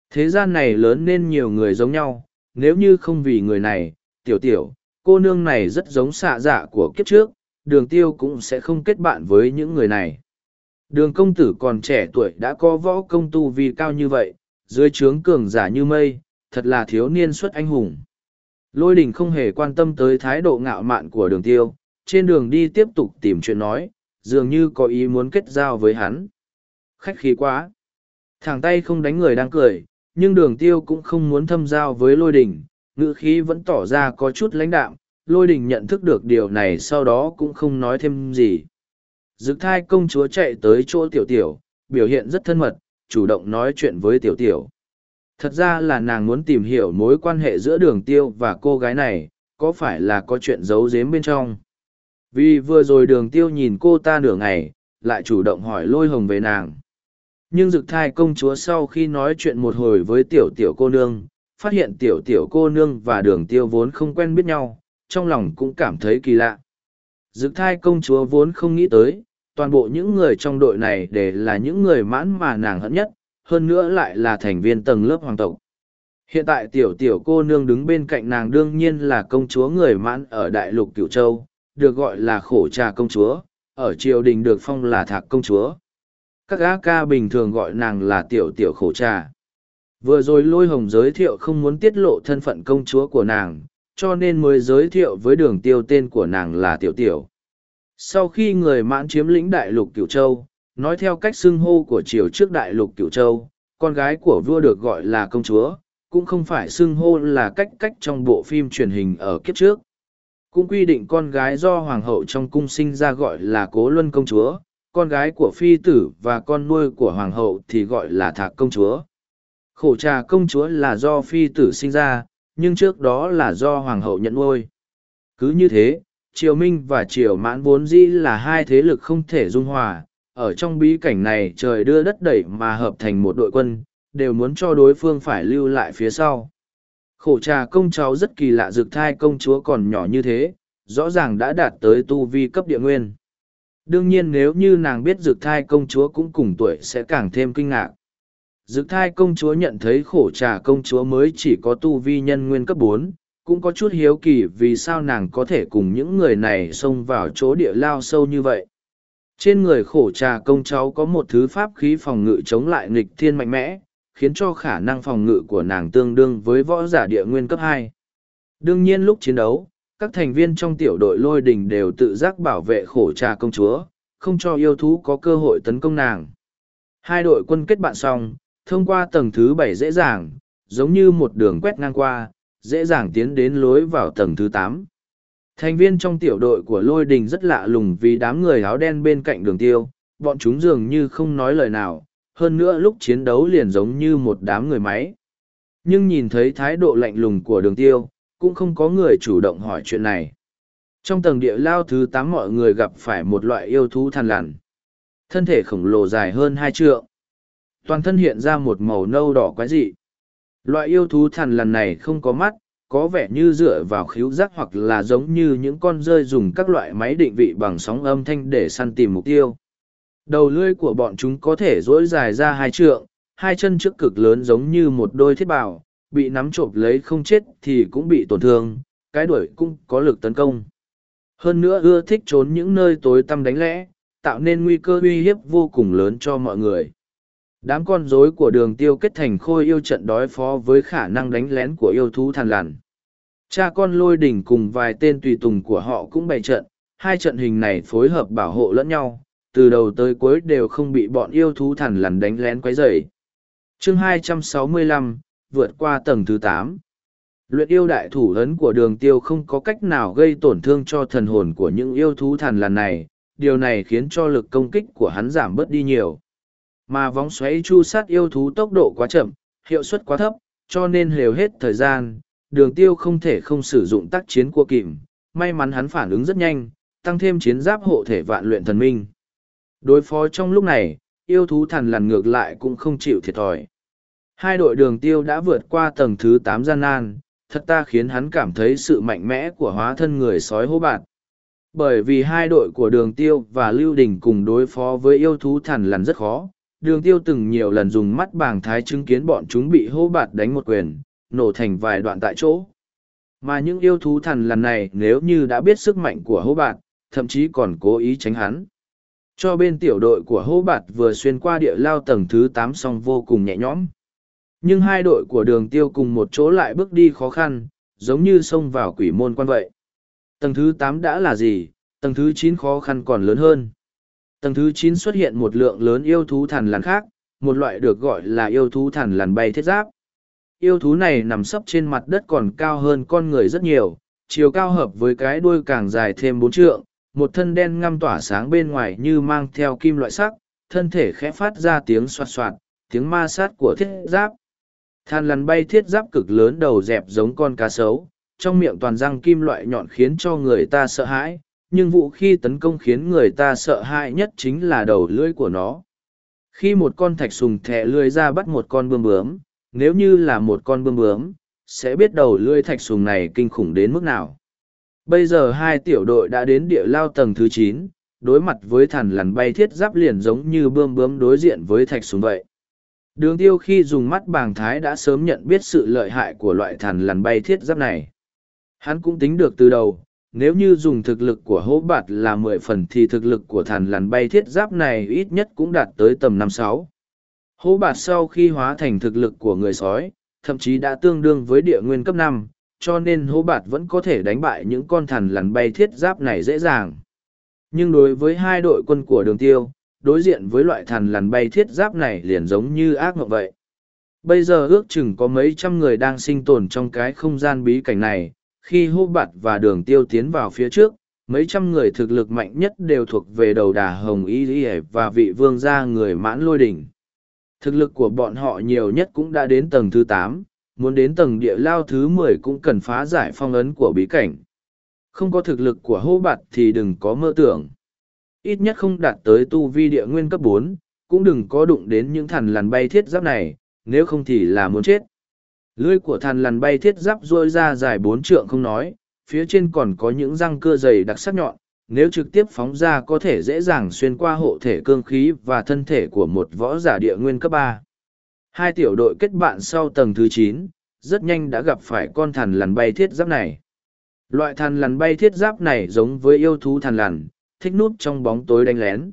Thế gian này lớn nên nhiều người giống nhau nếu như không vì người này tiểu tiểu cô nương này rất giống xạ dạ của kiếp trước đường tiêu cũng sẽ không kết bạn với những người này. Đường công tử còn trẻ tuổi đã có võ công tu vi cao như vậy, dưới trướng cường giả như mây, thật là thiếu niên xuất anh hùng. Lôi đình không hề quan tâm tới thái độ ngạo mạn của đường tiêu, trên đường đi tiếp tục tìm chuyện nói, dường như có ý muốn kết giao với hắn. Khách khí quá. Thẳng tay không đánh người đang cười, nhưng đường tiêu cũng không muốn thâm giao với lôi đình, ngữ khí vẫn tỏ ra có chút lãnh đạm, lôi đình nhận thức được điều này sau đó cũng không nói thêm gì. Dực thai công chúa chạy tới chỗ tiểu tiểu, biểu hiện rất thân mật, chủ động nói chuyện với tiểu tiểu. Thật ra là nàng muốn tìm hiểu mối quan hệ giữa đường tiêu và cô gái này, có phải là có chuyện giấu giếm bên trong. Vì vừa rồi đường tiêu nhìn cô ta nửa ngày, lại chủ động hỏi lôi hồng về nàng. Nhưng dực thai công chúa sau khi nói chuyện một hồi với tiểu tiểu cô nương, phát hiện tiểu tiểu cô nương và đường tiêu vốn không quen biết nhau, trong lòng cũng cảm thấy kỳ lạ. Dực thai công chúa vốn không nghĩ tới, toàn bộ những người trong đội này đều là những người mãn mà nàng hận nhất, hơn nữa lại là thành viên tầng lớp hoàng tộc. Hiện tại tiểu tiểu cô nương đứng bên cạnh nàng đương nhiên là công chúa người mãn ở đại lục cửu châu, được gọi là khổ trà công chúa, ở triều đình được phong là thạc công chúa. Các gã ca bình thường gọi nàng là tiểu tiểu khổ trà. Vừa rồi lôi hồng giới thiệu không muốn tiết lộ thân phận công chúa của nàng, cho nên mới giới thiệu với đường tiêu tên của nàng là tiểu tiểu. Sau khi người mãn chiếm lĩnh đại lục cửu châu, nói theo cách xưng hô của triều trước đại lục cửu châu, con gái của vua được gọi là công chúa, cũng không phải xưng hô là cách cách trong bộ phim truyền hình ở kiếp trước. Cũng quy định con gái do hoàng hậu trong cung sinh ra gọi là cố luân công chúa, con gái của phi tử và con nuôi của hoàng hậu thì gọi là thạc công chúa. Khổ trà công chúa là do phi tử sinh ra, nhưng trước đó là do hoàng hậu nhận nuôi. Cứ như thế, triều minh và triều mãn vốn dĩ là hai thế lực không thể dung hòa, ở trong bí cảnh này trời đưa đất đẩy mà hợp thành một đội quân, đều muốn cho đối phương phải lưu lại phía sau. Khổ trà công cháu rất kỳ lạ dược thai công chúa còn nhỏ như thế, rõ ràng đã đạt tới tu vi cấp địa nguyên. Đương nhiên nếu như nàng biết dược thai công chúa cũng cùng tuổi sẽ càng thêm kinh ngạc. Dược thai công chúa nhận thấy khổ trà công chúa mới chỉ có tu vi nhân nguyên cấp bốn, cũng có chút hiếu kỳ vì sao nàng có thể cùng những người này xông vào chỗ địa lao sâu như vậy. Trên người khổ trà công cháu có một thứ pháp khí phòng ngự chống lại nghịch thiên mạnh mẽ, khiến cho khả năng phòng ngự của nàng tương đương với võ giả địa nguyên cấp hai. Đương nhiên lúc chiến đấu, các thành viên trong tiểu đội lôi đình đều tự giác bảo vệ khổ trà công chúa, không cho yêu thú có cơ hội tấn công nàng. Hai đội quân kết bạn xong, thông qua tầng thứ bảy dễ dàng, giống như một đường quét ngang qua, dễ dàng tiến đến lối vào tầng thứ tám. Thành viên trong tiểu đội của lôi đình rất lạ lùng vì đám người áo đen bên cạnh đường tiêu, bọn chúng dường như không nói lời nào, hơn nữa lúc chiến đấu liền giống như một đám người máy. Nhưng nhìn thấy thái độ lạnh lùng của đường tiêu, cũng không có người chủ động hỏi chuyện này. Trong tầng địa lao thứ tám mọi người gặp phải một loại yêu thú than lằn. Thân thể khổng lồ dài hơn hai trượng. Toàn thân hiện ra một màu nâu đỏ quái dị. Loại yêu thú thằn lằn này không có mắt, có vẻ như dựa vào khíu giác hoặc là giống như những con rơi dùng các loại máy định vị bằng sóng âm thanh để săn tìm mục tiêu. Đầu lưỡi của bọn chúng có thể dỗi dài ra hai trượng, hai chân trước cực lớn giống như một đôi thiết bào, bị nắm chộp lấy không chết thì cũng bị tổn thương, cái đuổi cũng có lực tấn công. Hơn nữa ưa thích trốn những nơi tối tăm đánh lẽ, tạo nên nguy cơ uy hiếp vô cùng lớn cho mọi người. Đám con rối của đường tiêu kết thành khôi yêu trận đối phó với khả năng đánh lén của yêu thú thằn lằn. Cha con lôi đỉnh cùng vài tên tùy tùng của họ cũng bày trận, hai trận hình này phối hợp bảo hộ lẫn nhau, từ đầu tới cuối đều không bị bọn yêu thú thằn lằn đánh lén quấy rầy. Chương 265, vượt qua tầng thứ tám Luyện yêu đại thủ ấn của đường tiêu không có cách nào gây tổn thương cho thần hồn của những yêu thú thằn lằn này, điều này khiến cho lực công kích của hắn giảm bớt đi nhiều. Mà vóng xoáy chu sát yêu thú tốc độ quá chậm, hiệu suất quá thấp, cho nên liều hết thời gian, đường tiêu không thể không sử dụng tác chiến của kìm. May mắn hắn phản ứng rất nhanh, tăng thêm chiến giáp hộ thể vạn luyện thần minh. Đối phó trong lúc này, yêu thú thần lằn ngược lại cũng không chịu thiệt thòi. Hai đội đường tiêu đã vượt qua tầng thứ tám gian nan, thật ta khiến hắn cảm thấy sự mạnh mẽ của hóa thân người sói hô bạt. Bởi vì hai đội của đường tiêu và lưu đình cùng đối phó với yêu thú thần lằn rất khó, đường tiêu từng nhiều lần dùng mắt bàng thái chứng kiến bọn chúng bị hô bạt đánh một quyền, nổ thành vài đoạn tại chỗ. Mà những yêu thú thần lần này nếu như đã biết sức mạnh của hô bạt, thậm chí còn cố ý tránh hắn. Cho bên tiểu đội của hô bạt vừa xuyên qua địa lao tầng thứ tám xong vô cùng nhẹ nhõm. Nhưng hai đội của đường tiêu cùng một chỗ lại bước đi khó khăn, giống như xông vào quỷ môn quan vậy. Tầng thứ tám đã là gì, tầng thứ chín khó khăn còn lớn hơn. Tầng thứ chín xuất hiện một lượng lớn yêu thú thần lằn khác, một loại được gọi là yêu thú thần lằn bay thiết giáp. Yêu thú này nằm sấp trên mặt đất còn cao hơn con người rất nhiều, chiều cao hợp với cái đuôi càng dài thêm bốn trượng, một thân đen ngăm tỏa sáng bên ngoài như mang theo kim loại sắc, thân thể khẽ phát ra tiếng soạt soạt, tiếng ma sát của thiết giáp. Than lằn bay thiết giáp cực lớn đầu dẹp giống con cá sấu, trong miệng toàn răng kim loại nhọn khiến cho người ta sợ hãi, nhưng vũ khi tấn công khiến người ta sợ hãi nhất chính là đầu lưỡi của nó. Khi một con thạch sùng thẹ lưỡi ra bắt một con bươm bướm, nếu như là một con bươm bướm, sẽ biết đầu lưỡi thạch sùng này kinh khủng đến mức nào. Bây giờ hai tiểu đội đã đến địa lao tầng thứ chín, đối mặt với thằn lằn bay thiết giáp liền giống như bươm bướm đối diện với thạch sùng vậy. Đường tiêu khi dùng mắt bàng thái đã sớm nhận biết sự lợi hại của loại thằn lằn bay thiết giáp này. Hắn cũng tính được từ đầu, nếu như dùng thực lực của hố bạt là mười phần thì thực lực của thằn lằn bay thiết giáp này ít nhất cũng đạt tới tầm năm sáu. Hố bạt sau khi hóa thành thực lực của người sói, thậm chí đã tương đương với địa nguyên cấp năm, cho nên hố bạt vẫn có thể đánh bại những con thằn lằn bay thiết giáp này dễ dàng. Nhưng đối với hai đội quân của đường tiêu, đối diện với loại thằn lằn bay thiết giáp này liền giống như ác mộng vậy. Bây giờ ước chừng có mấy trăm người đang sinh tồn trong cái không gian bí cảnh này, khi hô bạt và đường tiêu tiến vào phía trước, mấy trăm người thực lực mạnh nhất đều thuộc về đầu đà hồng y y và vị vương gia người mãn lôi đỉnh. Thực lực của bọn họ nhiều nhất cũng đã đến tầng thứ tám, muốn đến tầng địa lao thứ mười cũng cần phá giải phong ấn của bí cảnh. Không có thực lực của hô bạt thì đừng có mơ tưởng. Ít nhất không đạt tới tu vi địa nguyên cấp bốn, cũng đừng có đụng đến những thằn lằn bay thiết giáp này, nếu không thì là muốn chết. Lưỡi của thằn lằn bay thiết giáp rôi ra dài bốn trượng không nói, phía trên còn có những răng cưa dày đặc sắc nhọn, nếu trực tiếp phóng ra có thể dễ dàng xuyên qua hộ thể cương khí và thân thể của một võ giả địa nguyên cấp ba. Hai tiểu đội kết bạn sau tầng thứ chín, rất nhanh đã gặp phải con thằn lằn bay thiết giáp này. Loại thằn lằn bay thiết giáp này giống với yêu thú thằn lằn, thích núp trong bóng tối đánh lén.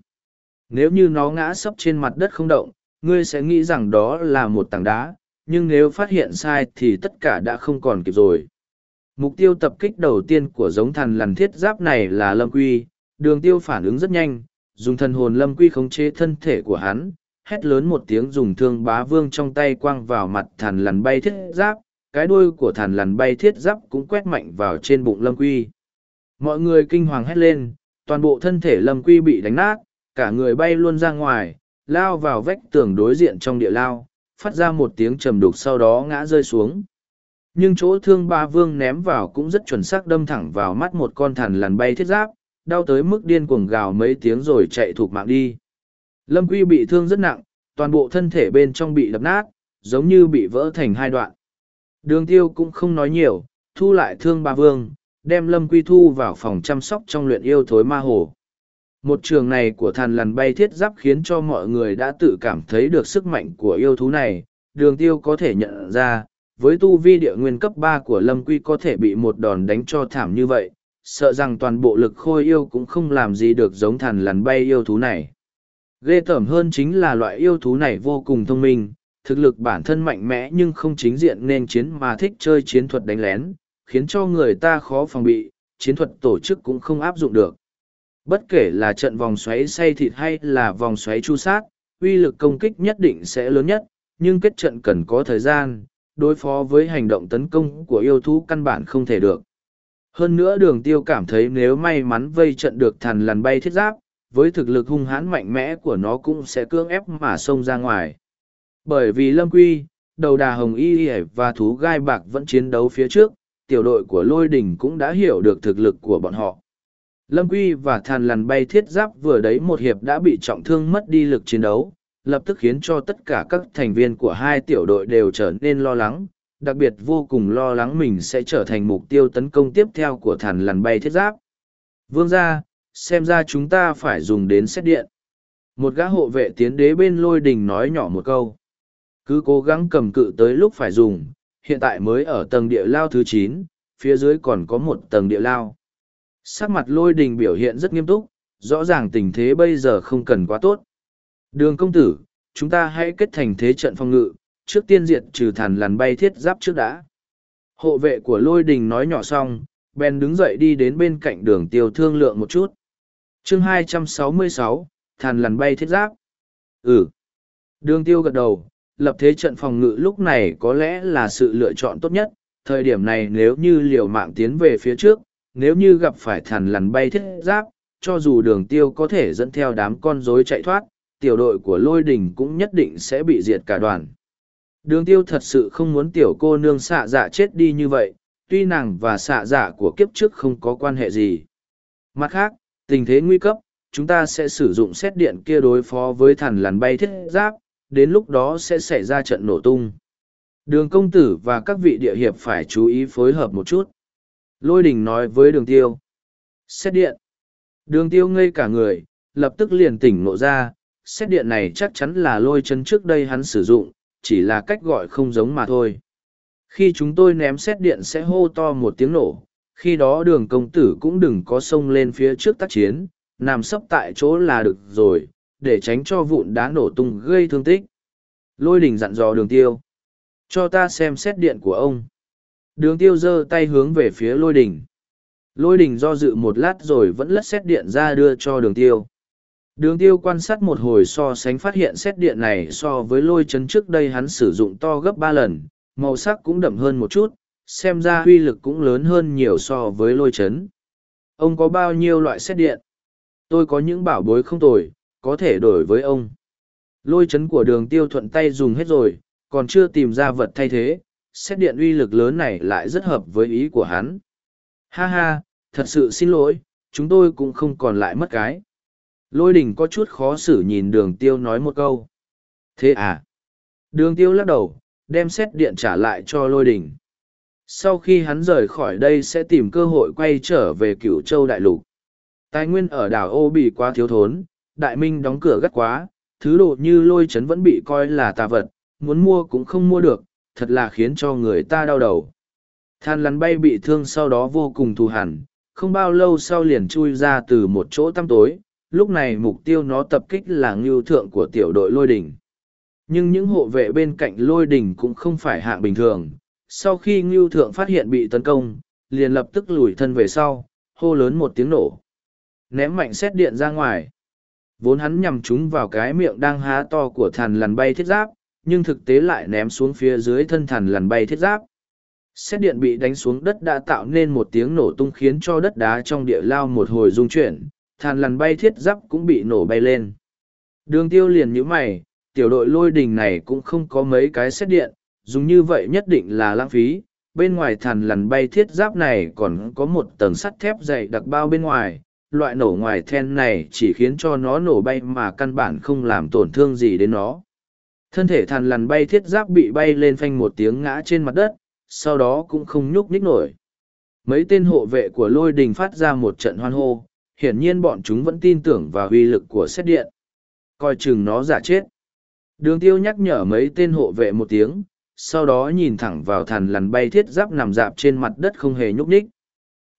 Nếu như nó ngã sấp trên mặt đất không động, ngươi sẽ nghĩ rằng đó là một tảng đá, nhưng nếu phát hiện sai thì tất cả đã không còn kịp rồi. Mục tiêu tập kích đầu tiên của giống thần lằn thiết giáp này là Lâm Quy, đường tiêu phản ứng rất nhanh, dùng thần hồn Lâm Quy khống chế thân thể của hắn, hét lớn một tiếng dùng thương bá vương trong tay quăng vào mặt thần lằn bay thiết giáp, cái đuôi của thần lằn bay thiết giáp cũng quét mạnh vào trên bụng Lâm Quy. Mọi người kinh hoàng hét lên, toàn bộ thân thể Lâm Quy bị đánh nát, cả người bay luôn ra ngoài, lao vào vách tường đối diện trong địa lao, phát ra một tiếng trầm đục sau đó ngã rơi xuống. Nhưng chỗ thương ba vương ném vào cũng rất chuẩn xác đâm thẳng vào mắt một con thằn lằn bay thiết giáp, đau tới mức điên cuồng gào mấy tiếng rồi chạy thục mạng đi. Lâm Quy bị thương rất nặng, toàn bộ thân thể bên trong bị đập nát, giống như bị vỡ thành hai đoạn. Đường tiêu cũng không nói nhiều, thu lại thương ba vương, đem Lâm Quy thu vào phòng chăm sóc trong luyện yêu thối ma hồ. Một trường này của Thàn lằn bay thiết giáp khiến cho mọi người đã tự cảm thấy được sức mạnh của yêu thú này. Đường tiêu có thể nhận ra, với tu vi địa nguyên cấp ba của Lâm Quy có thể bị một đòn đánh cho thảm như vậy, sợ rằng toàn bộ lực khôi yêu cũng không làm gì được giống Thàn lằn bay yêu thú này. Ghê tởm hơn chính là loại yêu thú này vô cùng thông minh, thực lực bản thân mạnh mẽ nhưng không chính diện nên chiến mà thích chơi chiến thuật đánh lén, khiến cho người ta khó phòng bị, chiến thuật tổ chức cũng không áp dụng được. Bất kể là trận vòng xoáy say thịt hay là vòng xoáy chu sát, uy lực công kích nhất định sẽ lớn nhất, nhưng kết trận cần có thời gian, đối phó với hành động tấn công của yêu thú căn bản không thể được. Hơn nữa đường tiêu cảm thấy nếu may mắn vây trận được thằn lằn bay thiết giáp, với thực lực hung hãn mạnh mẽ của nó cũng sẽ cưỡng ép mà xông ra ngoài. Bởi vì Lâm Quy, đầu đà hồng y và thú gai bạc vẫn chiến đấu phía trước, tiểu đội của lôi đình cũng đã hiểu được thực lực của bọn họ. Lâm Quy và thàn lằn bay thiết giáp vừa đấy một hiệp đã bị trọng thương mất đi lực chiến đấu, lập tức khiến cho tất cả các thành viên của hai tiểu đội đều trở nên lo lắng, đặc biệt vô cùng lo lắng mình sẽ trở thành mục tiêu tấn công tiếp theo của thàn lằn bay thiết giáp. Vương ra, xem ra chúng ta phải dùng đến xét điện. Một gã hộ vệ tiến đế bên lôi đình nói nhỏ một câu. Cứ cố gắng cầm cự tới lúc phải dùng, hiện tại mới ở tầng địa lao thứ chín, phía dưới còn có một tầng địa lao. Sắc mặt lôi đình biểu hiện rất nghiêm túc, rõ ràng tình thế bây giờ không cần quá tốt. Đường công tử, chúng ta hãy kết thành thế trận phòng ngự, trước tiên diệt trừ thằn lằn bay thiết giáp trước đã. Hộ vệ của lôi đình nói nhỏ xong, Ben đứng dậy đi đến bên cạnh đường tiêu thương lượng một chút. chương 266, thằn lằn bay thiết giáp. Ừ. Đường tiêu gật đầu, lập thế trận phòng ngự lúc này có lẽ là sự lựa chọn tốt nhất. Thời điểm này nếu như liều mạng tiến về phía trước, nếu như gặp phải thằn lằn bay thiết giáp, cho dù đường tiêu có thể dẫn theo đám con rối chạy thoát, tiểu đội của lôi đình cũng nhất định sẽ bị diệt cả đoàn. Đường tiêu thật sự không muốn tiểu cô nương xạ dạ chết đi như vậy, tuy nàng và xạ dạ của kiếp trước không có quan hệ gì. Mặt khác, tình thế nguy cấp, chúng ta sẽ sử dụng xét điện kia đối phó với thằn lằn bay thiết giáp, đến lúc đó sẽ xảy ra trận nổ tung. Đường công tử và các vị địa hiệp phải chú ý phối hợp một chút. Lôi đình nói với đường tiêu. Xét điện. Đường tiêu ngây cả người, lập tức liền tỉnh nộ ra, xét điện này chắc chắn là lôi chân trước đây hắn sử dụng, chỉ là cách gọi không giống mà thôi. Khi chúng tôi ném xét điện sẽ hô to một tiếng nổ, khi đó đường công tử cũng đừng có sông lên phía trước tác chiến, nằm sấp tại chỗ là được rồi, để tránh cho vụn đá nổ tung gây thương tích. Lôi đình dặn dò đường tiêu. Cho ta xem xét điện của ông. Đường tiêu giơ tay hướng về phía lôi đỉnh. Lôi đỉnh do dự một lát rồi vẫn lất xét điện ra đưa cho đường tiêu. Đường tiêu quan sát một hồi so sánh phát hiện xét điện này so với lôi chấn trước đây hắn sử dụng to gấp ba lần, màu sắc cũng đậm hơn một chút, xem ra uy lực cũng lớn hơn nhiều so với lôi chấn. Ông có bao nhiêu loại xét điện? Tôi có những bảo bối không tồi, có thể đổi với ông. Lôi chấn của đường tiêu thuận tay dùng hết rồi, còn chưa tìm ra vật thay thế, xét điện uy lực lớn này lại rất hợp với ý của hắn. Ha ha, thật sự xin lỗi, chúng tôi cũng không còn lại mất cái. Lôi đình có chút khó xử nhìn đường tiêu nói một câu. Thế à? Đường tiêu lắc đầu, đem xét điện trả lại cho lôi đình. Sau khi hắn rời khỏi đây sẽ tìm cơ hội quay trở về cửu châu đại lục. Tài nguyên ở đảo ô bị quá thiếu thốn, đại minh đóng cửa gắt quá, thứ đồ như lôi chấn vẫn bị coi là tà vật, muốn mua cũng không mua được, thật là khiến cho người ta đau đầu. Than lắn bay bị thương sau đó vô cùng thù hẳn, không bao lâu sau liền chui ra từ một chỗ tăm tối, lúc này mục tiêu nó tập kích là ngưu thượng của tiểu đội lôi đỉnh. Nhưng những hộ vệ bên cạnh lôi đỉnh cũng không phải hạng bình thường, sau khi ngưu thượng phát hiện bị tấn công, liền lập tức lùi thân về sau, hô lớn một tiếng nổ. Ném mạnh xét điện ra ngoài. Vốn hắn nhằm chúng vào cái miệng đang há to của thằn lằn bay thiết giáp, nhưng thực tế lại ném xuống phía dưới thân thằn lằn bay thiết giáp. Xét điện bị đánh xuống đất đã tạo nên một tiếng nổ tung khiến cho đất đá trong địa lao một hồi rung chuyển, thàn lằn bay thiết giáp cũng bị nổ bay lên. Đường tiêu liền như mày, tiểu đội lôi đình này cũng không có mấy cái xét điện, dùng như vậy nhất định là lãng phí. Bên ngoài thàn lằn bay thiết giáp này còn có một tầng sắt thép dày đặc bao bên ngoài, loại nổ ngoài then này chỉ khiến cho nó nổ bay mà căn bản không làm tổn thương gì đến nó. Thân thể thằn lằn bay thiết giáp bị bay lên phanh một tiếng ngã trên mặt đất, sau đó cũng không nhúc nhích nổi. Mấy tên hộ vệ của lôi đình phát ra một trận hoan hô, hiển nhiên bọn chúng vẫn tin tưởng vào uy lực của xét điện. Coi chừng nó giả chết. Đường tiêu nhắc nhở mấy tên hộ vệ một tiếng, sau đó nhìn thẳng vào thằn lằn bay thiết giáp nằm dạp trên mặt đất không hề nhúc nhích.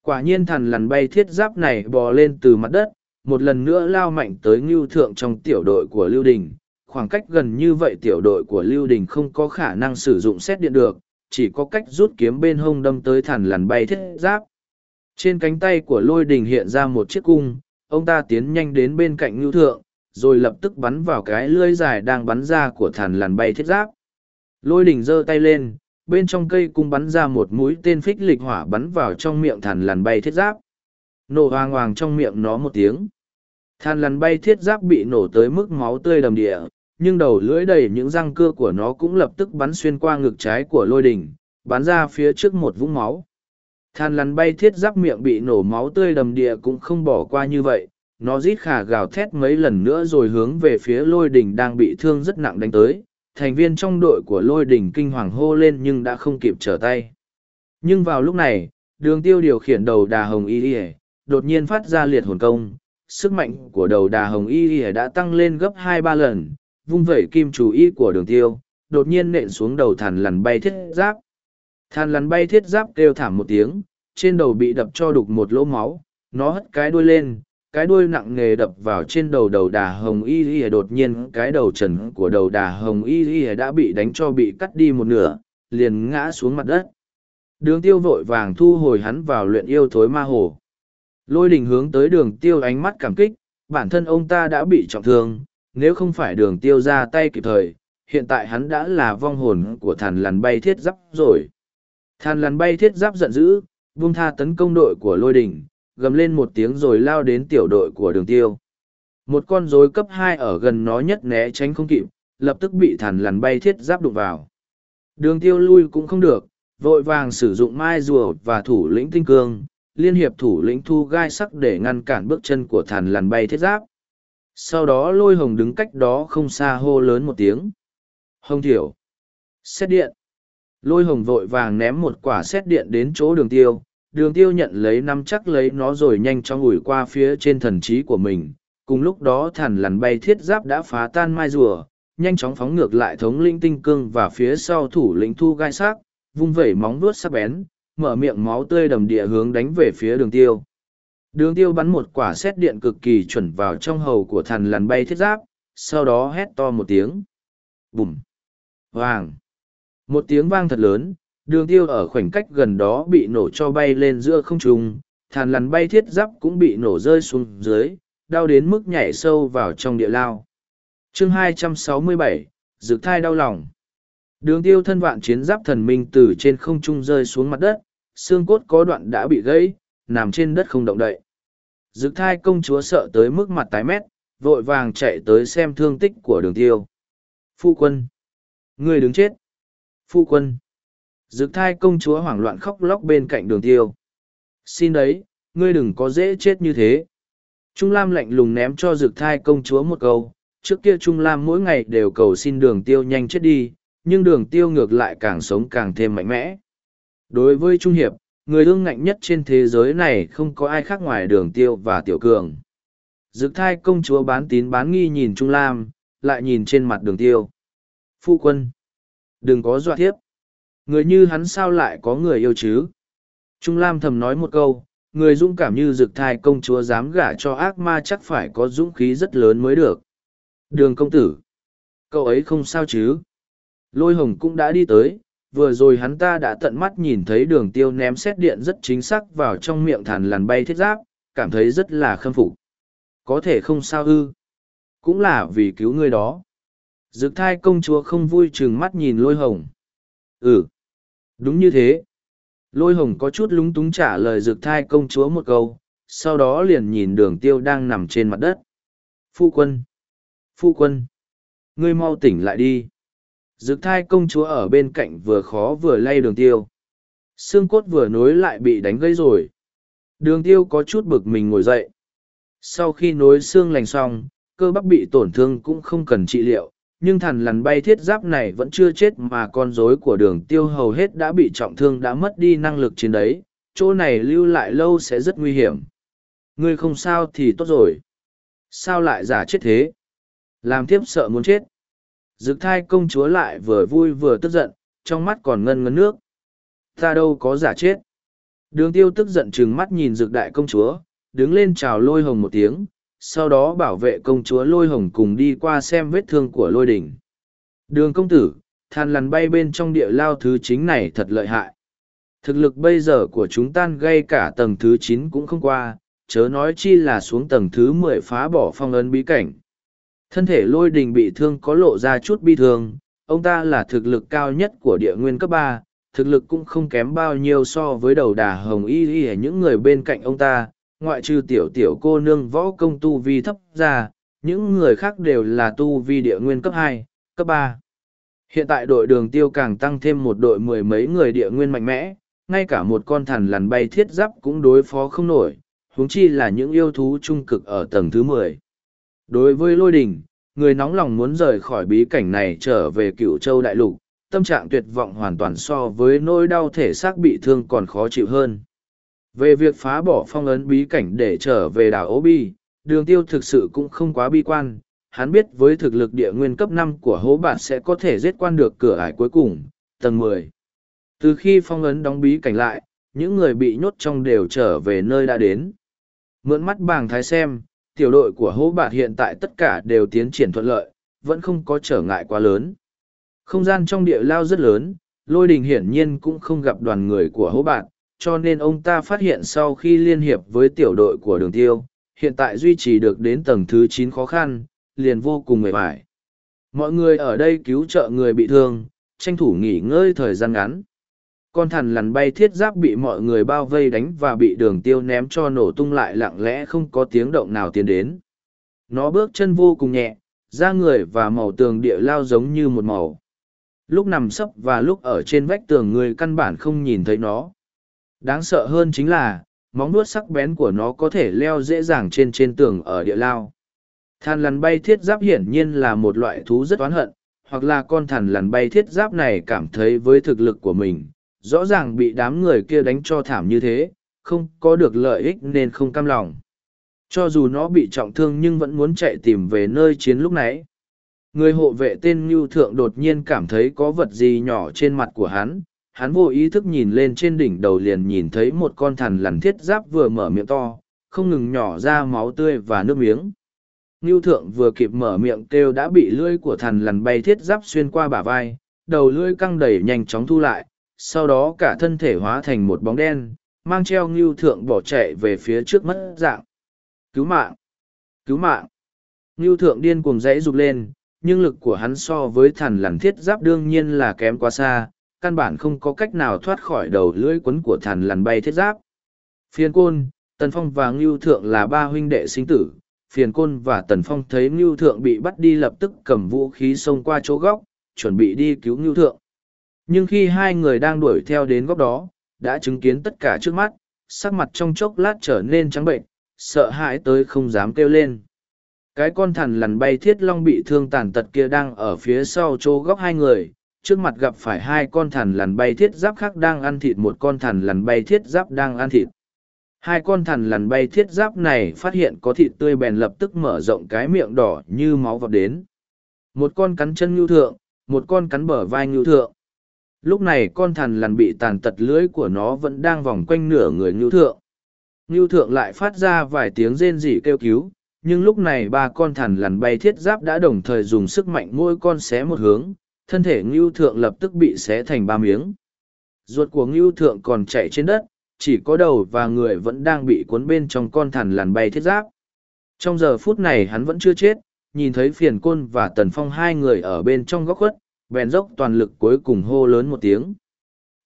Quả nhiên thằn lằn bay thiết giáp này bò lên từ mặt đất, một lần nữa lao mạnh tới ngưu thượng trong tiểu đội của Lưu Đình. Khoảng cách gần như vậy tiểu đội của Lưu Đình không có khả năng sử dụng xét điện được, chỉ có cách rút kiếm bên hông đâm tới thằn lằn bay thiết giáp. Trên cánh tay của lôi đình hiện ra một chiếc cung, ông ta tiến nhanh đến bên cạnh ngưu thượng, rồi lập tức bắn vào cái lưỡi dài đang bắn ra của thằn lằn bay thiết giáp. Lôi đình giơ tay lên, bên trong cây cung bắn ra một mũi tên phích lịch hỏa bắn vào trong miệng thằn lằn bay thiết giáp. Nổ hoàng hoàng trong miệng nó một tiếng. Thằn lằn bay thiết giáp bị nổ tới mức máu tươi đầm địa, nhưng đầu lưỡi đầy những răng cưa của nó cũng lập tức bắn xuyên qua ngực trái của lôi đình, bắn ra phía trước một vũng máu. Than lằn bay thiết giáp miệng bị nổ máu tươi đầm địa cũng không bỏ qua như vậy, nó rít khả gào thét mấy lần nữa rồi hướng về phía lôi đình đang bị thương rất nặng đánh tới. Thành viên trong đội của lôi đình kinh hoàng hô lên nhưng đã không kịp trở tay. Nhưng vào lúc này, đường tiêu điều khiển đầu đà hồng y ỉa đột nhiên phát ra liệt hồn công. Sức mạnh của đầu đà hồng y ỉa đã tăng lên gấp hai ba lần, vung vẩy kim chủ y của đường tiêu, đột nhiên nện xuống đầu thằn lằn bay thiết giáp. Thằn lằn bay thiết giáp kêu thảm một tiếng, trên đầu bị đập cho đục một lỗ máu, nó hất cái đuôi lên, cái đuôi nặng nề đập vào trên đầu đầu đà hồng y y đột nhiên cái đầu trần của đầu đà hồng y y đã bị đánh cho bị cắt đi một nửa, liền ngã xuống mặt đất. Đường tiêu vội vàng thu hồi hắn vào luyện yêu thối ma hồ. Lôi đình hướng tới đường tiêu ánh mắt cảm kích, bản thân ông ta đã bị trọng thương, nếu không phải đường tiêu ra tay kịp thời, hiện tại hắn đã là vong hồn của thằn lằn bay thiết giáp rồi. Thằn lằn bay thiết giáp giận dữ, vung tha tấn công đội của lôi đỉnh, gầm lên một tiếng rồi lao đến tiểu đội của đường tiêu. Một con rối cấp hai ở gần nó nhất né tránh không kịp, lập tức bị thằn lằn bay thiết giáp đụng vào. Đường tiêu lui cũng không được, vội vàng sử dụng mai rùa và thủ lĩnh tinh cương, liên hiệp thủ lĩnh thu gai sắc để ngăn cản bước chân của thằn lằn bay thiết giáp. Sau đó lôi hồng đứng cách đó không xa hô lớn một tiếng. Hồng thiểu. Xét điện. Lôi hồng vội vàng ném một quả xét điện đến chỗ đường tiêu, đường tiêu nhận lấy nắm chắc lấy nó rồi nhanh chóng ủi qua phía trên thần trí của mình. Cùng lúc đó thằn lằn bay thiết giáp đã phá tan mai rùa, nhanh chóng phóng ngược lại thống linh tinh cương và phía sau thủ lĩnh thu gai xác, vung vẩy móng vuốt sắc bén, mở miệng máu tươi đầm địa hướng đánh về phía đường tiêu. Đường tiêu bắn một quả xét điện cực kỳ chuẩn vào trong hầu của thằn lằn bay thiết giáp, sau đó hét to một tiếng. Bùm! Vàng! Một tiếng vang thật lớn, đường tiêu ở khoảnh cách gần đó bị nổ cho bay lên giữa không trung, thằn lằn bay thiết giáp cũng bị nổ rơi xuống dưới, đau đến mức nhảy sâu vào trong địa lao. chương 267, Dược thai đau lòng. Đường tiêu thân vạn chiến giáp thần minh từ trên không trung rơi xuống mặt đất, xương cốt có đoạn đã bị gãy, nằm trên đất không động đậy. Dực thai công chúa sợ tới mức mặt tái mét, vội vàng chạy tới xem thương tích của đường tiêu. Phu quân! Người đứng chết! Phu quân! Dực thai công chúa hoảng loạn khóc lóc bên cạnh đường tiêu. Xin đấy, ngươi đừng có dễ chết như thế. Trung Lam lạnh lùng ném cho dực thai công chúa một câu. Trước kia Trung Lam mỗi ngày đều cầu xin đường tiêu nhanh chết đi, nhưng đường tiêu ngược lại càng sống càng thêm mạnh mẽ. Đối với Trung Hiệp, người ương ngạnh nhất trên thế giới này không có ai khác ngoài đường tiêu và tiểu cường. Dực thai công chúa bán tín bán nghi nhìn Trung Lam, lại nhìn trên mặt đường tiêu. Phu quân! Đừng có dọa thiếp. Người như hắn sao lại có người yêu chứ? Trung Lam thầm nói một câu, người dũng cảm như dực thai công chúa dám gả cho ác ma chắc phải có dũng khí rất lớn mới được. Đường công tử! Cậu ấy không sao chứ? Lôi hồng cũng đã đi tới, vừa rồi hắn ta đã tận mắt nhìn thấy đường tiêu ném xét điện rất chính xác vào trong miệng thằn lằn bay thiết giáp, cảm thấy rất là khâm phục. Có thể không sao ư. Cũng là vì cứu người đó. Dực thai công chúa không vui chừng mắt nhìn lôi hồng. Ừ. Đúng như thế. Lôi hồng có chút lúng túng trả lời dực thai công chúa một câu, sau đó liền nhìn đường tiêu đang nằm trên mặt đất. Phu quân. Phu quân. Ngươi mau tỉnh lại đi. Dực thai công chúa ở bên cạnh vừa khó vừa lay đường tiêu. Xương cốt vừa nối lại bị đánh gây rồi. Đường tiêu có chút bực mình ngồi dậy. Sau khi nối xương lành xong, cơ bắp bị tổn thương cũng không cần trị liệu, nhưng thằn lằn bay thiết giáp này vẫn chưa chết mà con rối của đường tiêu hầu hết đã bị trọng thương đã mất đi năng lực chiến đấy, chỗ này lưu lại lâu sẽ rất nguy hiểm. Ngươi không sao thì tốt rồi. Sao lại giả chết thế? Làm tiếp sợ muốn chết. Dực thai công chúa lại vừa vui vừa tức giận, trong mắt còn ngân ngấn nước. Ta đâu có giả chết. Đường tiêu tức giận trừng mắt nhìn dực đại công chúa, đứng lên chào lôi hồng một tiếng, sau đó bảo vệ công chúa lôi hồng cùng đi qua xem vết thương của lôi đỉnh. Đường công tử, than lằn bay bên trong địa lao thứ chính này thật lợi hại. Thực lực bây giờ của chúng tan gây cả tầng thứ chín cũng không qua, chớ nói chi là xuống tầng thứ mười phá bỏ phong ấn bí cảnh. Thân thể lôi đình bị thương có lộ ra chút bi thương, ông ta là thực lực cao nhất của địa nguyên cấp ba, thực lực cũng không kém bao nhiêu so với đầu đà hồng y y những người bên cạnh ông ta, ngoại trừ tiểu tiểu cô nương võ công tu vi thấp ra, những người khác đều là tu vi địa nguyên cấp hai, cấp ba. Hiện tại đội đường tiêu càng tăng thêm một đội mười mấy người địa nguyên mạnh mẽ, ngay cả một con thằn lằn bay thiết giáp cũng đối phó không nổi, huống chi là những yêu thú trung cực ở tầng thứ mười. Đối với lôi đình, người nóng lòng muốn rời khỏi bí cảnh này trở về cựu châu đại lục, tâm trạng tuyệt vọng hoàn toàn so với nỗi đau thể xác bị thương còn khó chịu hơn. Về việc phá bỏ phong ấn bí cảnh để trở về đảo Ố Bi, đường tiêu thực sự cũng không quá bi quan. Hắn biết với thực lực địa nguyên cấp năm của hố bạn sẽ có thể giết quan được cửa ải cuối cùng, tầng mười. Từ khi phong ấn đóng bí cảnh lại, những người bị nhốt trong đều trở về nơi đã đến. Mượn mắt bàng thái xem, tiểu đội của hố bạt hiện tại tất cả đều tiến triển thuận lợi, vẫn không có trở ngại quá lớn. Không gian trong địa lao rất lớn, lôi đình hiển nhiên cũng không gặp đoàn người của hố bạt, cho nên ông ta phát hiện sau khi liên hiệp với tiểu đội của đường tiêu, hiện tại duy trì được đến tầng thứ chín khó khăn, liền vô cùng mệt mỏi. Mọi người ở đây cứu trợ người bị thương, tranh thủ nghỉ ngơi thời gian ngắn con thằn lằn bay thiết giáp bị mọi người bao vây đánh và bị đường tiêu ném cho nổ tung lại lặng lẽ không có tiếng động nào tiến đến. Nó bước chân vô cùng nhẹ, da người và màu tường địa lao giống như một màu. Lúc nằm sấp và lúc ở trên vách tường người căn bản không nhìn thấy nó. Đáng sợ hơn chính là, móng nuốt sắc bén của nó có thể leo dễ dàng trên trên tường ở địa lao. Thằn lằn bay thiết giáp hiển nhiên là một loại thú rất oán hận, hoặc là con thằn lằn bay thiết giáp này cảm thấy với thực lực của mình, rõ ràng bị đám người kia đánh cho thảm như thế, không có được lợi ích nên không cam lòng. Cho dù nó bị trọng thương nhưng vẫn muốn chạy tìm về nơi chiến lúc nãy. Người hộ vệ tên Ngưu Thượng đột nhiên cảm thấy có vật gì nhỏ trên mặt của hắn. Hắn vô ý thức nhìn lên trên đỉnh đầu liền nhìn thấy một con thằn lằn thiết giáp vừa mở miệng to, không ngừng nhỏ ra máu tươi và nước miếng. Ngưu Thượng vừa kịp mở miệng kêu đã bị lưỡi của thằn lằn bay thiết giáp xuyên qua bả vai, đầu lưỡi căng đẩy nhanh chóng thu lại, sau đó cả thân thể hóa thành một bóng đen, mang treo Ngưu Thượng bỏ chạy về phía trước mất dạng. Cứu mạng! Cứu mạng! Ngưu Thượng điên cuồng dãy rụt lên, nhưng lực của hắn so với thằn lằn thiết giáp đương nhiên là kém quá xa, căn bản không có cách nào thoát khỏi đầu lưỡi quấn của thằn lằn bay thiết giáp. Phiền côn, Tần Phong và Ngưu Thượng là ba huynh đệ sinh tử. Phiền côn và Tần Phong thấy Ngưu Thượng bị bắt đi lập tức cầm vũ khí xông qua chỗ góc, chuẩn bị đi cứu Ngưu Thượng. Nhưng khi hai người đang đuổi theo đến góc đó, đã chứng kiến tất cả trước mắt, sắc mặt trong chốc lát trở nên trắng bệnh, sợ hãi tới không dám kêu lên. Cái con thằn lằn bay thiết long bị thương tàn tật kia đang ở phía sau chỗ góc hai người trước mặt gặp phải hai con thằn lằn bay thiết giáp khác đang ăn thịt một con thằn lằn bay thiết giáp đang ăn thịt. Hai con thằn lằn bay thiết giáp này phát hiện có thịt tươi bèn lập tức mở rộng cái miệng đỏ như máu vọt đến. Một con cắn chân ngưu thượng một con cắn bờ vai ngưu thượng lúc này con thằn lằn bị tàn tật lưỡi của nó vẫn đang vòng quanh nửa người ngưu thượng. Ngưu thượng lại phát ra vài tiếng rên rỉ kêu cứu, nhưng lúc này ba con thằn lằn bay thiết giáp đã đồng thời dùng sức mạnh mỗi con xé một hướng, thân thể ngưu thượng lập tức bị xé thành ba miếng. Ruột của ngưu thượng còn chạy trên đất, chỉ có đầu và người vẫn đang bị cuốn bên trong con thằn lằn bay thiết giáp. Trong giờ phút này hắn vẫn chưa chết, nhìn thấy phiền côn và tần phong hai người ở bên trong góc khuất bèn dốc toàn lực cuối cùng hô lớn một tiếng.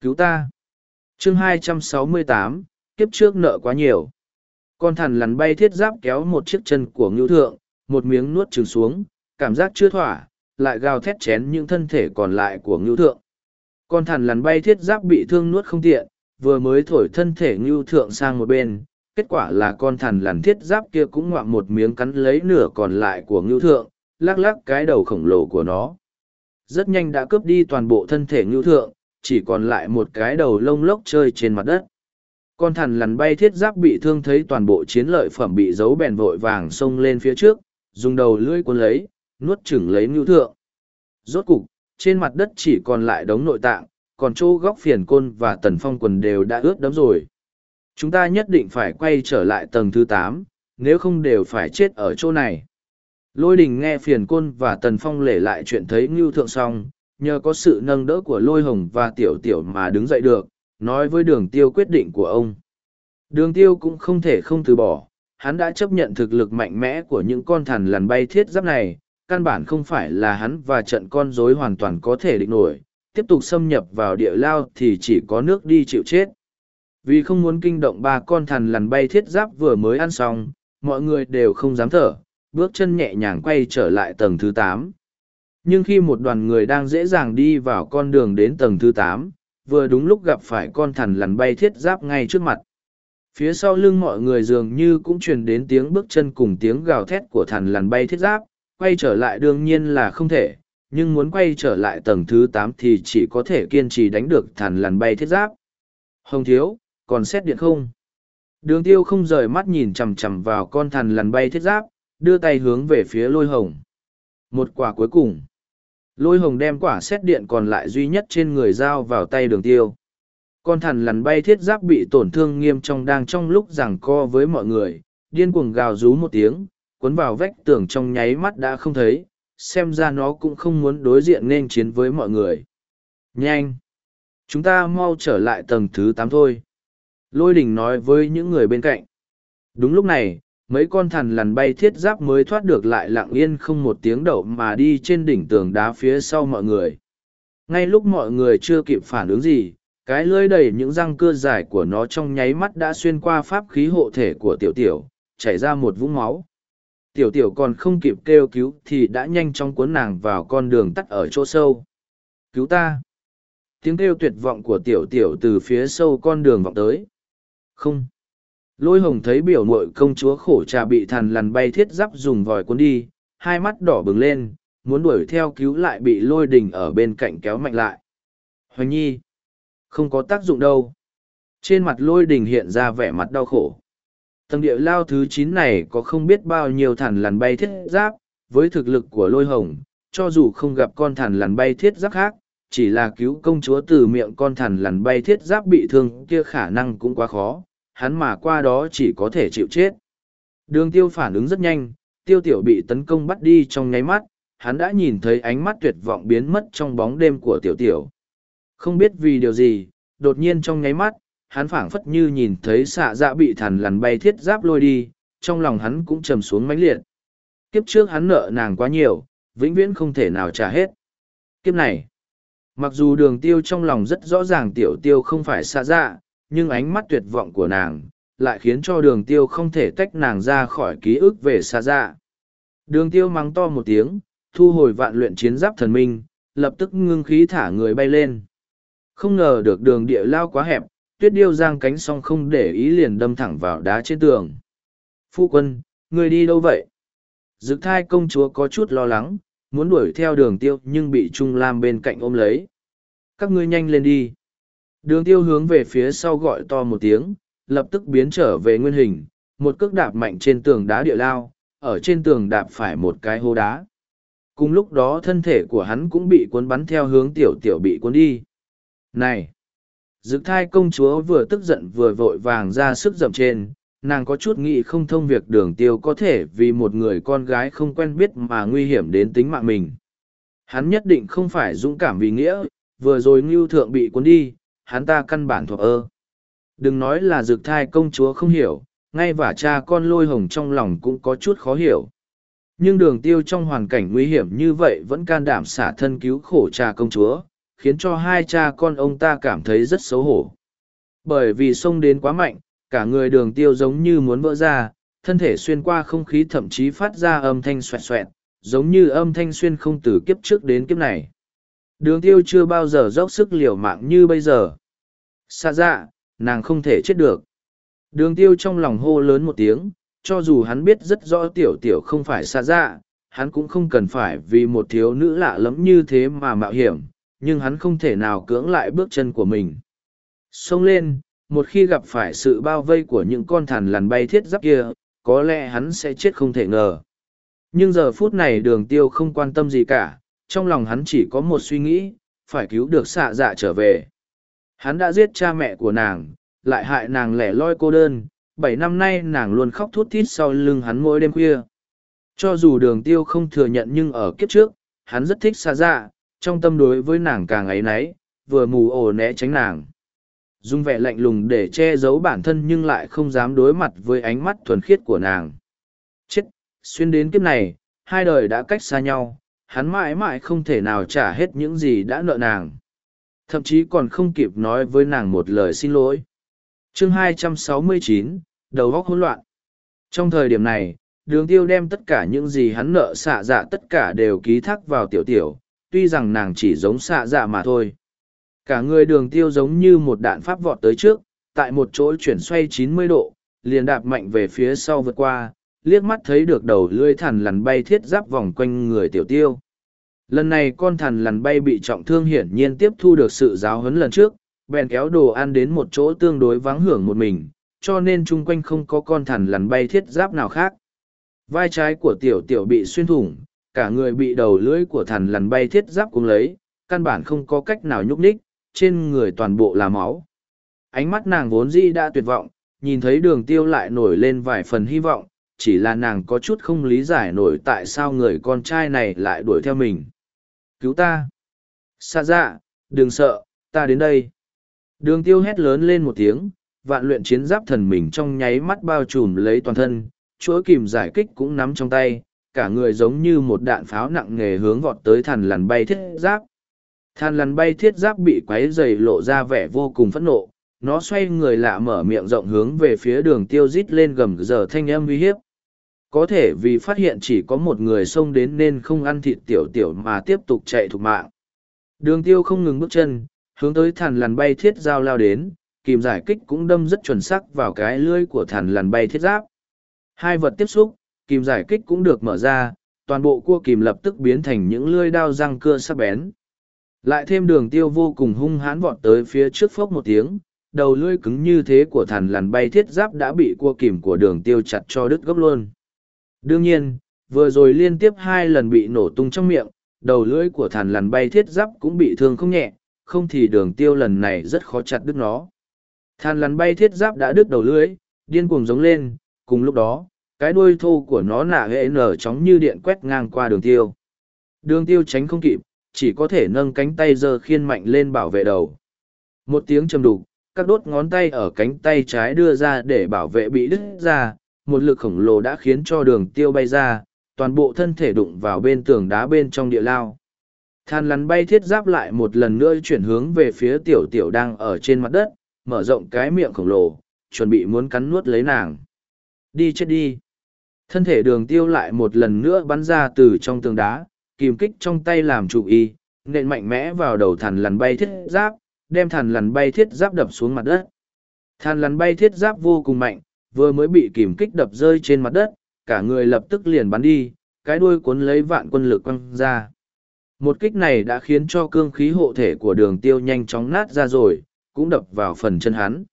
Cứu ta. Chương 268, kiếp trước nợ quá nhiều. Con thằn lằn bay thiết giáp kéo một chiếc chân của ngưu thượng một miếng nuốt trừng xuống cảm giác chưa thỏa lại gào thét chén những thân thể còn lại của ngưu thượng. Con thằn lằn bay thiết giáp bị thương nuốt không tiện vừa mới thổi thân thể ngưu thượng sang một bên kết quả là con thằn lằn thiết giáp kia cũng ngoạm một miếng cắn lấy nửa còn lại của ngưu thượng lắc lắc cái đầu khổng lồ của nó rất nhanh đã cướp đi toàn bộ thân thể ngưu thượng, chỉ còn lại một cái đầu lông lốc chơi trên mặt đất. Con thằn lằn bay thiết giáp bị thương thấy toàn bộ chiến lợi phẩm bị giấu bèn vội vàng xông lên phía trước, dùng đầu lưỡi cuốn lấy, nuốt chửng lấy ngưu thượng. Rốt cục, trên mặt đất chỉ còn lại đống nội tạng, còn chỗ góc phiền côn và tần phong quần đều đã ướt đẫm rồi. Chúng ta nhất định phải quay trở lại tầng thứ tám, nếu không đều phải chết ở chỗ này lôi đình nghe phiền côn và tần phong lể lại chuyện thấy ngưu thượng xong nhờ có sự nâng đỡ của lôi hồng và tiểu tiểu mà đứng dậy được nói với đường tiêu quyết định của ông. Đường tiêu cũng không thể không từ bỏ, hắn đã chấp nhận thực lực mạnh mẽ của những con thằn lằn bay thiết giáp này, căn bản không phải là hắn và trận con rối hoàn toàn có thể địch nổi, tiếp tục xâm nhập vào địa lao thì chỉ có nước đi chịu chết. Vì không muốn kinh động ba con thằn lằn bay thiết giáp vừa mới ăn xong, mọi người đều không dám thở, bước chân nhẹ nhàng quay trở lại tầng thứ tám. Nhưng khi một đoàn người đang dễ dàng đi vào con đường đến tầng thứ tám, vừa đúng lúc gặp phải con thằn lằn bay thiết giáp ngay trước mặt. Phía sau lưng mọi người dường như cũng truyền đến tiếng bước chân cùng tiếng gào thét của thằn lằn bay thiết giáp, quay trở lại đương nhiên là không thể, nhưng muốn quay trở lại tầng thứ tám thì chỉ có thể kiên trì đánh được thằn lằn bay thiết giáp. Hồng thiếu, còn xét điện không? Đường tiêu không rời mắt nhìn chằm chằm vào con thằn lằn bay thiết giáp, đưa tay hướng về phía lôi hồng. Một quả cuối cùng. Lôi hồng đem quả xét điện còn lại duy nhất trên người dao vào tay đường tiêu. Con thằn lằn bay thiết giáp bị tổn thương nghiêm trọng đang trong lúc giằng co với mọi người, điên cuồng gào rú một tiếng, cuốn vào vách tường trong nháy mắt đã không thấy, xem ra nó cũng không muốn đối diện nên chiến với mọi người. Nhanh! Chúng ta mau trở lại tầng thứ tám thôi. Lôi đình nói với những người bên cạnh. Đúng lúc này, mấy con thằn lằn bay thiết giáp mới thoát được lại lặng yên không một tiếng đậu mà đi trên đỉnh tường đá phía sau mọi người. Ngay lúc mọi người chưa kịp phản ứng gì, cái lưỡi đầy những răng cưa dài của nó trong nháy mắt đã xuyên qua pháp khí hộ thể của tiểu tiểu, chảy ra một vũng máu. Tiểu tiểu còn không kịp kêu cứu thì đã nhanh chóng cuốn nàng vào con đường tắt ở chỗ sâu. Cứu ta! Tiếng kêu tuyệt vọng của tiểu tiểu từ phía sâu con đường vọng tới. Không! Lôi hồng thấy biểu mội công chúa khổ trà bị thằn lằn bay thiết giáp dùng vòi cuốn đi, hai mắt đỏ bừng lên, muốn đuổi theo cứu lại bị lôi đình ở bên cạnh kéo mạnh lại. Hoành nhi, không có tác dụng đâu. Trên mặt lôi đình hiện ra vẻ mặt đau khổ. Tầng địa lao thứ chín này có không biết bao nhiêu thằn lằn bay thiết giáp, với thực lực của lôi hồng, cho dù không gặp con thằn lằn bay thiết giáp khác, chỉ là cứu công chúa từ miệng con thằn lằn bay thiết giáp bị thương kia khả năng cũng quá khó, hắn mà qua đó chỉ có thể chịu chết. Đường tiêu phản ứng rất nhanh, tiêu tiểu bị tấn công bắt đi trong nháy mắt, hắn đã nhìn thấy ánh mắt tuyệt vọng biến mất trong bóng đêm của tiểu tiểu. Không biết vì điều gì, đột nhiên trong nháy mắt, hắn phảng phất như nhìn thấy xạ dạ bị thằn lằn bay thiết giáp lôi đi, trong lòng hắn cũng trầm xuống mãnh liệt. Kiếp trước hắn nợ nàng quá nhiều, vĩnh viễn không thể nào trả hết. Kiếp này, mặc dù đường tiêu trong lòng rất rõ ràng tiểu tiêu không phải xạ dạ, nhưng ánh mắt tuyệt vọng của nàng, lại khiến cho đường tiêu không thể tách nàng ra khỏi ký ức về xa dạ. Đường tiêu mắng to một tiếng, thu hồi vạn luyện chiến giáp thần minh, lập tức ngưng khí thả người bay lên. Không ngờ được đường địa lao quá hẹp, tuyết điêu giang cánh xong không để ý liền đâm thẳng vào đá trên tường. Phu quân, người đi đâu vậy? Dực thai công chúa có chút lo lắng, muốn đuổi theo đường tiêu nhưng bị Trung Lam bên cạnh ôm lấy. Các ngươi nhanh lên đi. Đường tiêu hướng về phía sau gọi to một tiếng, lập tức biến trở về nguyên hình, một cước đạp mạnh trên tường đá địa lao, ở trên tường đạp phải một cái hố đá. Cùng lúc đó thân thể của hắn cũng bị cuốn bắn theo hướng tiểu tiểu bị cuốn đi. Này! Dực thai công chúa vừa tức giận vừa vội vàng ra sức dậm trên, nàng có chút nghĩ không thông việc đường tiêu có thể vì một người con gái không quen biết mà nguy hiểm đến tính mạng mình. Hắn nhất định không phải dũng cảm vì nghĩa, vừa rồi ngưu thượng bị cuốn đi, hắn ta căn bản thuộc ơ. Đừng nói là dược thai công chúa không hiểu, ngay và cha con lôi hồng trong lòng cũng có chút khó hiểu. Nhưng đường tiêu trong hoàn cảnh nguy hiểm như vậy vẫn can đảm xả thân cứu khổ cha công chúa, khiến cho hai cha con ông ta cảm thấy rất xấu hổ. Bởi vì sông đến quá mạnh, cả người đường tiêu giống như muốn vỡ ra, thân thể xuyên qua không khí thậm chí phát ra âm thanh xoẹt xoẹt, giống như âm thanh xuyên không từ kiếp trước đến kiếp này. Đường tiêu chưa bao giờ dốc sức liều mạng như bây giờ. Xa dạ, nàng không thể chết được. Đường tiêu trong lòng hô lớn một tiếng, cho dù hắn biết rất rõ tiểu tiểu không phải xa dạ, hắn cũng không cần phải vì một thiếu nữ lạ lẫm như thế mà mạo hiểm, nhưng hắn không thể nào cưỡng lại bước chân của mình. Xông lên, một khi gặp phải sự bao vây của những con thằn lằn bay thiết giáp kia, có lẽ hắn sẽ chết không thể ngờ. Nhưng giờ phút này đường tiêu không quan tâm gì cả, trong lòng hắn chỉ có một suy nghĩ, phải cứu được xạ dạ trở về. Hắn đã giết cha mẹ của nàng, lại hại nàng lẻ loi cô đơn, bảy năm nay nàng luôn khóc thút thít sau lưng hắn mỗi đêm khuya. Cho dù đường tiêu không thừa nhận nhưng ở kiếp trước, hắn rất thích xa dạ, trong tâm đối với nàng càng ấy náy, vừa mù ổ né tránh nàng. Dùng vẻ lạnh lùng để che giấu bản thân nhưng lại không dám đối mặt với ánh mắt thuần khiết của nàng. Chết, xuyên đến kiếp này, hai đời đã cách xa nhau, hắn mãi mãi không thể nào trả hết những gì đã nợ nàng. Thậm chí còn không kịp nói với nàng một lời xin lỗi. chương 269, đầu góc hỗn loạn. Trong thời điểm này, đường tiêu đem tất cả những gì hắn nợ xạ dạ tất cả đều ký thác vào tiểu tiểu, tuy rằng nàng chỉ giống xạ dạ mà thôi. Cả người đường tiêu giống như một đạn pháp vọt tới trước, tại một chỗ chuyển xoay 90 độ, liền đạp mạnh về phía sau vượt qua, liếc mắt thấy được đầu lưỡi thằn lằn bay thiết giáp vòng quanh người tiểu tiêu. Lần này con thằn lằn bay bị trọng thương hiển nhiên tiếp thu được sự giáo huấn lần trước, bèn kéo đồ ăn đến một chỗ tương đối vắng hưởng một mình, cho nên chung quanh không có con thằn lằn bay thiết giáp nào khác. Vai trái của tiểu tiểu bị xuyên thủng, cả người bị đầu lưỡi của thằn lằn bay thiết giáp cuống lấy, căn bản không có cách nào nhúc nhích, trên người toàn bộ là máu. Ánh mắt nàng vốn dĩ đã tuyệt vọng, nhìn thấy đường tiêu lại nổi lên vài phần hy vọng, chỉ là nàng có chút không lý giải nổi tại sao người con trai này lại đuổi theo mình. Cứu ta! Xa dạ, đừng sợ, ta đến đây. Đường tiêu hét lớn lên một tiếng, vạn luyện chiến giáp thần mình trong nháy mắt bao trùm lấy toàn thân, chuỗi kìm giải kích cũng nắm trong tay, cả người giống như một đạn pháo nặng nề hướng vọt tới thằn lằn bay thiết giáp. Thằn lằn bay thiết giáp bị quấy dày lộ ra vẻ vô cùng phẫn nộ, nó xoay người lạ mở miệng rộng hướng về phía đường tiêu rít lên gầm giờ thanh âm uy hiếp. Có thể vì phát hiện chỉ có một người xông đến nên không ăn thịt tiểu tiểu mà tiếp tục chạy thục mạng. Đường tiêu không ngừng bước chân, hướng tới thằn lằn bay thiết giao lao đến, kìm giải kích cũng đâm rất chuẩn xác vào cái lưỡi của thằn lằn bay thiết giáp. Hai vật tiếp xúc, kìm giải kích cũng được mở ra, toàn bộ cua kìm lập tức biến thành những lưỡi đao răng cưa sắc bén. Lại thêm đường tiêu vô cùng hung hãn vọt tới phía trước phốc một tiếng, đầu lưỡi cứng như thế của thằn lằn bay thiết giáp đã bị cua kìm của đường tiêu chặt cho đứt gốc luôn. Đương nhiên, vừa rồi liên tiếp hai lần bị nổ tung trong miệng, đầu lưỡi của thằn lằn bay thiết giáp cũng bị thương không nhẹ, không thì đường tiêu lần này rất khó chặt đứt nó. Thằn lằn bay thiết giáp đã đứt đầu lưỡi, điên cuồng giống lên, cùng lúc đó, cái đuôi thô của nó nả hệ nở chóng như điện quét ngang qua đường tiêu. Đường tiêu tránh không kịp, chỉ có thể nâng cánh tay giơ khiên mạnh lên bảo vệ đầu. Một tiếng trầm đục, các đốt ngón tay ở cánh tay trái đưa ra để bảo vệ bị đứt ra, một lực khổng lồ đã khiến cho đường tiêu bay ra, toàn bộ thân thể đụng vào bên tường đá bên trong địa lao. Than lắn bay thiết giáp lại một lần nữa chuyển hướng về phía tiểu tiểu đang ở trên mặt đất, mở rộng cái miệng khổng lồ, chuẩn bị muốn cắn nuốt lấy nàng. Đi chết đi. Thân thể đường tiêu lại một lần nữa bắn ra từ trong tường đá, kìm kích trong tay làm chủ y, nện mạnh mẽ vào đầu thằn lằn bay thiết giáp, đem thằn lằn bay thiết giáp đập xuống mặt đất. Thằn lằn bay thiết giáp vô cùng mạnh, vừa mới bị kìm kích đập rơi trên mặt đất, cả người lập tức liền bắn đi, cái đuôi cuốn lấy vạn quân lực quăng ra. Một kích này đã khiến cho cương khí hộ thể của đường tiêu nhanh chóng nát ra rồi, cũng đập vào phần chân hắn.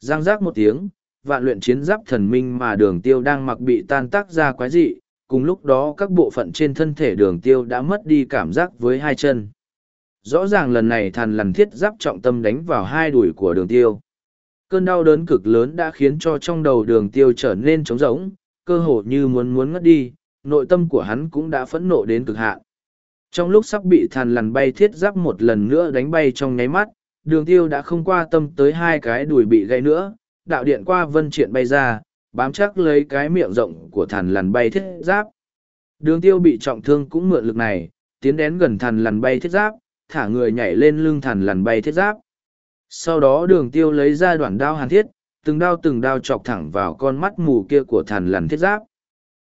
Giang giác một tiếng, vạn luyện chiến giáp thần minh mà đường tiêu đang mặc bị tan tác ra quái dị, cùng lúc đó các bộ phận trên thân thể đường tiêu đã mất đi cảm giác với hai chân. Rõ ràng lần này thàn lằn thiết giáp trọng tâm đánh vào hai đùi của đường tiêu. Cơn đau đớn cực lớn đã khiến cho trong đầu đường tiêu trở nên trống rỗng, cơ hồ như muốn muốn ngất đi, nội tâm của hắn cũng đã phẫn nộ đến cực hạn. Trong lúc sắp bị thàn lằn bay thiết giáp một lần nữa đánh bay trong nháy mắt, đường tiêu đã không qua tâm tới hai cái đùi bị gãy nữa, đạo điện qua vân triện bay ra, bám chắc lấy cái miệng rộng của thàn lằn bay thiết giáp. Đường tiêu bị trọng thương cũng mượn lực này, tiến đến gần thàn lằn bay thiết giáp, thả người nhảy lên lưng thàn lằn bay thiết giáp. Sau đó đường tiêu lấy ra đoạn đao hàn thiết, từng đao từng đao chọc thẳng vào con mắt mù kia của thằn lằn thiết giáp.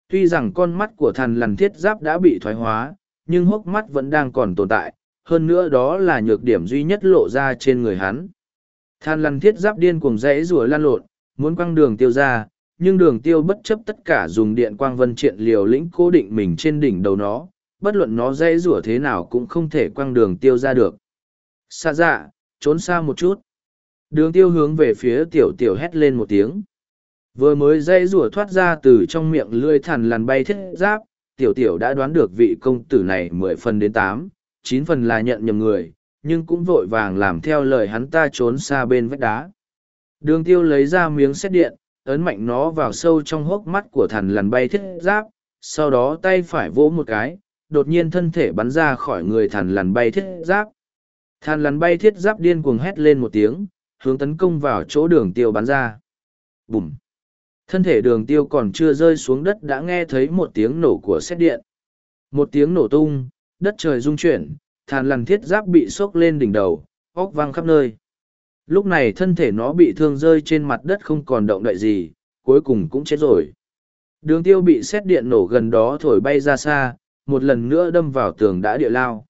Tuy rằng con mắt của thằn lằn thiết giáp đã bị thoái hóa, nhưng hốc mắt vẫn đang còn tồn tại, hơn nữa đó là nhược điểm duy nhất lộ ra trên người hắn. Than lằn thiết giáp điên cuồng rẽ rùa lan lộn, muốn quăng đường tiêu ra, nhưng đường tiêu bất chấp tất cả dùng điện quang vân triện liều lĩnh cố định mình trên đỉnh đầu nó, bất luận nó rẽ rùa thế nào cũng không thể quăng đường tiêu ra được. Xa dạ, trốn xa một chút. Đường tiêu hướng về phía tiểu tiểu hét lên một tiếng. Vừa mới dây rùa thoát ra từ trong miệng lươi thằn lằn bay thiết giáp, tiểu tiểu đã đoán được vị công tử này mười phần đến tám, chín phần là nhận nhầm người, nhưng cũng vội vàng làm theo lời hắn ta trốn xa bên vách đá. Đường tiêu lấy ra miếng xét điện, ấn mạnh nó vào sâu trong hốc mắt của thằn lằn bay thiết giáp, sau đó tay phải vỗ một cái, đột nhiên thân thể bắn ra khỏi người thằn lằn bay thiết giáp. Than lằn bay thiết giáp điên cuồng hét lên một tiếng, hướng tấn công vào chỗ đường tiêu bắn ra. Bùm! Thân thể đường tiêu còn chưa rơi xuống đất đã nghe thấy một tiếng nổ của xét điện. Một tiếng nổ tung, đất trời rung chuyển, thàn lằn thiết giáp bị sốc lên đỉnh đầu, óc văng khắp nơi. Lúc này thân thể nó bị thương rơi trên mặt đất không còn động đậy gì, cuối cùng cũng chết rồi. Đường tiêu bị xét điện nổ gần đó thổi bay ra xa, một lần nữa đâm vào tường đã địa lao.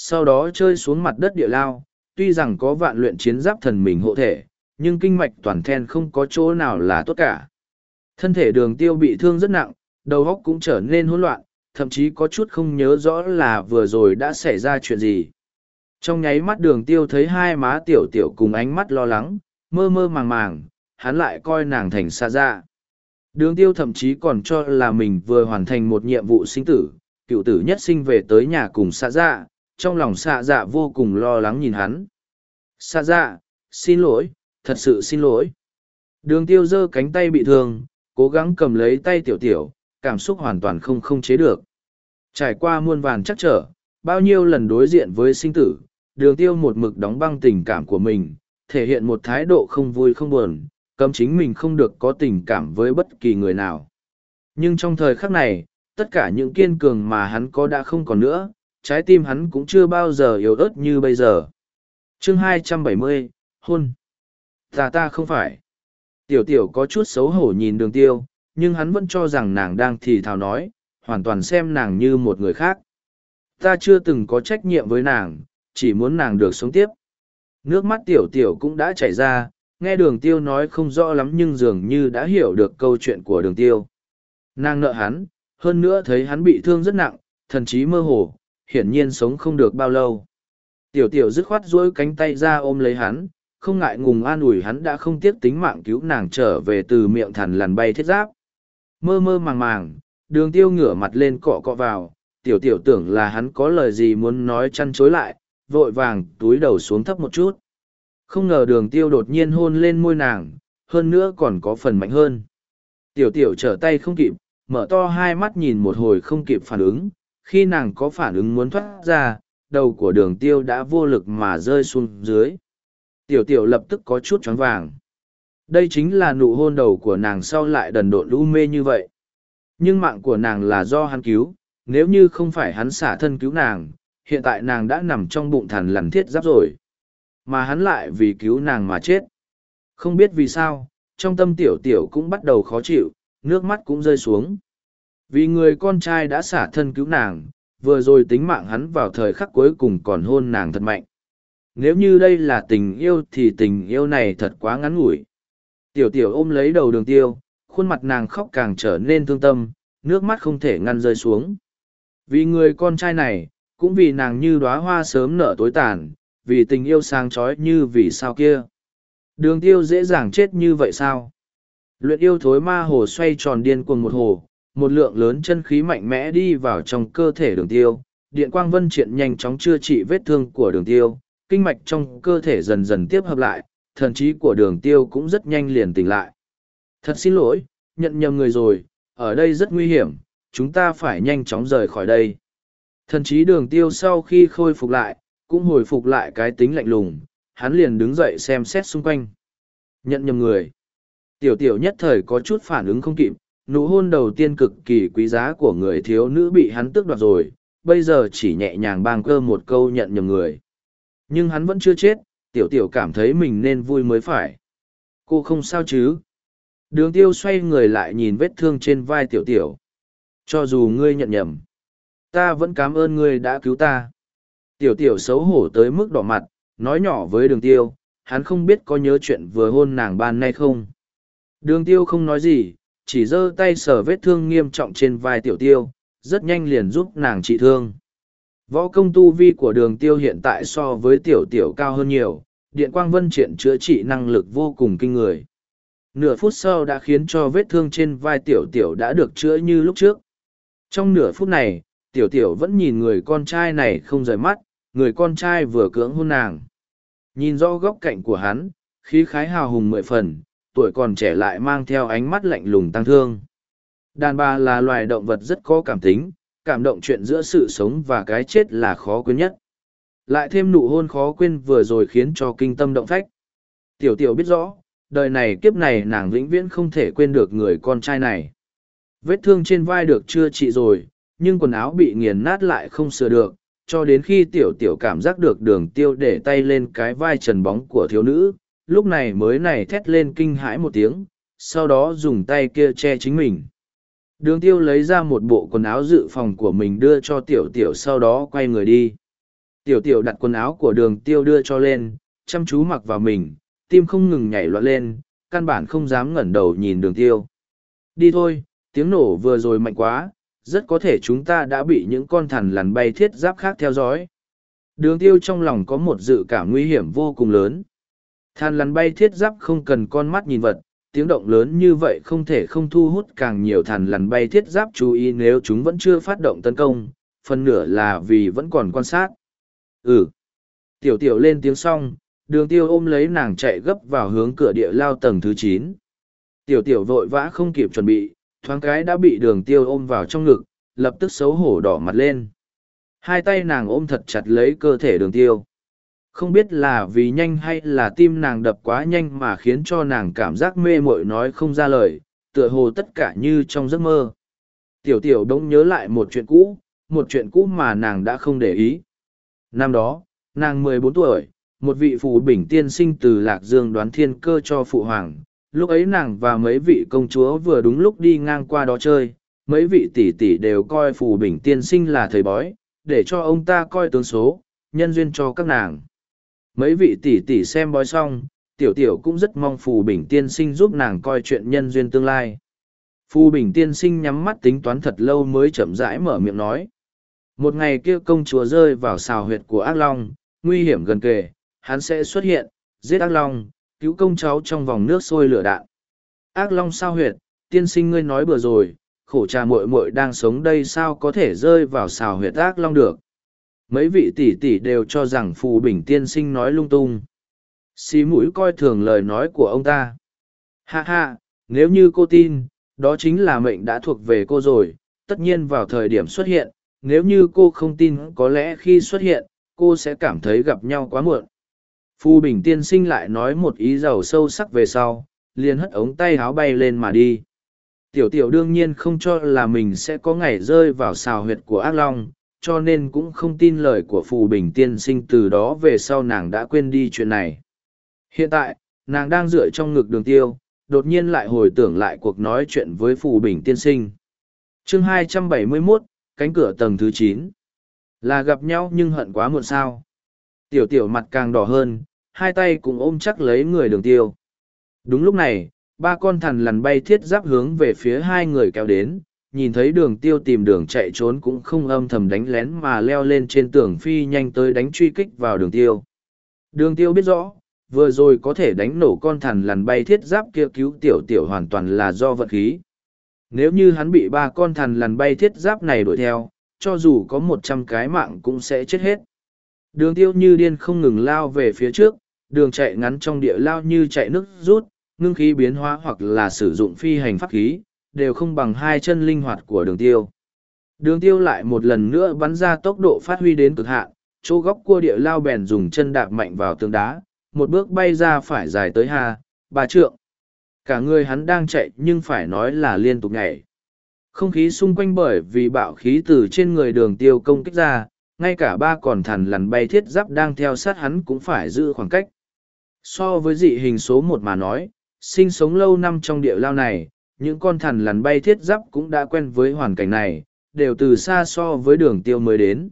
Sau đó chơi xuống mặt đất địa lao, tuy rằng có vạn luyện chiến giáp thần mình hộ thể, nhưng kinh mạch toàn then không có chỗ nào là tốt cả. Thân thể đường tiêu bị thương rất nặng, đầu óc cũng trở nên hỗn loạn, thậm chí có chút không nhớ rõ là vừa rồi đã xảy ra chuyện gì. Trong nháy mắt đường tiêu thấy hai má tiểu tiểu cùng ánh mắt lo lắng, mơ mơ màng màng, hắn lại coi nàng thành xa dạ. Đường tiêu thậm chí còn cho là mình vừa hoàn thành một nhiệm vụ sinh tử, cựu tử nhất sinh về tới nhà cùng xa dạ, trong lòng xạ dạ vô cùng lo lắng nhìn hắn. Xạ dạ, xin lỗi, thật sự xin lỗi. Đường tiêu giơ cánh tay bị thương, cố gắng cầm lấy tay tiểu tiểu, cảm xúc hoàn toàn không không chế được. Trải qua muôn vàn chắc trở, bao nhiêu lần đối diện với sinh tử, đường tiêu một mực đóng băng tình cảm của mình, thể hiện một thái độ không vui không buồn, cấm chính mình không được có tình cảm với bất kỳ người nào. Nhưng trong thời khắc này, tất cả những kiên cường mà hắn có đã không còn nữa, trái tim hắn cũng chưa bao giờ yếu ớt như bây giờ. Chương 270, Hôn Ta ta không phải. Tiểu tiểu có chút xấu hổ nhìn đường tiêu, nhưng hắn vẫn cho rằng nàng đang thì thào nói, hoàn toàn xem nàng như một người khác. Ta chưa từng có trách nhiệm với nàng, chỉ muốn nàng được sống tiếp. Nước mắt tiểu tiểu cũng đã chảy ra, nghe đường tiêu nói không rõ lắm nhưng dường như đã hiểu được câu chuyện của đường tiêu. Nàng nợ hắn, hơn nữa thấy hắn bị thương rất nặng, thần trí mơ hồ, hiển nhiên sống không được bao lâu. Tiểu tiểu dứt khoát duỗi cánh tay ra ôm lấy hắn, không ngại ngùng an ủi hắn đã không tiếc tính mạng cứu nàng trở về từ miệng thằn lằn bay thiết giáp. Mơ mơ màng màng, đường tiêu ngửa mặt lên cọ cọ vào, tiểu tiểu tưởng là hắn có lời gì muốn nói chăn chối lại, vội vàng túi đầu xuống thấp một chút. Không ngờ đường tiêu đột nhiên hôn lên môi nàng, hơn nữa còn có phần mạnh hơn. Tiểu tiểu trở tay không kịp, mở to hai mắt nhìn một hồi không kịp phản ứng, khi nàng có phản ứng muốn thoát ra, đầu của đường tiêu đã vô lực mà rơi xuống dưới. Tiểu tiểu lập tức có chút choáng vàng. Đây chính là nụ hôn đầu của nàng sau lại đần độn lũ mê như vậy. Nhưng mạng của nàng là do hắn cứu, nếu như không phải hắn xả thân cứu nàng, hiện tại nàng đã nằm trong bụng thằn lằn thiết giáp rồi. Mà hắn lại vì cứu nàng mà chết. Không biết vì sao, trong tâm tiểu tiểu cũng bắt đầu khó chịu, nước mắt cũng rơi xuống. Vì người con trai đã xả thân cứu nàng, vừa rồi tính mạng hắn vào thời khắc cuối cùng còn hôn nàng thật mạnh. Nếu như đây là tình yêu thì tình yêu này thật quá ngắn ngủi. Tiểu tiểu ôm lấy đầu đường tiêu, khuôn mặt nàng khóc càng trở nên thương tâm, nước mắt không thể ngăn rơi xuống. Vì người con trai này, cũng vì nàng như đóa hoa sớm nở tối tàn, vì tình yêu sáng chói như vì sao kia. Đường tiêu dễ dàng chết như vậy sao? Luyện yêu thối ma hồ xoay tròn điên cuồng một hồ, một lượng lớn chân khí mạnh mẽ đi vào trong cơ thể đường tiêu. Điện quang vân triện nhanh chóng chữa trị vết thương của đường tiêu, kinh mạch trong cơ thể dần dần tiếp hợp lại, thần trí của đường tiêu cũng rất nhanh liền tỉnh lại. Thật xin lỗi, nhận nhầm người rồi, ở đây rất nguy hiểm, chúng ta phải nhanh chóng rời khỏi đây. Thần trí đường tiêu sau khi khôi phục lại, cũng hồi phục lại cái tính lạnh lùng, hắn liền đứng dậy xem xét xung quanh. Nhận nhầm người. Tiểu tiểu nhất thời có chút phản ứng không kịp, nụ hôn đầu tiên cực kỳ quý giá của người thiếu nữ bị hắn tước đoạt rồi, bây giờ chỉ nhẹ nhàng bang cơ một câu nhận nhầm người. Nhưng hắn vẫn chưa chết, tiểu tiểu cảm thấy mình nên vui mới phải. Cô không sao chứ? Đường tiêu xoay người lại nhìn vết thương trên vai tiểu tiểu. Cho dù ngươi nhận nhầm, ta vẫn cảm ơn ngươi đã cứu ta. Tiểu tiểu xấu hổ tới mức đỏ mặt, nói nhỏ với đường tiêu, hắn không biết có nhớ chuyện vừa hôn nàng ban nay không. Đường tiêu không nói gì, chỉ giơ tay sờ vết thương nghiêm trọng trên vai tiểu tiêu, rất nhanh liền giúp nàng trị thương. Võ công tu vi của đường tiêu hiện tại so với tiểu tiểu cao hơn nhiều, điện quang vân triển chữa trị năng lực vô cùng kinh người. Nửa phút sau đã khiến cho vết thương trên vai tiểu tiểu đã được chữa như lúc trước. Trong nửa phút này, tiểu tiểu vẫn nhìn người con trai này không rời mắt, người con trai vừa cưỡng hôn nàng. Nhìn rõ góc cạnh của hắn, khí khái hào hùng mười phần, tuổi còn trẻ lại mang theo ánh mắt lạnh lùng tăng thương. Đàn bà là loài động vật rất có cảm tính, cảm động chuyện giữa sự sống và cái chết là khó quên nhất. Lại thêm nụ hôn khó quên vừa rồi khiến cho kinh tâm động phách. Tiểu tiểu biết rõ, đời này kiếp này nàng vĩnh viễn không thể quên được người con trai này. Vết thương trên vai được chưa trị rồi, nhưng quần áo bị nghiền nát lại không sửa được, cho đến khi tiểu tiểu cảm giác được đường tiêu để tay lên cái vai trần bóng của thiếu nữ, lúc này mới này thét lên kinh hãi một tiếng, sau đó dùng tay kia che chính mình. Đường tiêu lấy ra một bộ quần áo dự phòng của mình đưa cho tiểu tiểu sau đó quay người đi. Tiểu tiểu đặt quần áo của đường tiêu đưa cho lên, chăm chú mặc vào mình, tim không ngừng nhảy loạn lên, căn bản không dám ngẩn đầu nhìn đường tiêu. Đi thôi, tiếng nổ vừa rồi mạnh quá, rất có thể chúng ta đã bị những con thằn lằn bay thiết giáp khác theo dõi. Đường tiêu trong lòng có một dự cảm nguy hiểm vô cùng lớn. Than lằn bay thiết giáp không cần con mắt nhìn vật, tiếng động lớn như vậy không thể không thu hút càng nhiều thằn lằn bay thiết giáp chú ý nếu chúng vẫn chưa phát động tấn công, phần nửa là vì vẫn còn quan sát. Ừ. Tiểu tiểu lên tiếng xong, đường tiêu ôm lấy nàng chạy gấp vào hướng cửa địa lao tầng thứ chín. Tiểu tiểu vội vã không kịp chuẩn bị, thoáng cái đã bị đường tiêu ôm vào trong ngực, lập tức xấu hổ đỏ mặt lên. Hai tay nàng ôm thật chặt lấy cơ thể đường tiêu. Không biết là vì nhanh hay là tim nàng đập quá nhanh mà khiến cho nàng cảm giác mê mội nói không ra lời, tựa hồ tất cả như trong giấc mơ. Tiểu tiểu đông nhớ lại một chuyện cũ, một chuyện cũ mà nàng đã không để ý. Năm đó, nàng mười bốn tuổi, một vị phù bình tiên sinh từ Lạc Dương đoán thiên cơ cho phụ hoàng. Lúc ấy nàng và mấy vị công chúa vừa đúng lúc đi ngang qua đó chơi, mấy vị tỷ tỷ đều coi phù bình tiên sinh là thầy bói, để cho ông ta coi tướng số, nhân duyên cho các nàng. Mấy vị tỷ tỷ xem bói xong, tiểu tiểu cũng rất mong phù bình tiên sinh giúp nàng coi chuyện nhân duyên tương lai. Phù bình tiên sinh nhắm mắt tính toán thật lâu mới chậm rãi mở miệng nói. Một ngày kia công chúa rơi vào xào huyệt của ác long, nguy hiểm gần kề, hắn sẽ xuất hiện, giết ác long, cứu công cháu trong vòng nước sôi lửa đạn. Ác long sao huyệt, tiên sinh ngươi nói bừa rồi, khổ trà muội muội đang sống đây sao có thể rơi vào xào huyệt ác long được. Mấy vị tỷ tỷ đều cho rằng phù bình tiên sinh nói lung tung. Xí mũi coi thường lời nói của ông ta. Ha ha, nếu như cô tin, đó chính là mệnh đã thuộc về cô rồi, tất nhiên vào thời điểm xuất hiện, nếu như cô không tin có lẽ khi xuất hiện, cô sẽ cảm thấy gặp nhau quá muộn. Phu Bình tiên sinh lại nói một ý giàu sâu sắc về sau, liền hất ống tay háo bay lên mà đi. Tiểu tiểu đương nhiên không cho là mình sẽ có ngày rơi vào xào huyệt của ác long, cho nên cũng không tin lời của Phù Bình tiên sinh từ đó về sau nàng đã quên đi chuyện này. Hiện tại, nàng đang dựa trong ngực đường tiêu, đột nhiên lại hồi tưởng lại cuộc nói chuyện với Phù Bình tiên sinh. chương 271, cánh cửa tầng thứ chín Là gặp nhau nhưng hận quá muộn sao. Tiểu tiểu mặt càng đỏ hơn, hai tay cũng ôm chắc lấy người đường tiêu. Đúng lúc này, ba con thằn lằn bay thiết giáp hướng về phía hai người kéo đến, nhìn thấy đường tiêu tìm đường chạy trốn cũng không âm thầm đánh lén mà leo lên trên tường phi nhanh tới đánh truy kích vào đường tiêu. Đường tiêu biết rõ, vừa rồi có thể đánh nổ con thằn lằn bay thiết giáp kia cứu tiểu tiểu hoàn toàn là do vật khí. Nếu như hắn bị ba con thằn lằn bay thiết giáp này đuổi theo, cho dù có một trăm cái mạng cũng sẽ chết hết. Đường tiêu như điên không ngừng lao về phía trước, đường chạy ngắn trong địa lao như chạy nước rút, ngưng khí biến hóa hoặc là sử dụng phi hành pháp khí, đều không bằng hai chân linh hoạt của đường tiêu. Đường tiêu lại một lần nữa bắn ra tốc độ phát huy đến cực hạn, chỗ góc cua địa lao bèn dùng chân đạp mạnh vào tường đá, một bước bay ra phải dài tới hà, ba trượng. Cả người hắn đang chạy nhưng phải nói là liên tục nhảy. Không khí xung quanh bởi vì bạo khí từ trên người đường tiêu công kích ra, ngay cả ba còn thằn lằn bay thiết giáp đang theo sát hắn cũng phải giữ khoảng cách. So với dị hình số một mà nói, sinh sống lâu năm trong địa lao này, những con thằn lằn bay thiết giáp cũng đã quen với hoàn cảnh này, đều từ xa so với đường tiêu mới đến.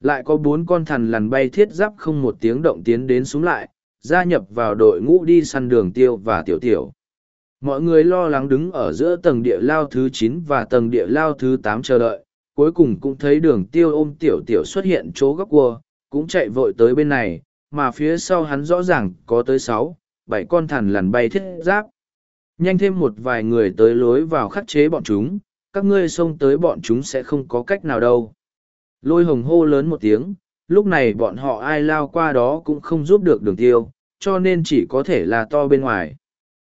Lại có bốn con thằn lằn bay thiết giáp không một tiếng động tiến đến xuống lại, gia nhập vào đội ngũ đi săn đường tiêu và tiểu tiểu. Mọi người lo lắng đứng ở giữa tầng địa lao thứ chín và tầng địa lao thứ tám chờ đợi, cuối cùng cũng thấy đường tiêu ôm tiểu tiểu xuất hiện chỗ góc cua, cũng chạy vội tới bên này, mà phía sau hắn rõ ràng có tới sáu, bảy con thằn lằn bay thiết giáp. Nhanh thêm một vài người tới lối vào khắc chế bọn chúng, các ngươi xông tới bọn chúng sẽ không có cách nào đâu. Lôi hồng hô lớn một tiếng, lúc này bọn họ ai lao qua đó cũng không giúp được đường tiêu, cho nên chỉ có thể là to bên ngoài.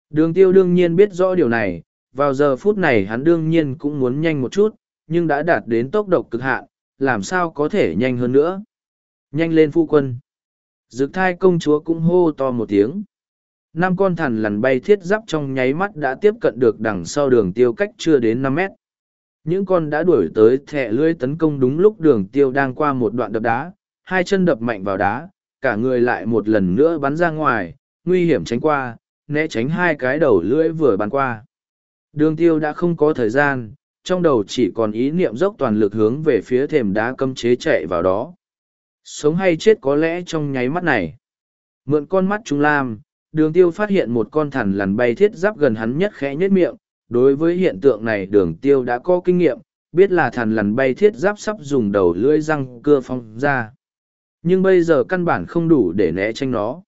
Đường tiêu đương nhiên biết rõ điều này, vào giờ phút này hắn đương nhiên cũng muốn nhanh một chút, nhưng đã đạt đến tốc độ cực hạn, làm sao có thể nhanh hơn nữa. Nhanh lên phu quân. Dực thai công chúa cũng hô to một tiếng. Năm con thằn lằn bay thiết giáp trong nháy mắt đã tiếp cận được đằng sau đường tiêu cách chưa đến năm mét. Những con đã đuổi tới thẻ lưới tấn công đúng lúc đường tiêu đang qua một đoạn đập đá, hai chân đập mạnh vào đá, cả người lại một lần nữa bắn ra ngoài, nguy hiểm tránh qua, né tránh hai cái đầu lưỡi vừa bắn qua. Đường tiêu đã không có thời gian, trong đầu chỉ còn ý niệm dốc toàn lực hướng về phía thềm đá cấm chế chạy vào đó. Sống hay chết có lẽ trong nháy mắt này. Mượn con mắt chúng Lam, đường tiêu phát hiện một con thằn lằn bay thiết giáp gần hắn nhất khẽ nhất miệng. Đối với hiện tượng này đường tiêu đã có kinh nghiệm, biết là thằn lằn bay thiết giáp sắp dùng đầu lưỡi răng cưa phong ra. Nhưng bây giờ căn bản không đủ để né tránh nó.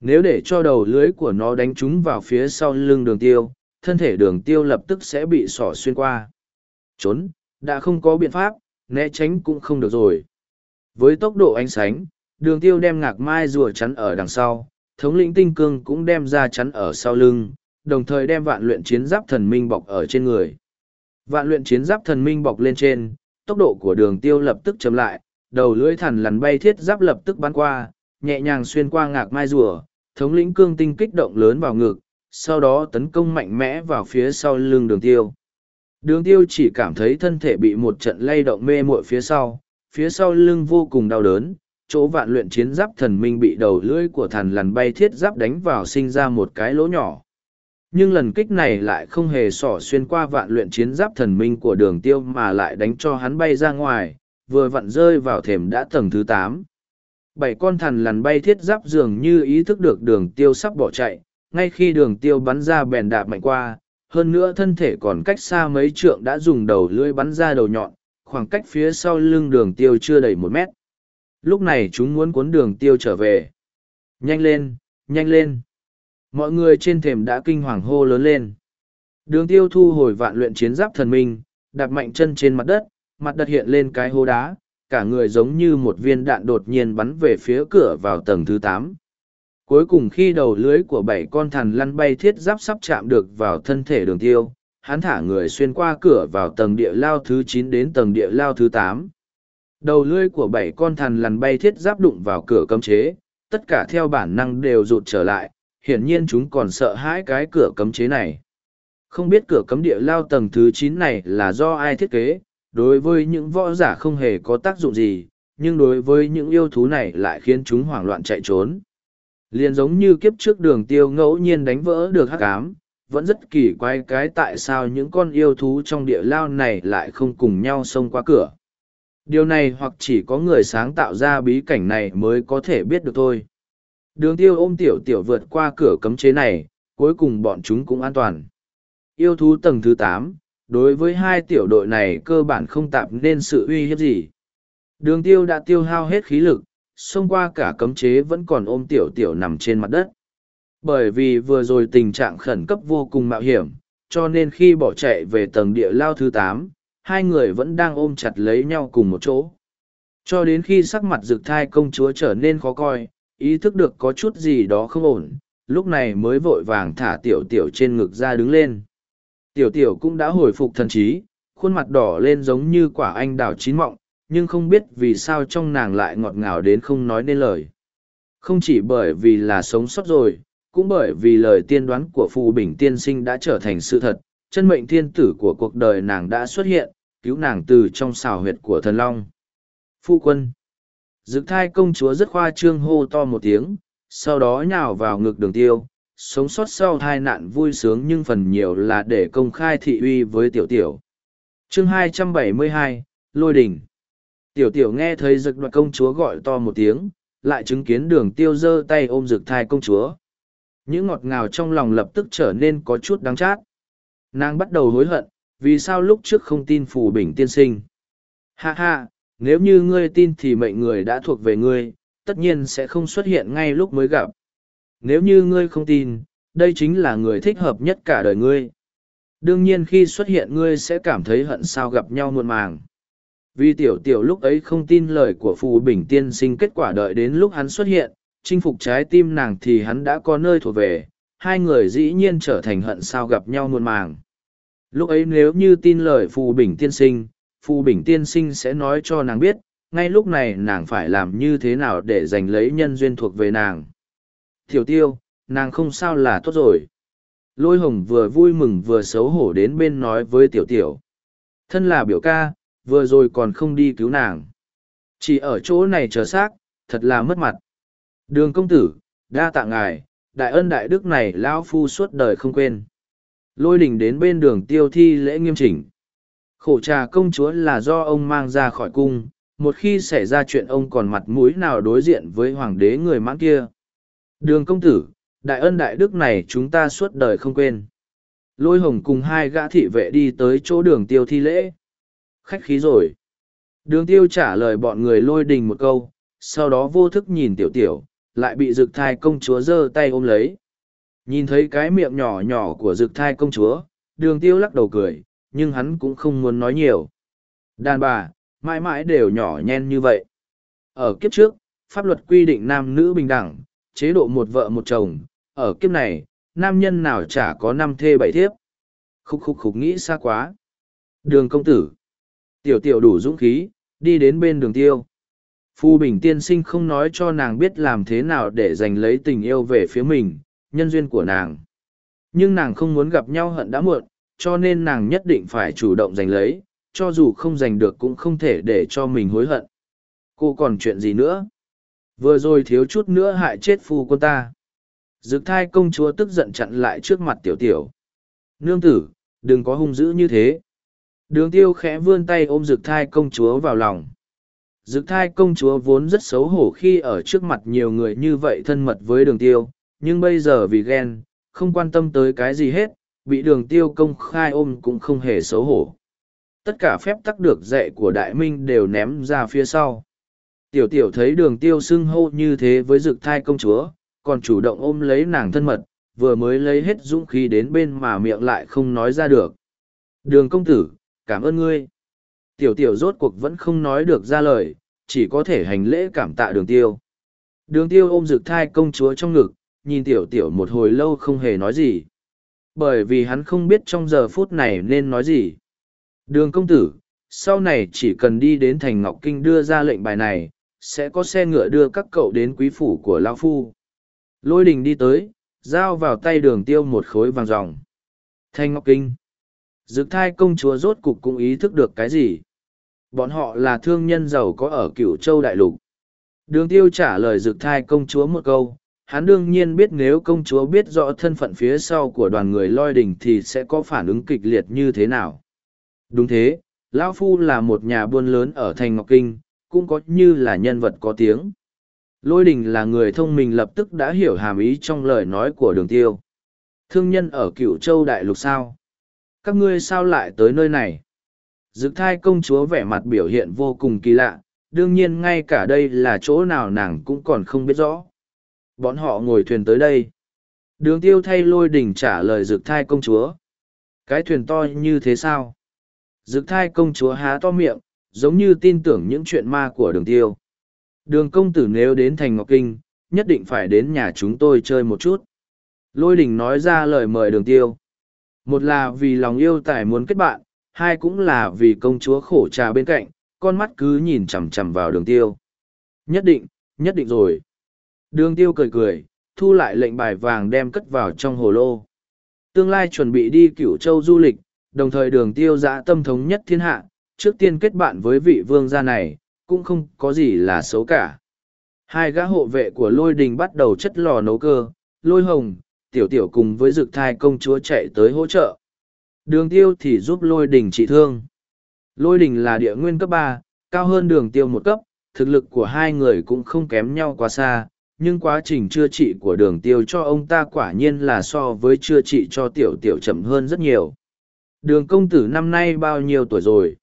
Nếu để cho đầu lưới của nó đánh trúng vào phía sau lưng đường tiêu, thân thể đường tiêu lập tức sẽ bị sỏ xuyên qua. Trốn, đã không có biện pháp, né tránh cũng không được rồi. Với tốc độ ánh sánh, đường tiêu đem ngạc mai rùa chắn ở đằng sau, thống lĩnh tinh cương cũng đem ra chắn ở sau lưng, đồng thời đem vạn luyện chiến giáp thần minh bọc ở trên người. Vạn luyện chiến giáp thần minh bọc lên trên, tốc độ của đường tiêu lập tức chậm lại, đầu lưỡi thần lằn bay thiết giáp lập tức bắn qua, nhẹ nhàng xuyên qua ngạc mai rùa, thống lĩnh cương tinh kích động lớn vào ngực, sau đó tấn công mạnh mẽ vào phía sau lưng đường tiêu. Đường tiêu chỉ cảm thấy thân thể bị một trận lay động mê muội phía sau, phía sau lưng vô cùng đau đớn, chỗ vạn luyện chiến giáp thần minh bị đầu lưỡi của thần lằn bay thiết giáp đánh vào sinh ra một cái lỗ nhỏ. Nhưng lần kích này lại không hề sỏ xuyên qua vạn luyện chiến giáp thần minh của đường tiêu mà lại đánh cho hắn bay ra ngoài, vừa vặn rơi vào thềm đã tầng thứ tám. Bảy con thần lằn bay thiết giáp dường như ý thức được đường tiêu sắp bỏ chạy, ngay khi đường tiêu bắn ra bèn đạp mạnh qua, hơn nữa thân thể còn cách xa mấy trượng đã dùng đầu lưỡi bắn ra đầu nhọn, khoảng cách phía sau lưng đường tiêu chưa đầy một mét. Lúc này chúng muốn cuốn đường tiêu trở về. Nhanh lên, nhanh lên. Mọi người trên thềm đã kinh hoàng hô lớn lên. Đường tiêu thu hồi vạn luyện chiến giáp thần minh đạp mạnh chân trên mặt đất mặt đất hiện lên cái hố đá cả người giống như một viên đạn đột nhiên bắn về phía cửa vào tầng thứ tám. Cuối cùng khi đầu lưới của bảy con thằn lăn bay thiết giáp sắp chạm được vào thân thể đường tiêu hắn thả người xuyên qua cửa vào tầng địa lao thứ chín đến tầng địa lao thứ tám đầu lưỡi của bảy con thằn lằn bay thiết giáp đụng vào cửa cấm chế, tất cả theo bản năng đều rụt trở lại, hiển nhiên chúng còn sợ hãi cái cửa cấm chế này. Không biết cửa cấm địa lao tầng thứ chín này là do ai thiết kế, đối với những võ giả không hề có tác dụng gì, nhưng đối với những yêu thú này lại khiến chúng hoảng loạn chạy trốn. Liền giống như kiếp trước đường tiêu ngẫu nhiên đánh vỡ được hắc ám, vẫn rất kỳ quái cái tại sao những con yêu thú trong địa lao này lại không cùng nhau xông qua cửa điều này hoặc chỉ có người sáng tạo ra bí cảnh này mới có thể biết được thôi. Đường tiêu ôm tiểu tiểu vượt qua cửa cấm chế này, cuối cùng bọn chúng cũng an toàn. Yêu thú tầng thứ tám, đối với hai tiểu đội này cơ bản không tạp nên sự uy hiếp gì. Đường tiêu đã tiêu hao hết khí lực, xông qua cả cấm chế vẫn còn ôm tiểu tiểu nằm trên mặt đất. Bởi vì vừa rồi tình trạng khẩn cấp vô cùng mạo hiểm, cho nên khi bỏ chạy về tầng địa lao thứ tám hai người vẫn đang ôm chặt lấy nhau cùng một chỗ. Cho đến khi sắc mặt rực thai công chúa trở nên khó coi, ý thức được có chút gì đó không ổn, lúc này mới vội vàng thả tiểu tiểu trên ngực ra đứng lên. Tiểu tiểu cũng đã hồi phục thần trí, khuôn mặt đỏ lên giống như quả anh đào chín mọng, nhưng không biết vì sao trong nàng lại ngọt ngào đến không nói nên lời. Không chỉ bởi vì là sống sót rồi, cũng bởi vì lời tiên đoán của phù bình tiên sinh đã trở thành sự thật chân mệnh thiên tử của cuộc đời nàng đã xuất hiện cứu nàng từ trong xào huyệt của thần long. Phu quân. Dực thai công chúa rất khoa trương hô to một tiếng sau đó nhào vào ngực đường tiêu sống sót sau tai nạn vui sướng nhưng phần nhiều là để công khai thị uy với tiểu tiểu. Chương 272, lôi đỉnh tiểu tiểu nghe thấy dực đoạt công chúa gọi to một tiếng lại chứng kiến đường tiêu giơ tay ôm dực thai công chúa. Những ngọt ngào trong lòng lập tức trở nên có chút đắng chát nàng bắt đầu hối hận, vì sao lúc trước không tin phù bình tiên sinh? Ha ha, nếu như ngươi tin thì mệnh người đã thuộc về ngươi, tất nhiên sẽ không xuất hiện ngay lúc mới gặp. Nếu như ngươi không tin, đây chính là người thích hợp nhất cả đời ngươi. Đương nhiên khi xuất hiện ngươi sẽ cảm thấy hận sao gặp nhau muộn màng. Vì tiểu tiểu lúc ấy không tin lời của phù bình tiên sinh, kết quả đợi đến lúc hắn xuất hiện, chinh phục trái tim nàng thì hắn đã có nơi thuộc về hai người dĩ nhiên trở thành hận sao gặp nhau muôn màng. Lúc ấy nếu như tin lời phù bình tiên sinh, phù bình tiên sinh sẽ nói cho nàng biết, ngay lúc này nàng phải làm như thế nào để giành lấy nhân duyên thuộc về nàng. Tiểu tiêu, nàng không sao là tốt rồi. Lôi hồng vừa vui mừng vừa xấu hổ đến bên nói với tiểu tiểu. Thân là biểu ca, vừa rồi còn không đi cứu nàng. Chỉ ở chỗ này chờ xác, thật là mất mặt. Đường công tử, đa tạ ngài đại ân đại đức này lão phu suốt đời không quên. Lôi đình đến bên đường tiêu thi lễ nghiêm chỉnh. Khổ trà công chúa là do ông mang ra khỏi cung, một khi xảy ra chuyện ông còn mặt mũi nào đối diện với hoàng đế người mãn kia. Đường công tử, đại ân đại đức này chúng ta suốt đời không quên. Lôi hồng cùng hai gã thị vệ đi tới chỗ đường tiêu thi lễ. Khách khí rồi. Đường tiêu trả lời bọn người lôi đình một câu, sau đó vô thức nhìn tiểu tiểu lại bị rực thai công chúa giơ tay ôm lấy. Nhìn thấy cái miệng nhỏ nhỏ của rực thai công chúa, đường tiêu lắc đầu cười, nhưng hắn cũng không muốn nói nhiều. Đàn bà, mãi mãi đều nhỏ nhen như vậy. Ở kiếp trước, pháp luật quy định nam nữ bình đẳng, chế độ một vợ một chồng. Ở kiếp này, nam nhân nào chả có năm thê bảy thiếp. Khúc khúc khúc nghĩ xa quá. Đường công tử. Tiểu tiểu đủ dũng khí, đi đến bên đường tiêu. Phu Bình tiên sinh không nói cho nàng biết làm thế nào để giành lấy tình yêu về phía mình, nhân duyên của nàng. Nhưng nàng không muốn gặp nhau hận đã muộn, cho nên nàng nhất định phải chủ động giành lấy, cho dù không giành được cũng không thể để cho mình hối hận. Cô còn chuyện gì nữa? Vừa rồi thiếu chút nữa hại chết phu quân ta. Dực thai công chúa tức giận chặn lại trước mặt tiểu tiểu. Nương tử, đừng có hung dữ như thế. Đường tiêu khẽ vươn tay ôm dực thai công chúa vào lòng. Dực thai công chúa vốn rất xấu hổ khi ở trước mặt nhiều người như vậy thân mật với đường tiêu, nhưng bây giờ vì ghen, không quan tâm tới cái gì hết, bị đường tiêu công khai ôm cũng không hề xấu hổ. Tất cả phép tắc được dạy của đại minh đều ném ra phía sau. Tiểu tiểu thấy đường tiêu xưng hô như thế với dực thai công chúa, còn chủ động ôm lấy nàng thân mật, vừa mới lấy hết dũng khí đến bên mà miệng lại không nói ra được. Đường công tử, cảm ơn ngươi. Tiểu tiểu rốt cuộc vẫn không nói được ra lời, chỉ có thể hành lễ cảm tạ đường tiêu. Đường tiêu ôm rực thai công chúa trong ngực, nhìn tiểu tiểu một hồi lâu không hề nói gì. Bởi vì hắn không biết trong giờ phút này nên nói gì. Đường công tử, sau này chỉ cần đi đến thành Ngọc Kinh đưa ra lệnh bài này, sẽ có xe ngựa đưa các cậu đến quý phủ của Lao Phu. Lôi đình đi tới, giao vào tay đường tiêu một khối vàng ròng. Thanh Ngọc Kinh. Dực thai công chúa rốt cục cũng ý thức được cái gì? Bọn họ là thương nhân giàu có ở cửu châu đại lục. Đường tiêu trả lời dực thai công chúa một câu, hắn đương nhiên biết nếu công chúa biết rõ thân phận phía sau của đoàn người loi đình thì sẽ có phản ứng kịch liệt như thế nào. Đúng thế, Lão Phu là một nhà buôn lớn ở thành Ngọc Kinh, cũng có như là nhân vật có tiếng. Lôi đình là người thông minh lập tức đã hiểu hàm ý trong lời nói của đường tiêu. Thương nhân ở cửu châu đại lục sao? Các ngươi sao lại tới nơi này? Dực thai công chúa vẻ mặt biểu hiện vô cùng kỳ lạ, đương nhiên ngay cả đây là chỗ nào nàng cũng còn không biết rõ. Bọn họ ngồi thuyền tới đây. Đường tiêu thay lôi đình trả lời dực thai công chúa. Cái thuyền to như thế sao? Dực thai công chúa há to miệng, giống như tin tưởng những chuyện ma của đường tiêu. Đường công tử nếu đến thành Ngọc Kinh, nhất định phải đến nhà chúng tôi chơi một chút. Lôi đình nói ra lời mời đường tiêu. Một là vì lòng yêu tài muốn kết bạn, hai cũng là vì công chúa khổ trà bên cạnh, con mắt cứ nhìn chằm chằm vào đường tiêu. Nhất định, nhất định rồi. Đường tiêu cười cười, thu lại lệnh bài vàng đem cất vào trong hồ lô. Tương lai chuẩn bị đi cửu châu du lịch, đồng thời đường tiêu dã tâm thống nhất thiên hạ, trước tiên kết bạn với vị vương gia này, cũng không có gì là xấu cả. Hai gã hộ vệ của lôi đình bắt đầu chất lò nấu cơ, lôi hồng, tiểu tiểu cùng với dực thai công chúa chạy tới hỗ trợ. Đường tiêu thì giúp lôi đình trị thương. Lôi đình là địa nguyên cấp ba, cao hơn đường tiêu một cấp, thực lực của hai người cũng không kém nhau quá xa, nhưng quá trình chữa trị của đường tiêu cho ông ta quả nhiên là so với chữa trị cho tiểu tiểu chậm hơn rất nhiều. Đường công tử năm nay bao nhiêu tuổi rồi?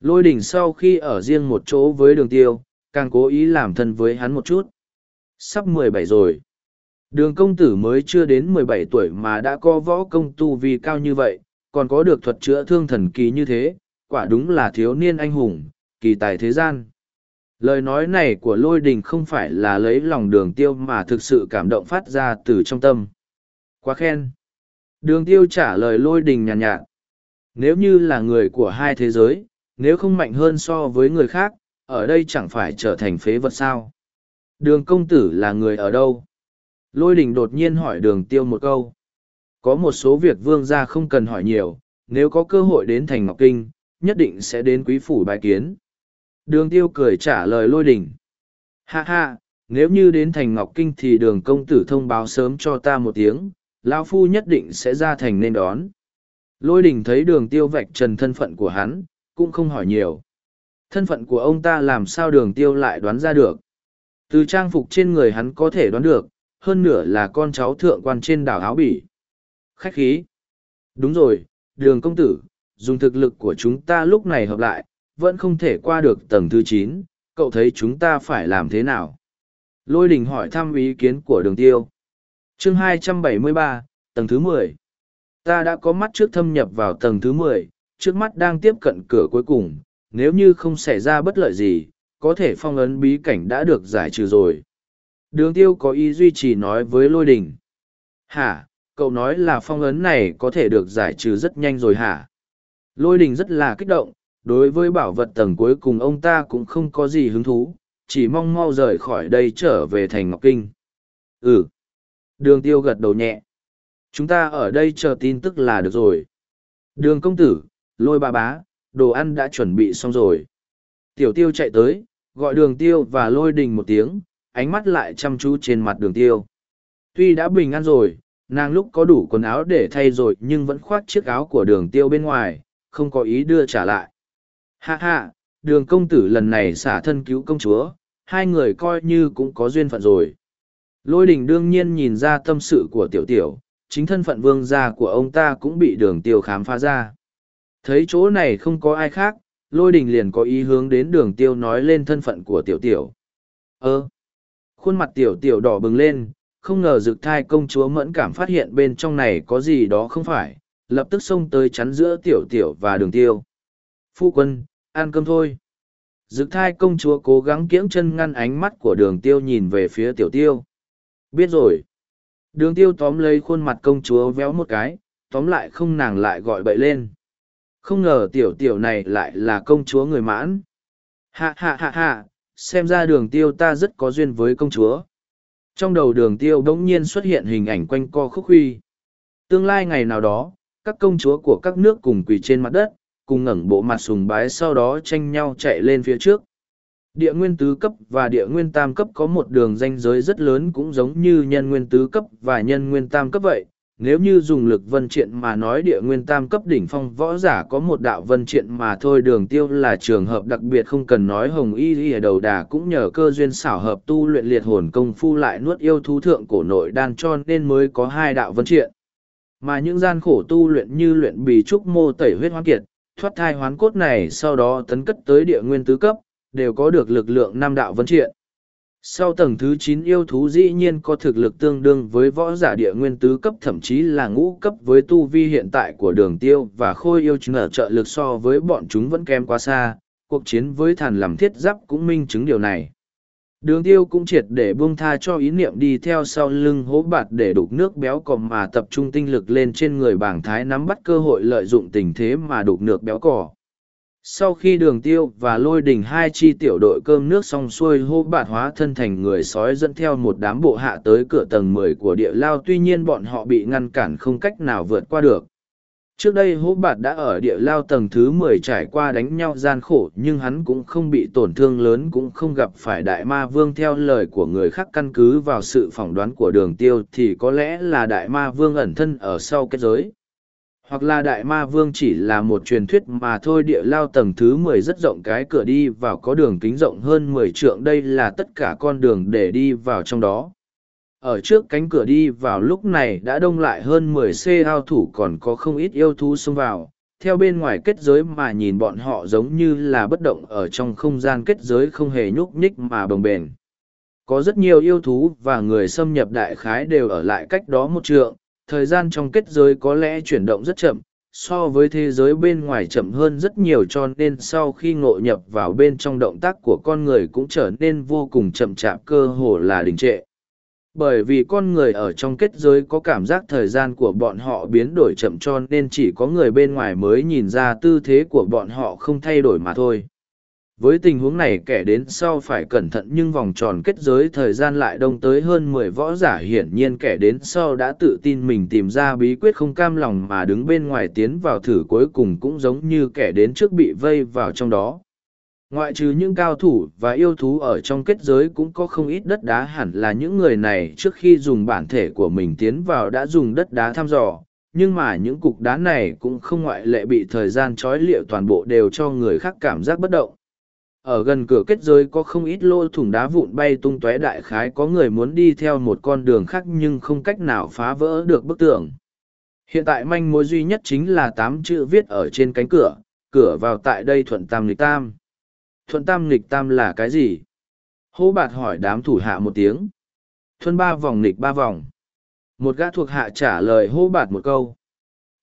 Lôi đỉnh sau khi ở riêng một chỗ với đường tiêu, càng cố ý làm thân với hắn một chút. Sắp mười bảy rồi. Đường công tử mới chưa đến mười bảy tuổi mà đã có võ công tu vi cao như vậy, còn có được thuật chữa thương thần kỳ như thế, quả đúng là thiếu niên anh hùng, kỳ tài thế gian. Lời nói này của lôi đình không phải là lấy lòng đường tiêu mà thực sự cảm động phát ra từ trong tâm. Quá khen. Đường tiêu trả lời lôi đình nhàn nhạt, nhạt. Nếu như là người của hai thế giới, nếu không mạnh hơn so với người khác, ở đây chẳng phải trở thành phế vật sao. Đường công tử là người ở đâu? Lôi đình đột nhiên hỏi đường tiêu một câu. Có một số việc vương gia không cần hỏi nhiều, nếu có cơ hội đến thành Ngọc Kinh, nhất định sẽ đến quý phủ bài kiến. Đường tiêu cười trả lời lôi đình. Ha ha, nếu như đến thành Ngọc Kinh thì đường công tử thông báo sớm cho ta một tiếng, lão Phu nhất định sẽ ra thành nên đón. Lôi đình thấy đường tiêu vạch trần thân phận của hắn, cũng không hỏi nhiều. Thân phận của ông ta làm sao đường tiêu lại đoán ra được. Từ trang phục trên người hắn có thể đoán được, hơn nửa là con cháu thượng quan trên đảo áo bỉ. Khách khí. Đúng rồi, đường công tử, dùng thực lực của chúng ta lúc này hợp lại, vẫn không thể qua được tầng thứ chín. cậu thấy chúng ta phải làm thế nào? Lôi đình hỏi thăm ý kiến của đường tiêu. chương 273, tầng thứ mười. Ta đã có mắt trước thâm nhập vào tầng thứ mười, trước mắt đang tiếp cận cửa cuối cùng, nếu như không xảy ra bất lợi gì, có thể phong ấn bí cảnh đã được giải trừ rồi. Đường tiêu có ý duy trì nói với lôi đình. Hả, cậu nói là phong ấn này có thể được giải trừ rất nhanh rồi hả? Lôi đình rất là kích động, đối với bảo vật tầng cuối cùng ông ta cũng không có gì hứng thú, chỉ mong mau rời khỏi đây trở về thành Ngọc Kinh. Ừ. Đường tiêu gật đầu nhẹ. Chúng ta ở đây chờ tin tức là được rồi. Đường công tử, lôi ba bá, đồ ăn đã chuẩn bị xong rồi. Tiểu tiêu chạy tới, gọi đường tiêu và lôi đình một tiếng, ánh mắt lại chăm chú trên mặt đường tiêu. Tuy đã bình an rồi, nàng lúc có đủ quần áo để thay rồi nhưng vẫn khoác chiếc áo của đường tiêu bên ngoài, không có ý đưa trả lại. Ha ha, đường công tử lần này xả thân cứu công chúa, hai người coi như cũng có duyên phận rồi. Lôi đình đương nhiên nhìn ra tâm sự của tiểu tiểu, chính thân phận vương gia của ông ta cũng bị đường tiêu khám phá ra. Thấy chỗ này không có ai khác, lôi đình liền có ý hướng đến đường tiêu nói lên thân phận của tiểu tiểu. Ơ! Khuôn mặt tiểu tiểu đỏ bừng lên, không ngờ dực thai công chúa mẫn cảm phát hiện bên trong này có gì đó không phải, lập tức xông tới chắn giữa tiểu tiểu và đường tiêu. Phu quân, ăn cơm thôi. Dực thai công chúa cố gắng kiễng chân ngăn ánh mắt của đường tiêu nhìn về phía tiểu tiêu. Biết rồi. Đường tiêu tóm lấy khuôn mặt công chúa véo một cái, tóm lại không nàng lại gọi bậy lên. Không ngờ tiểu tiểu này lại là công chúa người mãn. Hạ hạ hạ hạ, xem ra đường tiêu ta rất có duyên với công chúa. Trong đầu đường tiêu đống nhiên xuất hiện hình ảnh quanh co khúc huy. Tương lai ngày nào đó, các công chúa của các nước cùng quỳ trên mặt đất, cùng ngẩng bộ mặt sùng bái sau đó tranh nhau chạy lên phía trước. Địa nguyên tứ cấp và địa nguyên tam cấp có một đường ranh giới rất lớn cũng giống như nhân nguyên tứ cấp và nhân nguyên tam cấp vậy. Nếu như dùng lực vân triện mà nói địa nguyên tam cấp đỉnh phong võ giả có một đạo vân triện mà thôi đường tiêu là trường hợp đặc biệt không cần nói hồng y y ở đầu đà cũng nhờ cơ duyên xảo hợp tu luyện liệt hồn công phu lại nuốt yêu thú thượng cổ nội đan cho nên mới có hai đạo vân triện. Mà những gian khổ tu luyện như luyện bì trúc mô tẩy huyết hoang kiệt, thoát thai hoán cốt này sau đó tấn cất tới địa nguyên tứ cấp, đều có được lực lượng năm đạo vân triện. Sau tầng thứ chín yêu thú dĩ nhiên có thực lực tương đương với võ giả địa nguyên tứ cấp thậm chí là ngũ cấp với tu vi hiện tại của đường tiêu và khôi yêu chứng ở trợ lực so với bọn chúng vẫn kém quá xa, cuộc chiến với thàn làm thiết giáp cũng minh chứng điều này. Đường tiêu cũng triệt để buông tha cho ý niệm đi theo sau lưng hố bạt để đục nước béo cò mà tập trung tinh lực lên trên người bảng thái nắm bắt cơ hội lợi dụng tình thế mà đục nước béo cỏ. Sau khi đường tiêu và lôi đình hai chi tiểu đội cơm nước xong xuôi hô bạt hóa thân thành người sói dẫn theo một đám bộ hạ tới cửa tầng mười của địa lao, tuy nhiên bọn họ bị ngăn cản không cách nào vượt qua được. Trước đây hố bạt đã ở địa lao tầng thứ mười trải qua đánh nhau gian khổ, nhưng hắn cũng không bị tổn thương lớn, cũng không gặp phải đại ma vương theo lời của người khác căn cứ vào sự phỏng đoán của đường tiêu thì có lẽ là đại ma vương ẩn thân ở sau kết giới. Hoặc là đại ma vương chỉ là một truyền thuyết mà thôi, địa lao tầng thứ mười rất rộng, cái cửa đi vào có đường kính rộng hơn mười trượng, đây là tất cả con đường để đi vào trong đó. Ở trước cánh cửa đi vào lúc này đã đông lại hơn mười c ao thủ còn có không ít yêu thú xông vào. Theo bên ngoài kết giới mà nhìn bọn họ giống như là bất động ở trong không gian kết giới không hề nhúc nhích mà bồng bềnh. Có rất nhiều yêu thú và người xâm nhập đại khái đều ở lại cách đó một trượng thời gian trong kết giới có lẽ chuyển động rất chậm, so với thế giới bên ngoài chậm hơn rất nhiều cho nên sau khi ngộ nhập vào bên trong động tác của con người cũng trở nên vô cùng chậm chạp cơ hồ là đình trệ. Bởi vì con người ở trong kết giới có cảm giác thời gian của bọn họ biến đổi chậm cho nên chỉ có người bên ngoài mới nhìn ra tư thế của bọn họ không thay đổi mà thôi với tình huống này kẻ đến sau phải cẩn thận nhưng vòng tròn kết giới thời gian lại đông tới hơn mười võ giả hiển nhiên kẻ đến sau đã tự tin mình tìm ra bí quyết không cam lòng mà đứng bên ngoài tiến vào thử cuối cùng cũng giống như kẻ đến trước bị vây vào trong đó Ngoại trừ những cao thủ và yêu thú ở trong kết giới cũng có không ít đất đá hẳn là những người này trước khi dùng bản thể của mình tiến vào đã dùng đất đá thăm dò, nhưng mà những cục đá này cũng không ngoại lệ bị thời gian trói liệu toàn bộ đều cho người khác cảm giác bất động. Ở gần cửa kết giới có không ít lô thủng đá vụn bay tung tóe đại khái có người muốn đi theo một con đường khác nhưng không cách nào phá vỡ được bức tường. Hiện tại manh mối duy nhất chính là tám chữ viết ở trên cánh cửa, cửa vào tại đây thuận tam nghịch tam. Thuận tam nghịch tam là cái gì? Hô bạt hỏi đám thủ hạ một tiếng. Thuần ba vòng nghịch ba vòng. Một gã thuộc hạ trả lời hô bạt một câu.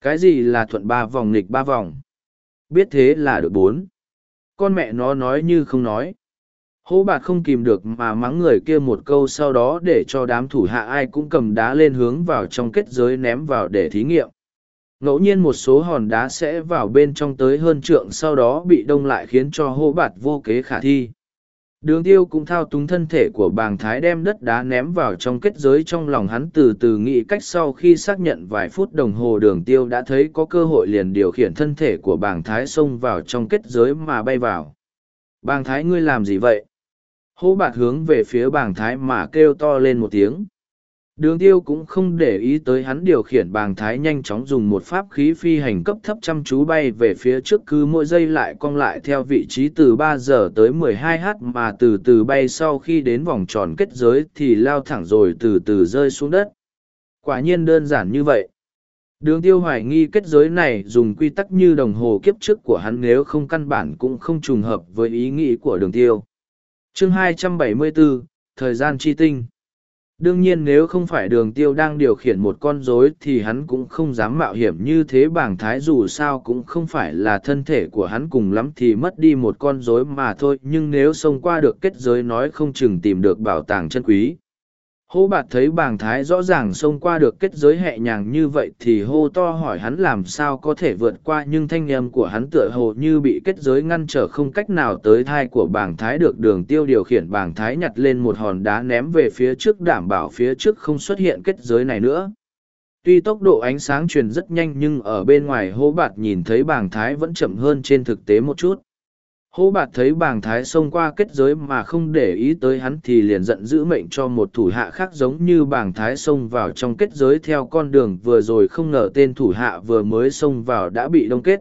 Cái gì là thuận ba vòng nghịch ba vòng? Biết thế là được bốn con mẹ nó nói như không nói. Hố bạt không kìm được mà mắng người kia một câu sau đó để cho đám thủ hạ ai cũng cầm đá lên hướng vào trong kết giới ném vào để thí nghiệm. Ngẫu nhiên một số hòn đá sẽ vào bên trong tới hơn trượng sau đó bị đông lại khiến cho hố bạt vô kế khả thi đường tiêu cũng thao túng thân thể của bàng thái đem đất đá ném vào trong kết giới trong lòng hắn từ từ nghĩ cách sau khi xác nhận vài phút đồng hồ đường tiêu đã thấy có cơ hội liền điều khiển thân thể của bàng thái xông vào trong kết giới mà bay vào. Bàng thái ngươi làm gì vậy? Hô bạt hướng về phía bàng thái mà kêu to lên một tiếng. Đường tiêu cũng không để ý tới hắn điều khiển bàng thái nhanh chóng dùng một pháp khí phi hành cấp thấp chăm chú bay về phía trước cứ mỗi giây lại cong lại theo vị trí từ ba giờ tới mười hai h mà từ từ bay sau khi đến vòng tròn kết giới thì lao thẳng rồi từ từ rơi xuống đất. Quả nhiên đơn giản như vậy. Đường tiêu hoài nghi kết giới này dùng quy tắc như đồng hồ kiếp trước của hắn nếu không căn bản cũng không trùng hợp với ý nghĩ của đường tiêu. Chương 274, Thời gian chi tinh Đương nhiên nếu không phải đường tiêu đang điều khiển một con rối thì hắn cũng không dám mạo hiểm như thế bảng thái dù sao cũng không phải là thân thể của hắn cùng lắm thì mất đi một con rối mà thôi nhưng nếu xông qua được kết giới nói không chừng tìm được bảo tàng chân quý. Hô bạt thấy bàng thái rõ ràng xông qua được kết giới hẹ nhàng như vậy thì hô to hỏi hắn làm sao có thể vượt qua, nhưng thanh âm của hắn tựa hồ như bị kết giới ngăn trở không cách nào tới thai của bàng thái được đường tiêu điều khiển bàng thái nhặt lên một hòn đá ném về phía trước, đảm bảo phía trước không xuất hiện kết giới này nữa. Tuy tốc độ ánh sáng truyền rất nhanh nhưng ở bên ngoài hô bạt nhìn thấy bàng thái vẫn chậm hơn trên thực tế một chút. Hô bạt thấy bàng thái xông qua kết giới mà không để ý tới hắn thì liền giận giữ mệnh cho một thủ hạ khác giống như bàng thái xông vào trong kết giới theo con đường vừa rồi không ngờ tên thủ hạ vừa mới xông vào đã bị đông kết.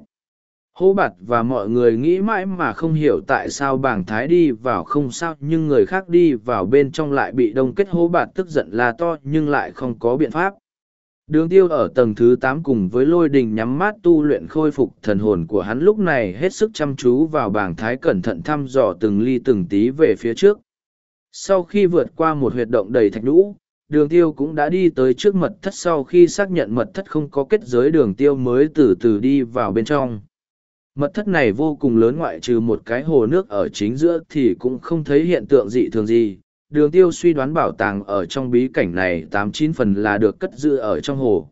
Hô bạt và mọi người nghĩ mãi mà không hiểu tại sao bàng thái đi vào không sao nhưng người khác đi vào bên trong lại bị đông kết hô bạt tức giận là to nhưng lại không có biện pháp. Đường tiêu ở tầng thứ tám cùng với lôi đình nhắm mắt tu luyện khôi phục thần hồn của hắn lúc này hết sức chăm chú vào bảng thái cẩn thận thăm dò từng ly từng tí về phía trước. Sau khi vượt qua một huyệt động đầy thạch nhũ, đường tiêu cũng đã đi tới trước mật thất sau khi xác nhận mật thất không có kết giới đường tiêu mới từ từ đi vào bên trong. Mật thất này vô cùng lớn ngoại trừ một cái hồ nước ở chính giữa thì cũng không thấy hiện tượng dị thường gì, đường tiêu suy đoán bảo tàng ở trong bí cảnh này tám chín phần là được cất giữ ở trong hồ.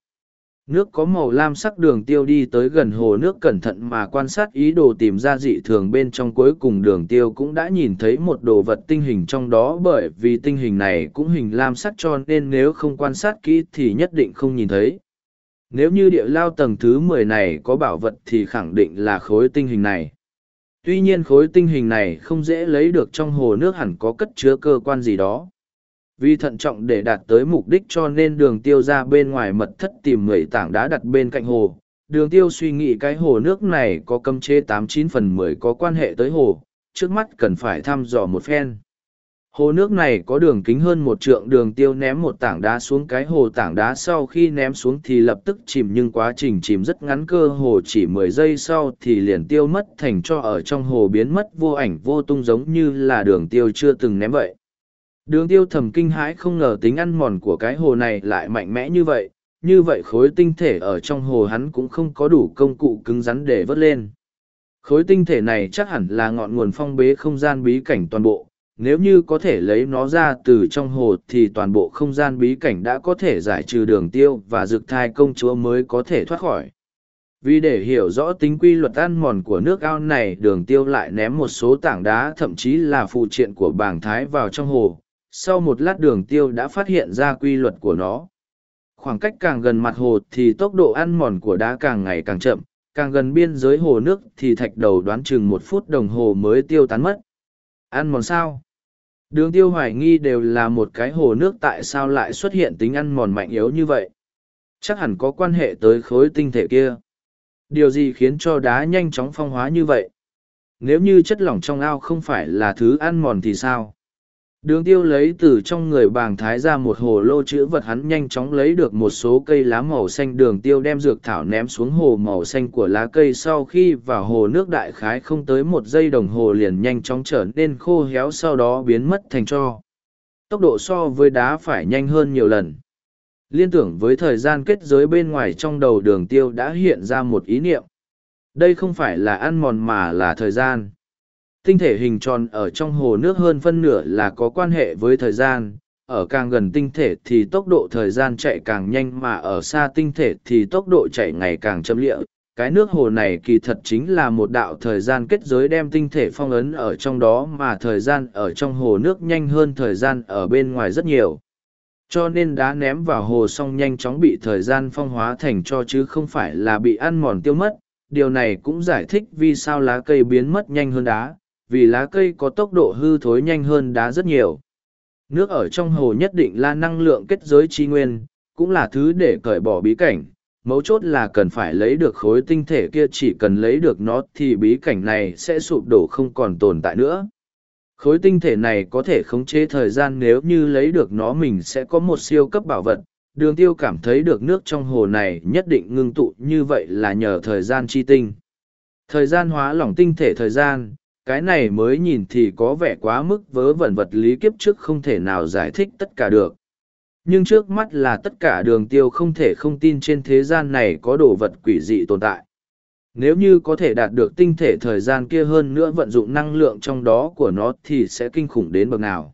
Nước có màu lam sắc đường tiêu đi tới gần hồ nước cẩn thận mà quan sát ý đồ tìm ra dị thường bên trong cuối cùng đường tiêu cũng đã nhìn thấy một đồ vật tinh hình trong đó bởi vì tinh hình này cũng hình lam sắc cho nên nếu không quan sát kỹ thì nhất định không nhìn thấy. Nếu như địa lao tầng thứ mười này có bảo vật thì khẳng định là khối tinh hình này. Tuy nhiên khối tinh hình này không dễ lấy được trong hồ nước hẳn có cất chứa cơ quan gì đó. Vì thận trọng để đạt tới mục đích cho nên đường tiêu ra bên ngoài mật thất tìm người tảng đá đặt bên cạnh hồ. Đường tiêu suy nghĩ cái hồ nước này có cấm chế tám chín phần mười có quan hệ tới hồ, trước mắt cần phải thăm dò một phen. Hồ nước này có đường kính hơn một trượng đường tiêu ném một tảng đá xuống cái hồ tảng đá sau khi ném xuống thì lập tức chìm nhưng quá trình chìm rất ngắn cơ hồ chỉ mười giây sau thì liền tiêu mất thành cho ở trong hồ biến mất vô ảnh vô tung giống như là đường tiêu chưa từng ném vậy. Đường tiêu thầm kinh hãi không ngờ tính ăn mòn của cái hồ này lại mạnh mẽ như vậy, như vậy khối tinh thể ở trong hồ hắn cũng không có đủ công cụ cứng rắn để vớt lên. Khối tinh thể này chắc hẳn là ngọn nguồn phong bế không gian bí cảnh toàn bộ, nếu như có thể lấy nó ra từ trong hồ thì toàn bộ không gian bí cảnh đã có thể giải trừ đường tiêu và dược thai công chúa mới có thể thoát khỏi. Vì để hiểu rõ tính quy luật ăn mòn của nước ao này đường tiêu lại ném một số tảng đá thậm chí là phụ triện của bảng thái vào trong hồ. Sau một lát đường tiêu đã phát hiện ra quy luật của nó. Khoảng cách càng gần mặt hồ thì tốc độ ăn mòn của đá càng ngày càng chậm, càng gần biên giới hồ nước thì thạch đầu đoán chừng một phút đồng hồ mới tiêu tán mất. Ăn mòn sao? Đường tiêu hoài nghi đều là một cái hồ nước tại sao lại xuất hiện tính ăn mòn mạnh yếu như vậy. Chắc hẳn có quan hệ tới khối tinh thể kia. Điều gì khiến cho đá nhanh chóng phong hóa như vậy? Nếu như chất lỏng trong ao không phải là thứ ăn mòn thì sao? Đường tiêu lấy từ trong người bàng thái ra một hồ lô chữ vật hắn nhanh chóng lấy được một số cây lá màu xanh đường tiêu đem dược thảo ném xuống hồ màu xanh của lá cây sau khi vào hồ nước đại khái không tới một giây đồng hồ liền nhanh chóng trở nên khô héo, sau đó biến mất thành cho. Tốc độ so với đá phải nhanh hơn nhiều lần. Liên tưởng với thời gian kết giới bên ngoài trong đầu, đường tiêu đã hiện ra một ý niệm. Đây không phải là ăn mòn mà là thời gian Tinh thể hình tròn ở trong hồ nước hơn phân nửa là có quan hệ với thời gian, ở càng gần tinh thể thì tốc độ thời gian chạy càng nhanh mà ở xa tinh thể thì tốc độ chạy ngày càng chậm lịa. Cái nước hồ này kỳ thật chính là một đạo thời gian kết giới đem tinh thể phong ấn ở trong đó mà thời gian ở trong hồ nước nhanh hơn thời gian ở bên ngoài rất nhiều. Cho nên đá ném vào hồ xong nhanh chóng bị thời gian phong hóa thành cho chứ không phải là bị ăn mòn tiêu mất. Điều này cũng giải thích vì sao lá cây biến mất nhanh hơn đá, vì lá cây có tốc độ hư thối nhanh hơn đá rất nhiều. Nước ở trong hồ nhất định là năng lượng kết giới chi nguyên, cũng là thứ để cởi bỏ bí cảnh. Mấu chốt là cần phải lấy được khối tinh thể kia chỉ cần lấy được nó thì bí cảnh này sẽ sụp đổ không còn tồn tại nữa. Khối tinh thể này có thể khống chế thời gian nếu như lấy được nó mình sẽ có một siêu cấp bảo vật. Đường tiêu cảm thấy được nước trong hồ này nhất định ngưng tụ như vậy là nhờ thời gian chi tinh. Thời gian hóa lỏng tinh thể thời gian, cái này mới nhìn thì có vẻ quá mức vớ vẩn vật lý kiếp trước không thể nào giải thích tất cả được. Nhưng trước mắt là tất cả đường tiêu không thể không tin trên thế gian này có đồ vật quỷ dị tồn tại. Nếu như có thể đạt được tinh thể thời gian kia hơn nữa vận dụng năng lượng trong đó của nó thì sẽ kinh khủng đến bậc nào.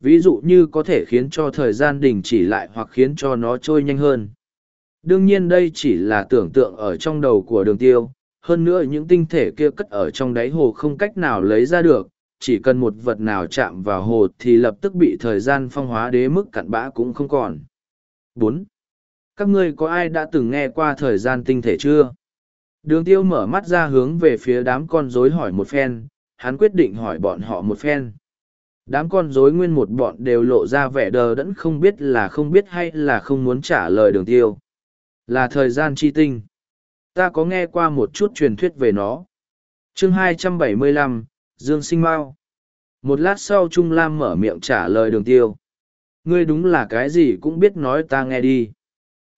Ví dụ như có thể khiến cho thời gian đình chỉ lại hoặc khiến cho nó trôi nhanh hơn. Đương nhiên đây chỉ là tưởng tượng ở trong đầu của đường tiêu, hơn nữa những tinh thể kia cất ở trong đáy hồ không cách nào lấy ra được, chỉ cần một vật nào chạm vào hồ thì lập tức bị thời gian phong hóa đế mức cặn bã cũng không còn. bốn Các ngươi có ai đã từng nghe qua thời gian tinh thể chưa? Đường tiêu mở mắt ra hướng về phía đám con rối hỏi một phen, hắn quyết định hỏi bọn họ một phen. Đám con rối nguyên một bọn đều lộ ra vẻ đờ đẫn không biết là không biết hay là không muốn trả lời đường tiêu. Là thời gian chi tinh. Ta có nghe qua một chút truyền thuyết về nó. chương 275, Dương Sinh Mao. Một lát sau Trung Lam mở miệng trả lời đường tiêu. Ngươi đúng là cái gì cũng biết nói ta nghe đi.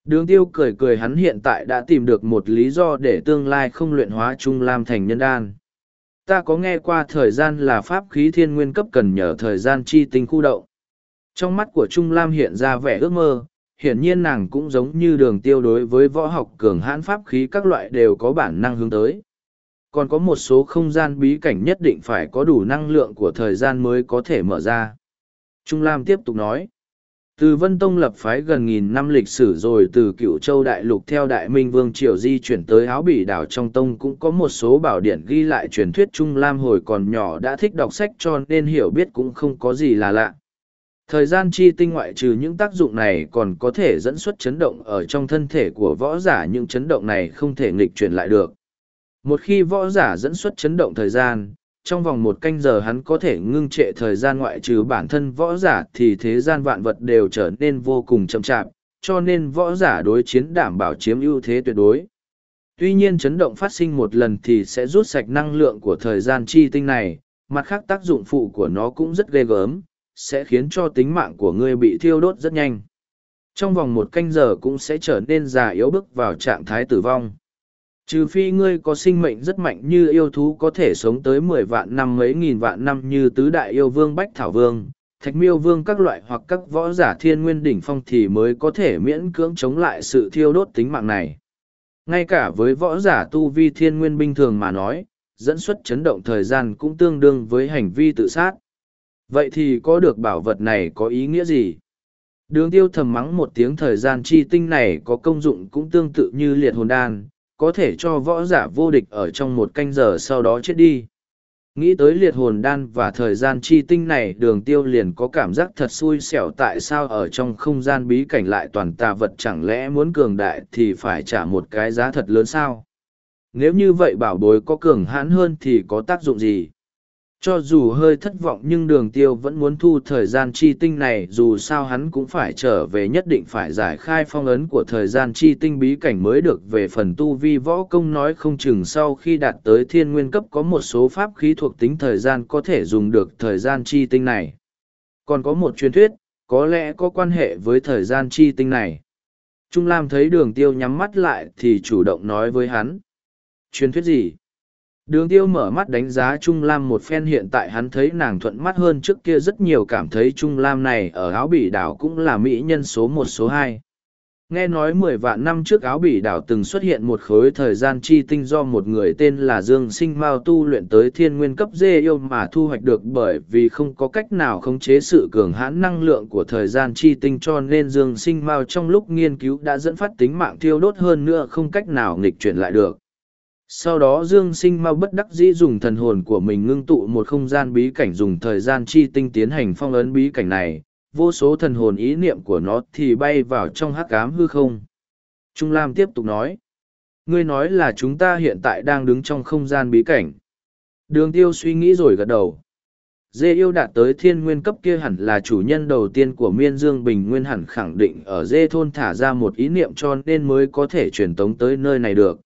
Đường tiêu cười cười hắn hiện tại đã tìm được một lý do để tương lai không luyện hóa Trung Lam thành nhân đan. Ta có nghe qua thời gian là pháp khí thiên nguyên cấp cần nhờ thời gian chi tinh khu động. Trong mắt của Trung Lam hiện ra vẻ ước mơ, hiển nhiên nàng cũng giống như đường tiêu đối với võ học cường hãn pháp khí các loại đều có bản năng hướng tới. Còn có một số không gian bí cảnh nhất định phải có đủ năng lượng của thời gian mới có thể mở ra. Trung Lam tiếp tục nói. Từ Vân Tông lập phái gần nghìn năm lịch sử rồi từ cựu châu đại lục theo đại minh vương triều di chuyển tới áo bỉ đảo trong tông cũng có một số bảo điển ghi lại truyền thuyết Trung Lam hồi còn nhỏ đã thích đọc sách cho nên hiểu biết cũng không có gì là lạ. Thời gian chi tinh ngoại trừ những tác dụng này còn có thể dẫn xuất chấn động ở trong thân thể của võ giả nhưng chấn động này không thể nghịch chuyển lại được. Một khi võ giả dẫn xuất chấn động thời gian, trong vòng một canh giờ hắn có thể ngưng trệ thời gian ngoại trừ bản thân võ giả thì thế gian vạn vật đều trở nên vô cùng chậm chạp, cho nên võ giả đối chiến đảm bảo chiếm ưu thế tuyệt đối. Tuy nhiên chấn động phát sinh một lần thì sẽ rút sạch năng lượng của thời gian chi tinh này, mặt khác tác dụng phụ của nó cũng rất ghê gớm, sẽ khiến cho tính mạng của ngươi bị thiêu đốt rất nhanh. Trong vòng một canh giờ cũng sẽ trở nên già yếu bước vào trạng thái tử vong. Trừ phi ngươi có sinh mệnh rất mạnh như yêu thú có thể sống tới mười vạn năm mấy nghìn vạn năm như tứ đại yêu vương Bách Thảo Vương, Thạch Miêu Vương các loại hoặc các võ giả thiên nguyên đỉnh phong thì mới có thể miễn cưỡng chống lại sự thiêu đốt tính mạng này. Ngay cả với võ giả tu vi thiên nguyên bình thường mà nói, dẫn xuất chấn động thời gian cũng tương đương với hành vi tự sát. Vậy thì có được bảo vật này có ý nghĩa gì? Đường tiêu thầm mắng một tiếng thời gian chi tinh này có công dụng cũng tương tự như liệt hồn đan, có thể cho võ giả vô địch ở trong một canh giờ sau đó chết đi. Nghĩ tới liệt hồn đan và thời gian chi tinh này đường tiêu liền có cảm giác thật xui xẻo tại sao ở trong không gian bí cảnh lại toàn tà vật chẳng lẽ muốn cường đại thì phải trả một cái giá thật lớn sao? Nếu như vậy bảo bối có cường hãn hơn thì có tác dụng gì? Cho dù hơi thất vọng nhưng đường tiêu vẫn muốn thu thời gian chi tinh này dù sao hắn cũng phải trở về nhất định phải giải khai phong ấn của thời gian chi tinh bí cảnh mới được về phần tu vi võ công nói không chừng sau khi đạt tới thiên nguyên cấp có một số pháp khí thuộc tính thời gian có thể dùng được thời gian chi tinh này. Còn có một truyền thuyết, có lẽ có quan hệ với thời gian chi tinh này. Trung Lam thấy đường tiêu nhắm mắt lại thì chủ động nói với hắn. Truyền thuyết gì? Đường tiêu mở mắt đánh giá Trung Lam một phen hiện tại hắn thấy nàng thuận mắt hơn trước kia rất nhiều cảm thấy Trung Lam này ở áo bỉ đảo cũng là mỹ nhân số một, số hai. Nghe nói mười vạn năm trước áo bỉ đảo từng xuất hiện một khối thời gian chi tinh do một người tên là Dương Sinh Mao tu luyện tới thiên nguyên cấp dê yêu mà thu hoạch được bởi vì không có cách nào khống chế sự cường hãn năng lượng của thời gian chi tinh cho nên Dương Sinh Mao trong lúc nghiên cứu đã dẫn phát tính mạng thiêu đốt hơn nữa không cách nào nghịch chuyển lại được sau đó dương sinh mau bất đắc dĩ dùng thần hồn của mình ngưng tụ một không gian bí cảnh dùng thời gian chi tinh tiến hành phong ấn bí cảnh này. Vô số thần hồn ý niệm của nó thì bay vào trong hắc cám hư không. Trung lam tiếp tục nói, ngươi nói là chúng ta hiện tại đang đứng trong không gian bí cảnh. Đường tiêu suy nghĩ rồi gật đầu. Dê yêu đạt tới thiên nguyên cấp kia hẳn là chủ nhân đầu tiên của miên dương bình nguyên hẳn khẳng định ở dê thôn thả ra một ý niệm cho nên mới có thể truyền tống tới nơi này được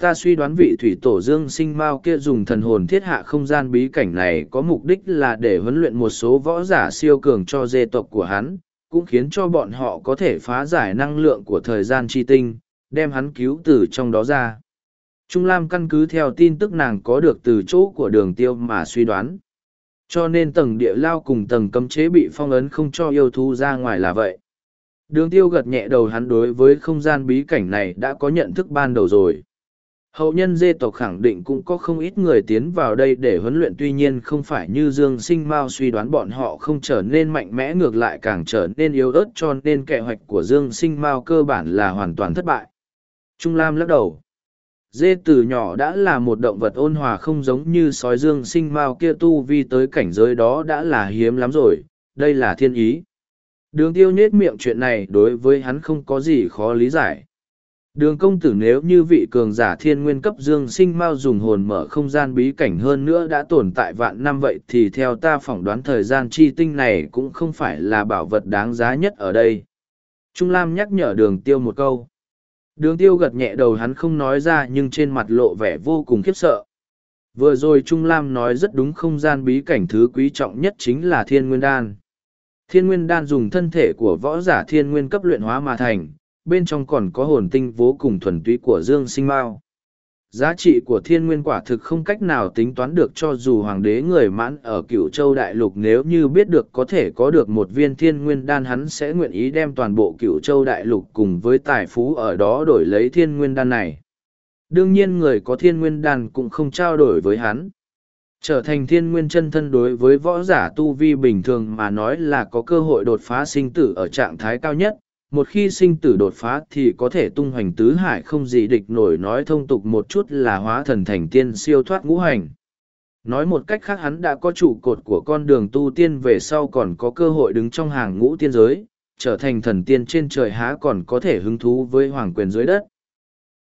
ta suy đoán vị thủy tổ dương sinh mao kia dùng thần hồn thiết hạ không gian bí cảnh này có mục đích là để huấn luyện một số võ giả siêu cường cho dê tộc của hắn, cũng khiến cho bọn họ có thể phá giải năng lượng của thời gian chi tinh, đem hắn cứu từ trong đó ra. Trung lam căn cứ theo tin tức nàng có được từ chỗ của đường tiêu mà suy đoán. Cho nên tầng địa lao cùng tầng cấm chế bị phong ấn không cho yêu thú ra ngoài là vậy. Đường tiêu gật nhẹ đầu hắn đối với không gian bí cảnh này đã có nhận thức ban đầu rồi. Hậu nhân dê tộc khẳng định cũng có không ít người tiến vào đây để huấn luyện tuy nhiên không phải như Dương Sinh Mao suy đoán bọn họ không trở nên mạnh mẽ ngược lại càng trở nên yếu ớt cho nên kế hoạch của Dương Sinh Mao cơ bản là hoàn toàn thất bại. Trung Lam lắc đầu. Dê từ nhỏ đã là một động vật ôn hòa không giống như sói Dương Sinh Mao kia tu vi tới cảnh giới đó đã là hiếm lắm rồi, đây là thiên ý. Đường tiêu nhết miệng chuyện này đối với hắn không có gì khó lý giải. Đường công tử nếu như vị cường giả thiên nguyên cấp dương sinh mau dùng hồn mở không gian bí cảnh hơn nữa đã tồn tại vạn năm vậy thì theo ta phỏng đoán thời gian chi tinh này cũng không phải là bảo vật đáng giá nhất ở đây. Trung Lam nhắc nhở đường tiêu một câu. Đường tiêu gật nhẹ đầu hắn không nói ra nhưng trên mặt lộ vẻ vô cùng khiếp sợ. Vừa rồi Trung Lam nói rất đúng không gian bí cảnh thứ quý trọng nhất chính là thiên nguyên đan. Thiên nguyên đan dùng thân thể của võ giả thiên nguyên cấp luyện hóa mà thành, bên trong còn có hồn tinh vô cùng thuần túy của Dương Sinh Mao. Giá trị của thiên nguyên quả thực không cách nào tính toán được cho dù hoàng đế người mãn ở cựu châu đại lục nếu như biết được có thể có được một viên thiên nguyên đan hắn sẽ nguyện ý đem toàn bộ cựu châu đại lục cùng với tài phú ở đó đổi lấy thiên nguyên đan này. Đương nhiên người có thiên nguyên đan cũng không trao đổi với hắn. Trở thành thiên nguyên chân thân đối với võ giả tu vi bình thường mà nói là có cơ hội đột phá sinh tử ở trạng thái cao nhất, một khi sinh tử đột phá thì có thể tung hoành tứ hải không gì địch nổi nói thông tục một chút là hóa thần thành tiên siêu thoát ngũ hành. Nói một cách khác hắn đã có trụ cột của con đường tu tiên về sau còn có cơ hội đứng trong hàng ngũ tiên giới, trở thành thần tiên trên trời há còn có thể hứng thú với hoàng quyền dưới đất.